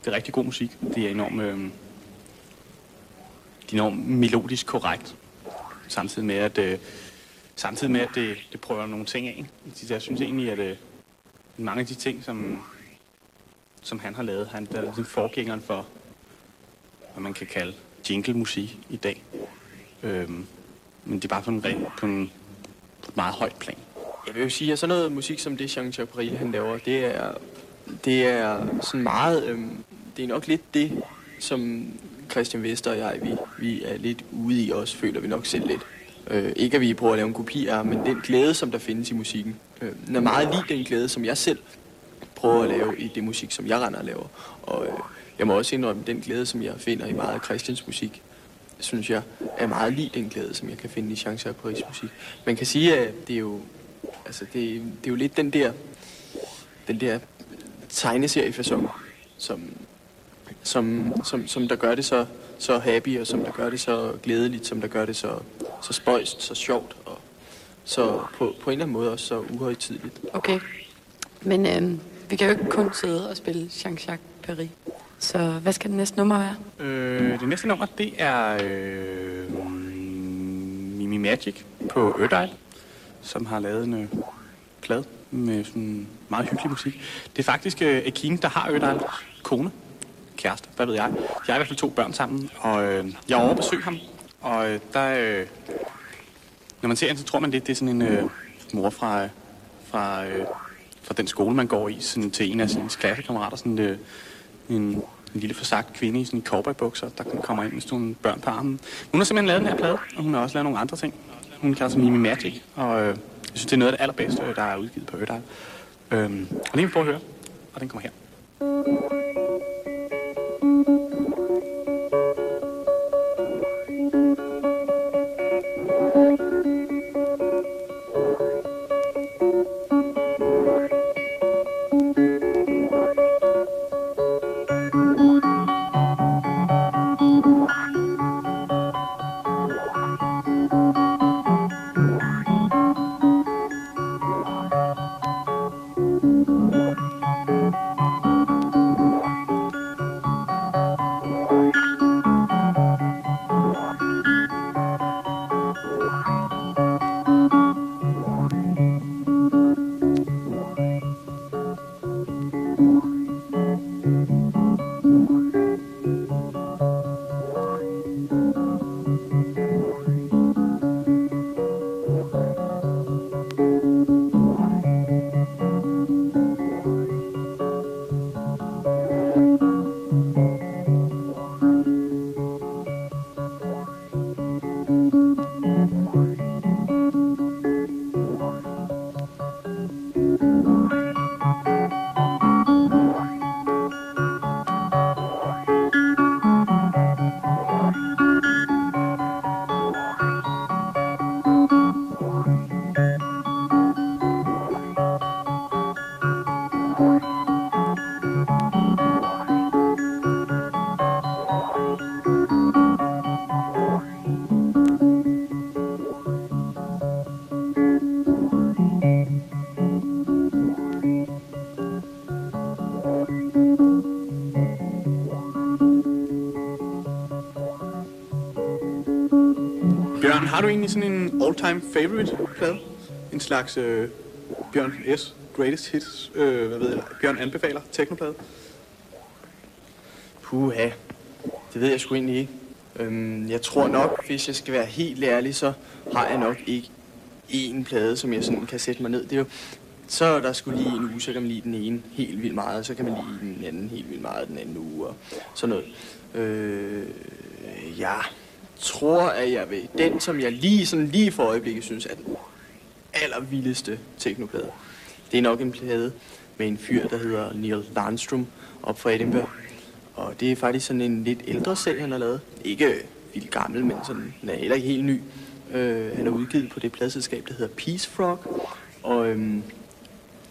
det er rigtig god musik. Det er enormt, øhm, enormt melodisk korrekt. Samtidig med, at, øh, samtidig med, at det, det prøver nogle ting af. Jeg synes egentlig, at øh, mange af de ting, som, som han har lavet, han der er ligesom forgængeren for, hvad man kan kalde jingle-musik i dag. Øhm, men det er bare på en, ren, på en, på et meget højt plan. Jeg vil jo sige, at sådan noget musik som det, Jean-Jacques han laver, det er, det er sådan meget... Øhm, det er nok lidt det, som Christian Vester og jeg, vi, vi er lidt ude i også, føler vi nok selv lidt. Øh, ikke at vi prøver at lave en kopi af, men den glæde, som der findes i musikken, øh, den er meget lige den glæde, som jeg selv prøver at lave i det musik, som jeg render og laver. Og øh, jeg må også indrømme, den glæde, som jeg finder i meget af Christians musik, synes jeg er meget lige den glæde, som jeg kan finde i Chance og Paris musik. Man kan sige, at det er jo, altså det, det er jo lidt den der, den der tegneseriefasong, som, som, som, som der gør det så, så happy, og som der gør det så glædeligt, som der gør det så, så spøjst, så sjovt, og så på, på en eller anden måde også så uhøjtidligt. Okay, men øh, vi kan jo ikke kun sidde og spille Jean-Jacques Paris. Så hvad skal det næste nummer være? Øh, det næste nummer, det er øh, Mimi Magic på Ørdejl, som har lavet en øh, plade med sådan meget hyggelig musik. Det er faktisk øh, Akine, der har Ørdejl kone, kæreste, hvad ved jeg. Jeg har i hvert fald to børn sammen, og øh, jeg er over at besøge ham, og øh, der, øh, når man ser hende, så tror man lidt, det er sådan en øh, mor fra, fra, øh, fra den skole, man går i, sådan til en af sine klassekammerater, sådan øh, en, en lille forsagt kvinde i sådan en cowboybukser, der kommer ind med sådan nogle børn på armen. Hun har simpelthen lavet den her plade, og hun har også lavet nogle andre ting. Hun kalder sig Mimi Magic, og øh, jeg synes, det er noget af det allerbedste, der er udgivet på Ørdal. Øhm, og lige prøve at høre, og den kommer her. Du egentlig sådan en all-time favorite plade? En slags øh, Bjørn S. Greatest Hits, øh, hvad ved jeg, Bjørn anbefaler, teknoplade? Puha, det ved jeg sgu egentlig ikke. Øhm, jeg tror nok, hvis jeg skal være helt ærlig, så har jeg nok ikke én plade, som jeg sådan kan sætte mig ned. Det er jo, så er der skulle lige en uge, så kan man lide den ene helt vildt meget, så kan man lide den anden helt vildt meget den anden uge, og sådan noget. Øh, ja, tror, at jeg vil. Den, som jeg lige, sådan lige for øjeblikket synes er den allervildeste teknoplade. Det er nok en plade med en fyr, der hedder Neil Landstrom op fra Edinburgh. Og det er faktisk sådan en lidt ældre sag, han har lavet. Ikke øh, vildt gammel, men sådan, den er heller ikke helt ny. Øh, han er udgivet på det pladselskab, der hedder Peace Frog. Og øhm,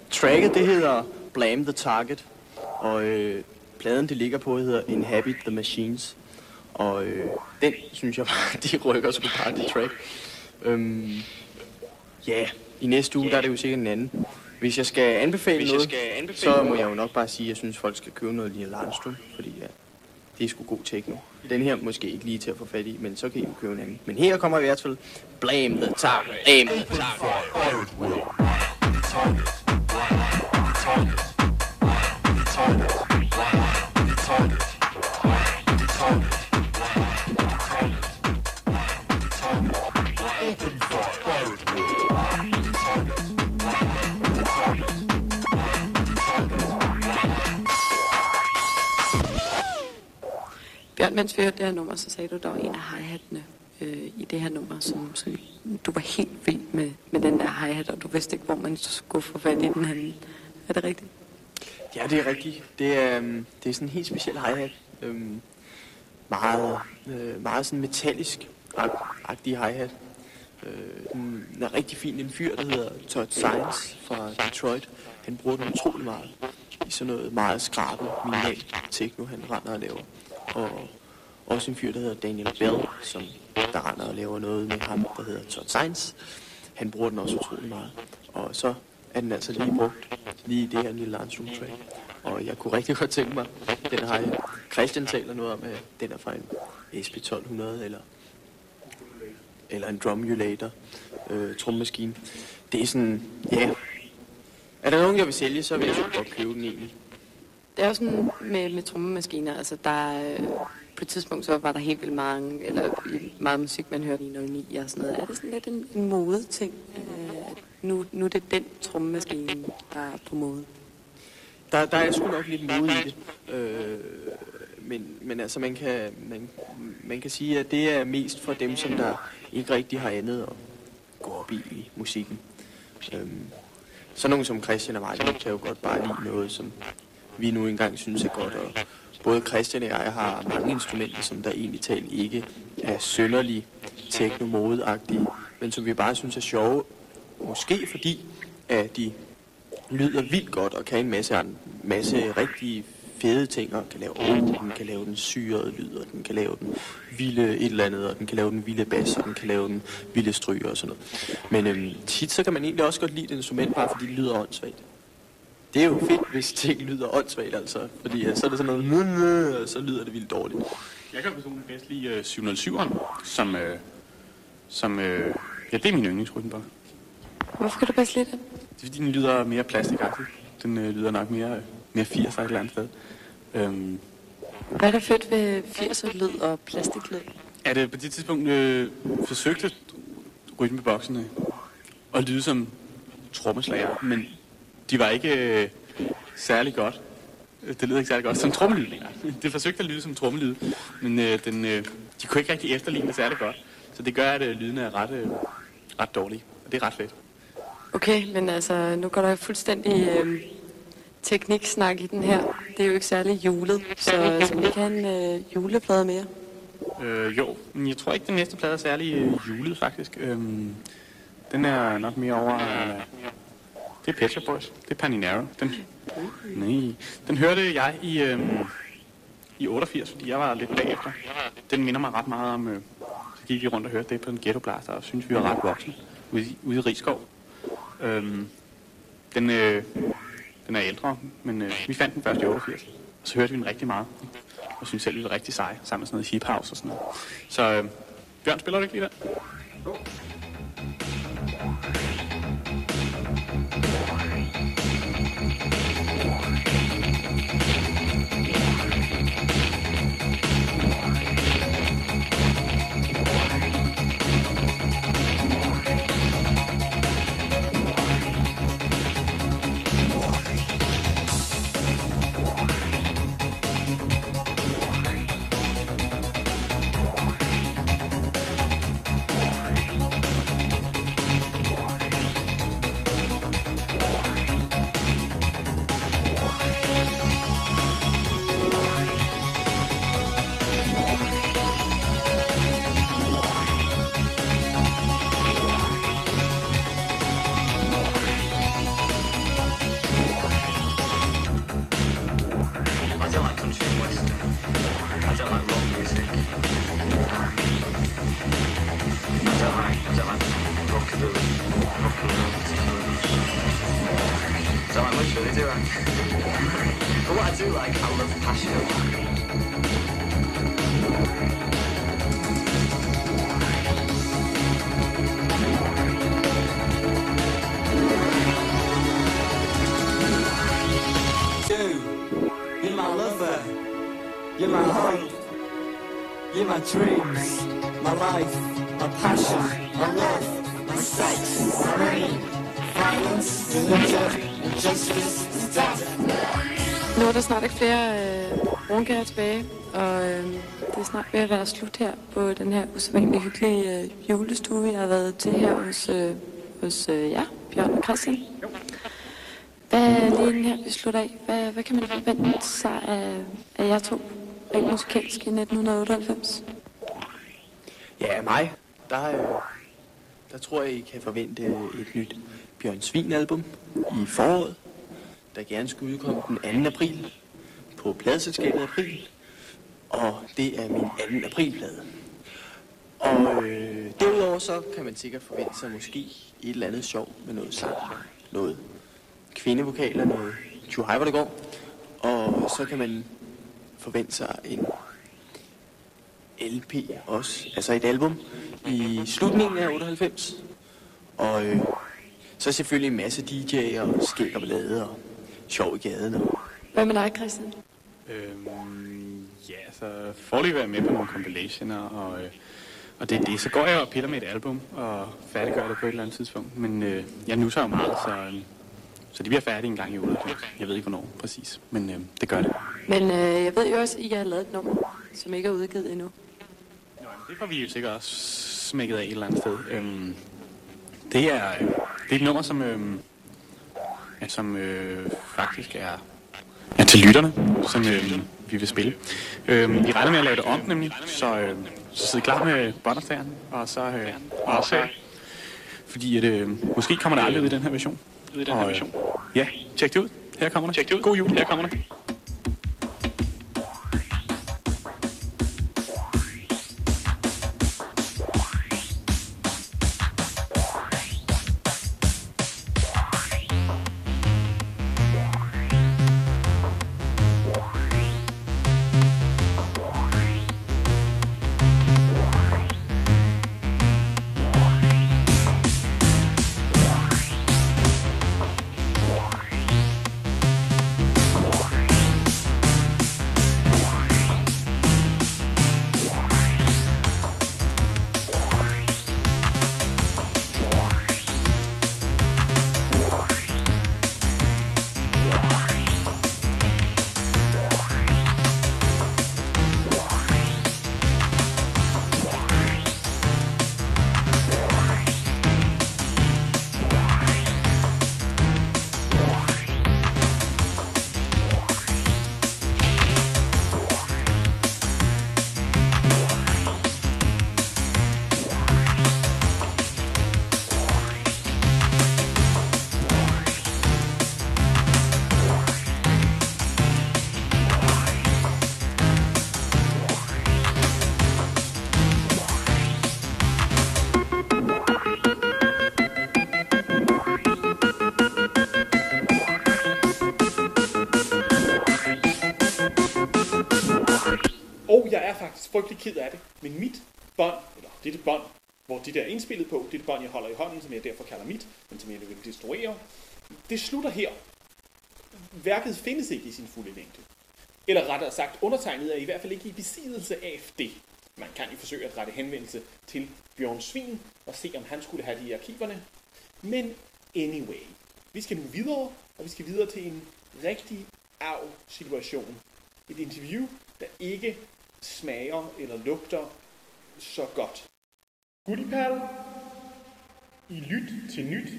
tracket, det hedder Blame the Target. Og øh, pladen, det ligger på, hedder Inhabit the Machines. Og øh, den, synes jeg bare, de rykker sgu bare det track. Øhm, ja, yeah. i næste uge, der er det jo sikkert en anden. Hvis jeg skal anbefale Hvis jeg noget, skal anbefale så må noget- jeg jo nok bare sige, at jeg synes, folk skal købe noget Neil Armstrong, fordi ja, det er sgu god techno. Den her måske ikke lige til at få fat i, men så kan I jo købe en anden. Men her kommer i hvert fald Blame the Target. Blame the Target. Bjørn, mens vi hørte det her nummer, så sagde du, at der var en af hi øh, i det her nummer, som, som du var helt vild med, med den der hi-hat, og du vidste ikke, hvor man skulle få fat i den her. Er det rigtigt? Ja, det er rigtigt. Det er, øhm, det er sådan en helt speciel hi-hat. Øhm, meget, øh, meget sådan metallisk agtig hi-hat. Øh, den er rigtig fin. En fyr, der hedder Todd Science fra Detroit. Han bruger den utrolig meget i sådan noget meget skrabet, minimal techno, han render og laver. Og også en fyr, der hedder Daniel Bell, som der render og laver noget med ham, der hedder Todd Science. Han bruger den også utrolig meget. Og så er den altså lige brugt lige i det her lille Armstrong track. Og jeg kunne rigtig godt tænke mig, den har. Christian taler noget om, at den er fra en SP1200 eller, eller en drumulator øh, trommaskine. Det er sådan, ja. Er der nogen, jeg vil sælge, så vil jeg godt købe den egentlig. Det er jo sådan med, med trommemaskiner, altså der øh, på et tidspunkt så var der helt vildt mange, eller meget musik, man hørte i 09 og sådan noget. Er det sådan lidt en, en modeting? Øh, nu, nu er det den trommemaskine, der er på mode. Der, der er sgu nok lidt mode i det. Øh, men, men altså, man kan, man, man kan sige, at det er mest for dem, som der ikke rigtig har andet at gå op i i musikken. Øhm, så nogen som Christian og mig, de kan jo godt bare lide noget, som vi nu engang synes er godt. Og både Christian og jeg har mange instrumenter, som der egentlig talt ikke er sønderlig teknomodeagtige, men som vi bare synes er sjove. Måske fordi, at de lyder vildt godt og kan en masse, en masse rigtig fede ting, og kan lave oh, den kan lave den syrede lyd, og den kan lave den vilde et eller andet, og den kan lave den vilde bas, og den kan lave den vilde stryger og sådan noget. Men øhm, tit så kan man egentlig også godt lide et instrument, bare fordi det lyder åndssvagt. Det er jo fedt, hvis ting lyder åndssvagt, altså. Fordi øh, så er det sådan noget, "Nø, nø", og så lyder det vildt dårligt. Jeg kan personligt bedst lide øh, 707'eren, som, øh, som øh, ja, det er min yndlingsrytmenbok. Hvorfor kan du bedst lide den? Det er fordi, den lyder mere plastikagtig. Den øh, lyder nok mere, mere 80'er et eller andet sted. Øhm, Hvad er der fedt ved 80'er lyd og plastiklyd? at øh, på det tidspunkt øh, forsøgte rytmeboksene at lyde som trommeslager, men de var ikke øh, særlig godt. Øh, Det lyder ikke særlig godt som trommelyd længere. Det forsøgte at lyde som trommelyd, men øh, den, øh, de kunne ikke rigtig efterligne det særlig godt. Så det gør, at øh, lydene er ret, øh, ret dårlige, og det er ret fedt. Okay, men altså, nu går der fuldstændig øh, tekniksnak i den her. Det er jo ikke særlig julet, så, så vi kan have en øh, juleplade mere. Øh, jo, men jeg tror ikke, den næste plade er særlig øh, julet, faktisk. Øhm, den er nok mere over... Øh, det er Pet Shop Boys. Det er Paninaro. Den, nej, den hørte jeg i, øh, i 88, fordi jeg var lidt bagefter. Den minder mig ret meget om... Øh, så gik vi rundt og hørte det på en ghetto blaster, og synes vi var ret voksne ude, ude i Rigskov. Øhm, den, øh, den er ældre, men øh, vi fandt den først i 88. Og så hørte vi den rigtig meget. Og synes selv, vi var rigtig seje, sammen med sådan noget hip house og sådan noget. Så øh, Bjørn, spiller du ikke lige der? Øh, er tilbage, og øh, det er snart ved at være slut her på den her usædvanlig hyggelige øh, julestue, jeg har været til her hos, øh, hos øh, ja, Bjørn og Christian. Hvad er lige den her, vi slutter af? Hvad, hvad kan man forvente sig af, af jer to rent musikalsk i 1998? Ja, mig. Der, øh, der tror jeg, I kan forvente øh, et nyt Bjørn Svin-album i foråret, der gerne skulle udkomme den 2. april på pladeselskabet April. Og det er min anden aprilplade. Og øh, derudover så kan man sikkert forvente sig måske et eller andet sjov med noget sang, noget kvindevokaler, noget tjo hvor det går. Og så kan man forvente sig en LP også, altså et album i slutningen af 98. Og øh, så selvfølgelig en masse DJ'er og skæg og blade og sjov i gaden. Og... Hvad med dig, Christian? Øhm, ja, så er jeg med på nogle compilationer, og, øh, og det er det. Så går jeg og piller med et album og færdiggør det på et eller andet tidspunkt. Men øh, jeg nusser jo meget, så, øh, så de bliver færdige en gang i uge. Jeg ved ikke, hvornår præcis, men øh, det gør det. Men øh, jeg ved jo også, at I har lavet et nummer, som ikke er udgivet endnu. Det får vi jo sikkert også smækket af et eller andet sted. Øhm, det, er, øh, det er et nummer, som, ja, som øh, faktisk er, er til lytterne, som øh, vi vil spille. Øhm, vi regner med at lave det om, nemlig, så, øh, så sid klar med båndoptageren, og så øh, og også, øh, fordi at, øh, måske kommer der aldrig ud i den her version. Ud i den her version. Ja, tjek det ud. Her kommer det ud. God jul. Her kommer der. Frygtelig ked af det, men mit bånd, eller dette bånd, hvor det der er indspillet på, det bånd, jeg holder i hånden, som jeg derfor kalder mit, men som jeg vil destruere, det slutter her. Værket findes ikke i sin fulde længde. Eller rettere sagt, undertegnet er i hvert fald ikke i besiddelse af det. Man kan jo forsøge at rette henvendelse til Bjørn Svin og se, om han skulle have det i arkiverne. Men anyway, vi skal nu videre, og vi skal videre til en rigtig arv situation. Et interview, der ikke smager eller lugter så godt. Gudipal, i Lyt til Nyt,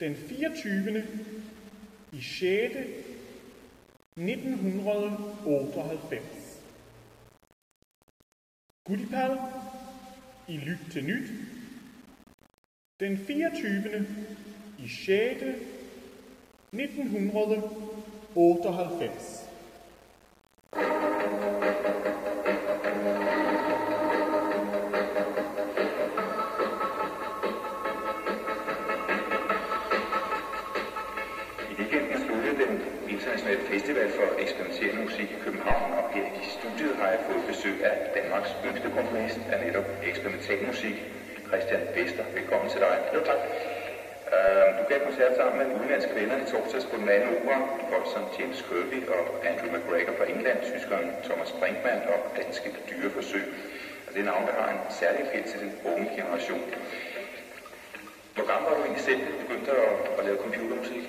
den 24. i 6. 1998. Gudipal, i Lyt til Nyt, den 24. i 6. 1998. I weekenden sluttede den internationale festival for eksperimenterende musik i København, og her i studiet har jeg fået besøg af Danmarks yngste komponist af netop eksperimental musik, Christian Vester. Velkommen til dig. Jo, tak. Uh, du gav koncert sammen med udenlandske venner i torsdags på den anden opera, folk som James Kirby og Andrew McGregor fra England, tyskeren Thomas Brinkmann og danske dyreforsøg. Og det er navn, der har en særlig appel til den unge generation. Hvor gammel var du egentlig selv, da du begyndte at, at lave computermusik?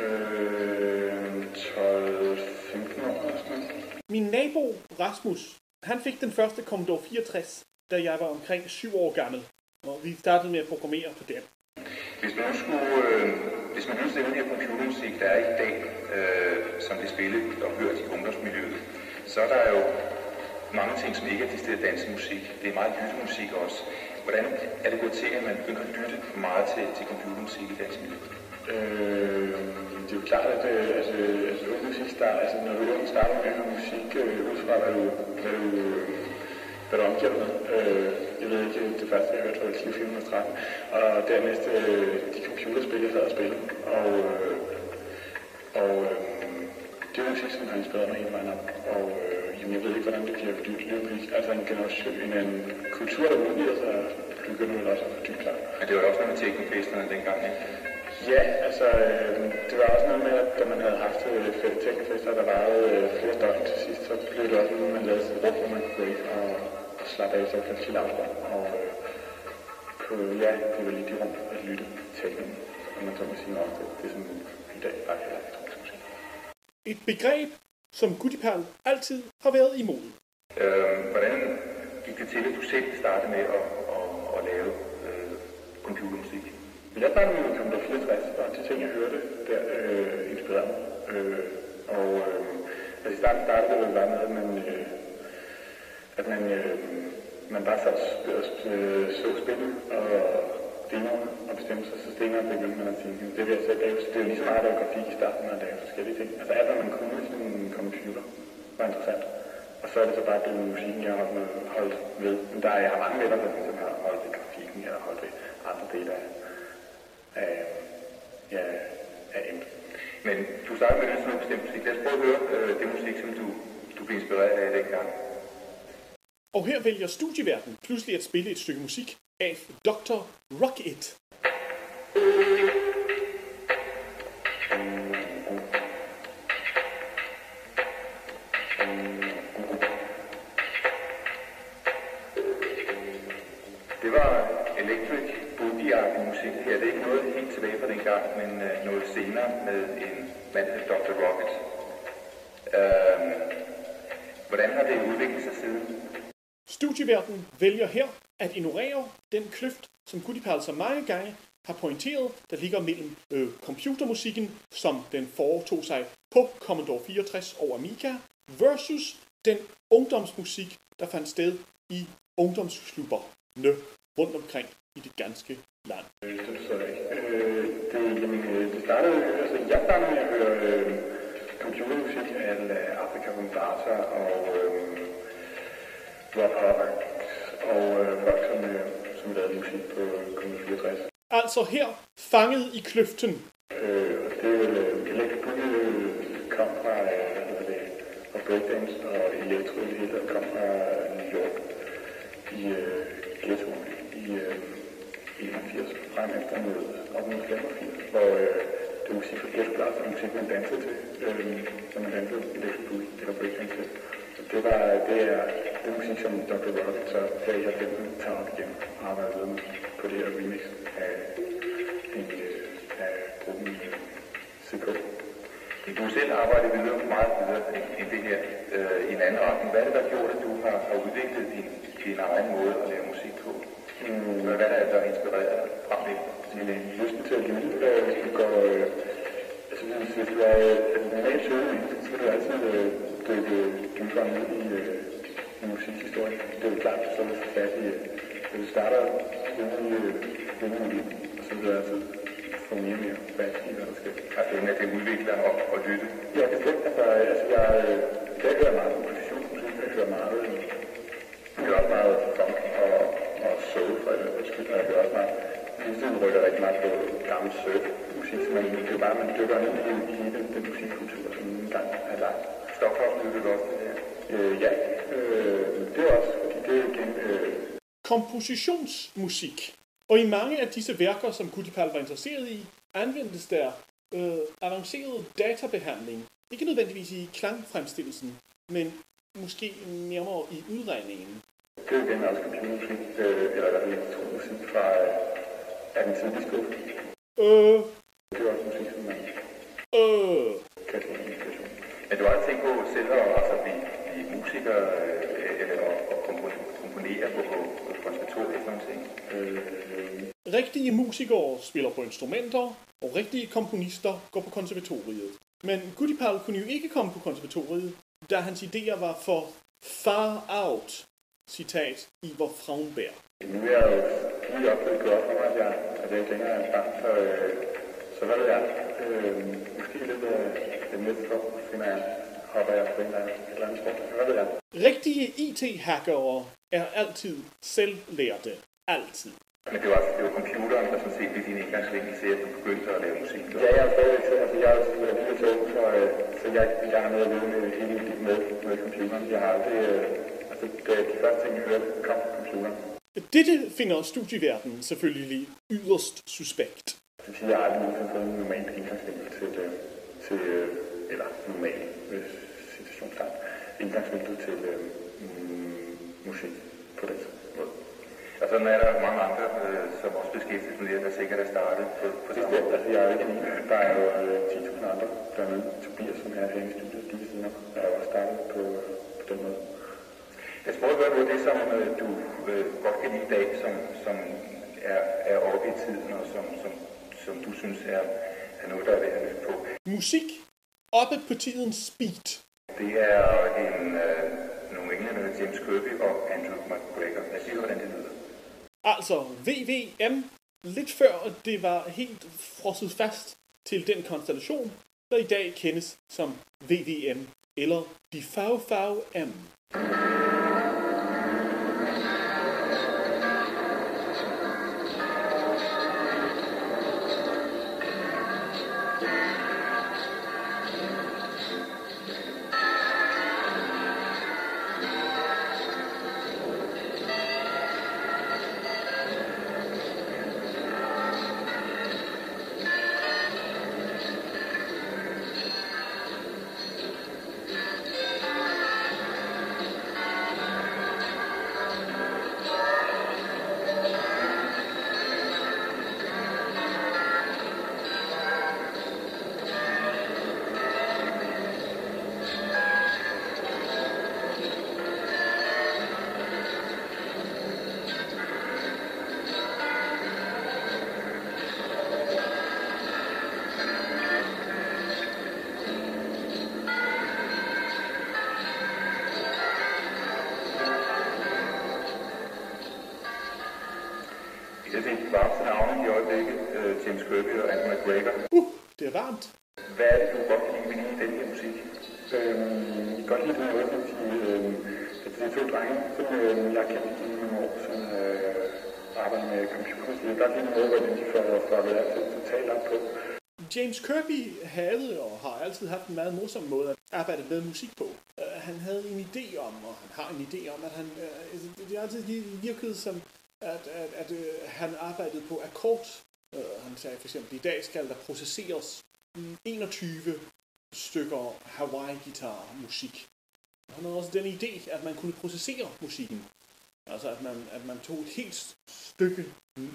Øh, 12-15 år eller sådan noget. Min nabo, Rasmus, han fik den første Commodore 64, da jeg var omkring 7 år gammel. Og vi startede med at programmere på den. Hvis man nu skulle, øh, hvis man nu den her computermusik, der er i dag, øh, som det spillet og hørt i ungdomsmiljøet, så er der jo mange ting, som ikke er decideret dansemusik. Det er meget lyttemusik også. Hvordan er det gået til, at man begynder at lytte meget til, til computermusik i dansmiljøet? Øh, det er jo klart, at øh, altså, altså, ung musik start, altså, når du ung starter med at høre musik, øh, ud fra hvad du, hvad du, øh, hvad du omgiver dig med. Øh, jeg ved ikke, det første jeg hørte var Clio 413, og dernæst øh, de computerspil, jeg sad og spillede. Og, øh, og øh, det er musik, som har inspireret mig hele vejen op. Og øh, jamen, jeg ved ikke, hvordan det bliver fordybt lyrik. Altså en generation, en, en kultur, der udvider sig, begynder vel også at fordybe sig. Men det var jo også noget med teknofesterne dengang, ikke? Ja, altså øh, det var også noget med, at da man havde haft øh, teknofester, der varede øh, flere døgn til sidst, så blev det også noget, man lavede sådan et rum, hvor man kunne gå ind og slappe af, så kan til afstand. Og øh, på, ja, det var lige de rum at lytte tekno, og man så må sige også, det, det er sådan i dag bare heller elektronisk musik. Et begreb, som Guttiperl altid har været imod. Øh, hvordan gik det til, at du selv startede med at, at, at lave øh, computermusik? Jeg startede med Commodore 64, og de ting, jeg hørte, der øh, inspirerede mig. Øh, og øh, altså i starten startede det vel bare med, at man, øh, at man, øh, man bare sad og øh, så spillet og demoer og bestemte sig, så stenere begyndte man at tænke, det vil jeg selv lave. Så det er lige så meget, der var grafik i starten, og lave forskellige ting. Altså alt, hvad man kunne med sin computer, var interessant. Og så er det så bare den musikken, jeg har holdt ved. Men der er, jeg har mange venner, der ligesom har holdt ved grafikken, jeg har holdt ved andre dele af, af, ja, af emnet. Men du startede med at lytte sådan noget bestemt musik. Lad os prøve at høre øh, det musik, som du, du blev inspireret af dengang. Og her vælger studieverden pludselig at spille et stykke musik af Dr. Rock It. Det var Electric Boogie musik her. Det er ikke noget helt tilbage fra den gang, men øh, noget senere med en mand, der Dr. Rocket. Øhm, hvordan har det udviklet sig siden? Studieverden vælger her at ignorere den kløft, som Guttiperl så mange gange har pointeret, der ligger mellem øh, computermusikken, som den foretog sig på Commodore 64 og Amiga, versus den ungdomsmusik, der fandt sted i ungdomsklubberne rundt omkring i det ganske land. Øh, det jeg. Øh, det, det startede, altså jeg startede med at høre øh, computermusik af Afrika Bombata og øh, Rob Hubbard og øh, folk, som, øh, som lavede musik på 64. Altså her, fanget i kløften. Øh, og det er øh, Boogie kom fra, øh, det, fra breakdance og elektro det hele kom fra New York i øh, ghettoen i øh, 81 frem efter med op mod 85, hvor øh, det var musik fra ghetto blast og musik, man dansede til, øh, som man dansede det var breakdance til. Det var, det er den musik, som Dr. Robert så her i 90'erne tager op igen og arbejder videre med på det her remix af, en, af gruppen CK. Du selv arbejdet videre meget videre end det her øh, i en anden retning. Hvad er det, der gjorde, at du har, har udviklet din, din egen måde at lave musik på? Mm. Hvad er det, der har inspireret dig frem til? Min lysten til at lytte, øh, hvis du går... Øh, altså, hvis, du er øh, normalt søgende så vil du altid øh, dykke dybere ned i, øh, i musikhistorien. Det er jo klart, så du få fat i... Øh, du starter ude i øh, og så du altid få mere og mere fat i, hvad der sker. Altså, det med at det udvikler og, og lytte? Ja, bestemt. Altså, altså jeg, øh, jeg hører meget kompositionsmusik, jeg hører meget... Øh, jeg hører også meget funk og, og soul, for det skyld, og jeg hører også meget... Hele tiden rykker rigtig meget på gammel surf musik, så man, det er bare, man dykker ned i selvfølgelig også det her. Øh, ja, øh, det er også, fordi det er igen... Øh, kompositionsmusik. Og i mange af disse værker, som Kutipal var interesseret i, anvendtes der øh, avanceret databehandling. Ikke nødvendigvis i klangfremstillelsen, men måske nærmere i udregningen. det er igen også computermusik, øh, eller hvert fald elektromusik fra øh, den tidlige skuffe. Øh, Det er også musik, som man øh, kan inspiration. Men du har ikke tænkt på selv at altså, blive, blive musiker øh, eller og, og kompo- komponere på, på, på et konservatorium og sådan ting? Øh, rigtige musikere spiller på instrumenter, og rigtige komponister går på konservatoriet. Men Kutipal kunne jo ikke komme på konservatoriet, da hans idéer var for far out, citat Ivar Fraunberg. Nu er jeg jo lige oplevet godt for mig, at jeg, at jeg ikke længere er en barn, så, øh, så hvad ved jeg? Øh, måske lidt af Rigtige IT-hackere er altid selvlærte. Altid. Men det var, det var computeren, der sådan set ved din indgangsvinkel til, at du begyndte at lave musik. Ja, jeg er stadigvæk til, altså jeg er jo lille til ung, så, så jeg, jeg har noget at vide med med, med computeren. Jeg har aldrig, øh, altså det, de første ting, jeg hørte, kom fra computeren. Dette finder studieverdenen selvfølgelig yderst suspekt. Det vil sige, at jeg har aldrig nogensinde fået en normal indgangsvinkel til, øh, til øh, eller normal øh, situationstegn, indgangsvinkel til øh, mm, musik på den måde. Og sådan er der mange andre, øh, som også beskæftiger sig med det, der sikkert er startet på, på samme måde. Altså, jeg er jo ikke enig. Der er jo øh, 10.000 andre, blandt andet Tobias, som er her i studiet ved siden er jo også startet på, på den måde. Jeg spurgte, hvad var det, som øh, du øh, godt kan lide i dag, som, som er, er oppe i tiden, og som, som, som du synes er, er noget, der er værd at lytte på. Musik oppe på tidens speed. Det er en, øh, nogle englænder, James Kirby og Andrew McGregor. Jeg siger, hvordan det lyder. Altså VVM, lidt før det var helt frosset fast til den konstellation, der i dag kendes som VVM eller de Fau Fau M. jeg kan at de, øh, de to drenge, som øh, jeg kendte i nogle år, som øh, arbejder med computer. Så der er godt lide den måde, hvordan de får, får det totalt op på. James Kirby havde og har altid haft en meget morsom måde at arbejde med musik på. Uh, han havde en idé om, og han har en idé om, at han, uh, det har altid virket som, at, at, at uh, han arbejdede på akkord. Uh, han sagde for eksempel, i dag skal der processeres 21 stykker Hawaii-guitar musik. Han havde også den idé, at man kunne processere musikken. Altså at man, at man tog et helt stykke,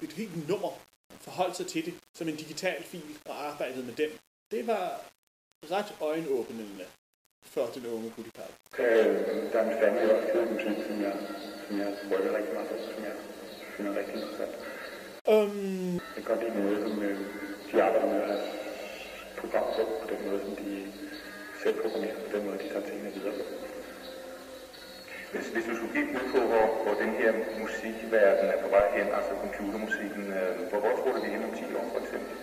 et helt nummer, forholdt sig til det som en digital fil og arbejdede med den. Det var ret øjenåbnende for den unge Kudipal. Øh, der er en fandme også skrevet musik, som jeg, som jeg rigtig meget på, som jeg finder rigtig interessant. Um, Jeg kan godt lide noget, som øh, de arbejder med at program på, på den måde, som de selv programmerer, på den måde, de tager tingene videre på. Hvis, hvis du skulle kigge ud på, hvor, hvor den her musikverden er på vej hen, altså computermusikken, øh, hvor, hvor tror du, vi er henne om 10 år, for eksempel?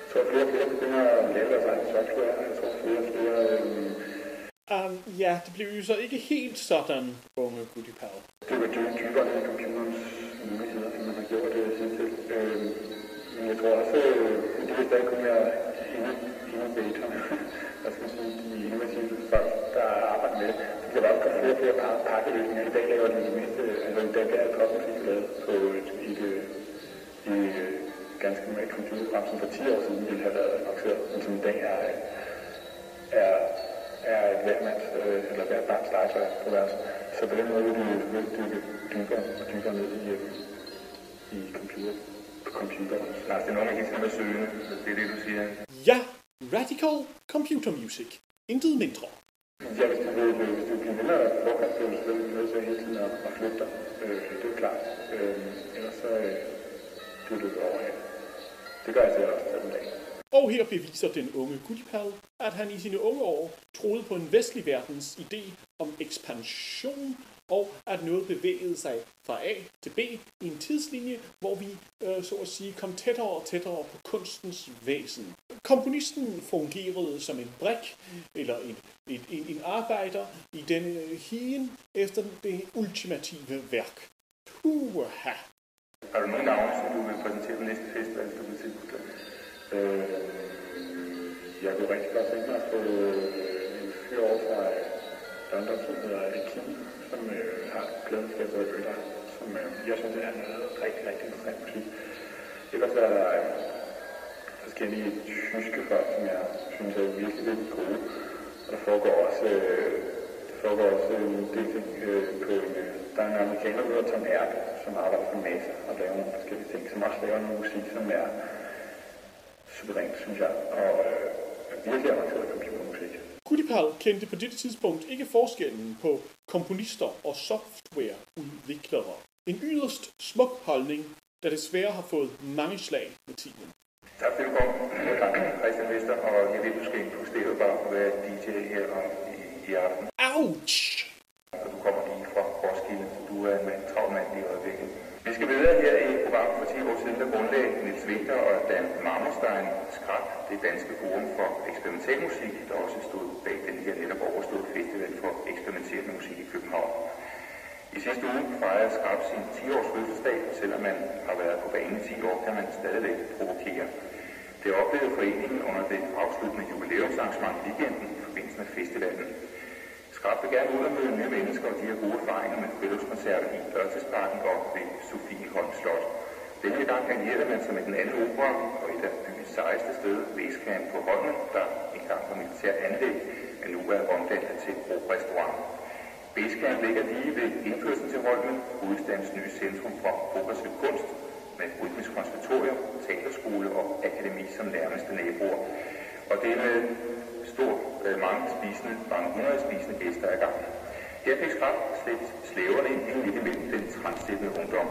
Jeg tror, flere og flere begynder at lave deres egen software. Jeg tror, flere og flere... Øh, um, ja, det blev jo så ikke helt sådan, unge Kudipal. det var dybt dybere end computerens muligheder, end man har gjort det hidtil. Øh, men jeg tror også, øh, at det vil stadig kunne være innovator. Hvad skal man sige, de folk, der arbejder med det. Det bliver bare godt flere og flere pakkeløsninger. I dag laver de det altså i dag er det popmusik lavet på et, i et ganske normalt computerprogram, som for 10 år siden ville have været annonceret, men som i dag er, er, er et hver øh, eller hver barns legetøj på værelset. Så på den måde vil de vil dykke dybere og dybere ned i, i computer, computeren. Lars, det er nogen, man hele tiden vil søge. Det er det, du siger. Ja, Radical Computer Music. Intet mindre. Jeg vil, hvis du bliver vildere af så er du selvfølgelig nødt til hele tiden at, at flytte dig. Øh, det er klart. Øh, ellers så øh, over her. Det gør jeg selv også den dag. Og her beviser den unge Gudipal, at han i sine unge år troede på en vestlig verdens idé om ekspansion, og at noget bevægede sig fra A til B i en tidslinje, hvor vi, øh, så at sige, kom tættere og tættere på kunstens væsen. Komponisten fungerede som en brik, eller en, en, en, en arbejder i denne hien efter det ultimative værk. Uha! Har du nogle navne, som du vil præsentere på næste festival, som du vil tilbudt øh, Jeg kunne rigtig godt tænke mig at få øh, en fyr over fra London, som hedder Akin som øh, har glæden til pladenskab og øler, som øh, jeg synes er noget rigtig, rigtig interessant musik. Det kan Ellers være, øh, der øh, forskellige tyske folk, som jeg synes er virkelig, virkelig gode. Og der foregår også, øh, der foregår også en del ting øh, på en, øh, der er en amerikaner, der hedder Tom Erb, som arbejder for NASA og laver nogle forskellige ting, som også laver noget musik, som er suverænt, synes jeg, og øh, virkelig avanceret computermusik. Kudipal kendte på dette tidspunkt ikke forskellen på komponister og softwareudviklere. En yderst smuk holdning, der desværre har fået mange slag med tiden. Tak kom, Christian Vester, og jeg ind på stedet bare være DJ her i, i aften. Ouch! Og du kommer lige fra Roskilde, du er en mand, travl mand i øjeblikket. Vi skal videre her i programmet for 10 år siden, der grundlagde Niels Winter og Dan Marmorstein Skrab, det danske forum for eksperimentalmusik, der også stod bag den her netop overståede festival for eksperimenterende musik i København. I sidste uge fejrede Skrab sin 10-års fødselsdag, og selvom man har været på banen i 10 år, kan man stadigvæk provokere. Det oplevede foreningen under det afsluttende jubilæumsarrangement i weekenden i forbindelse med festivalen. Skrab vil gerne ud nye mennesker, og de har gode erfaringer med friluftskoncerter i Ørtidsparken og ved Sofieholm Slot. Denne gang allierede man sig med den anden opera og et af byens sejeste sted, Basecamp på Holmen, der engang var militær anlæg, men nu er omdannet til restaurant. Basecamp ligger lige ved indkørslen til Holmen, hovedstadens nye centrum for progressiv kunst, med rytmisk konservatorium, teaterskole og akademi som nærmeste naboer. Og det er med stort med mange spisende, mange hundrede spisende gæster ad gangen. Her fik Skrab slet slæverne ind midt imellem den transsættende ungdom.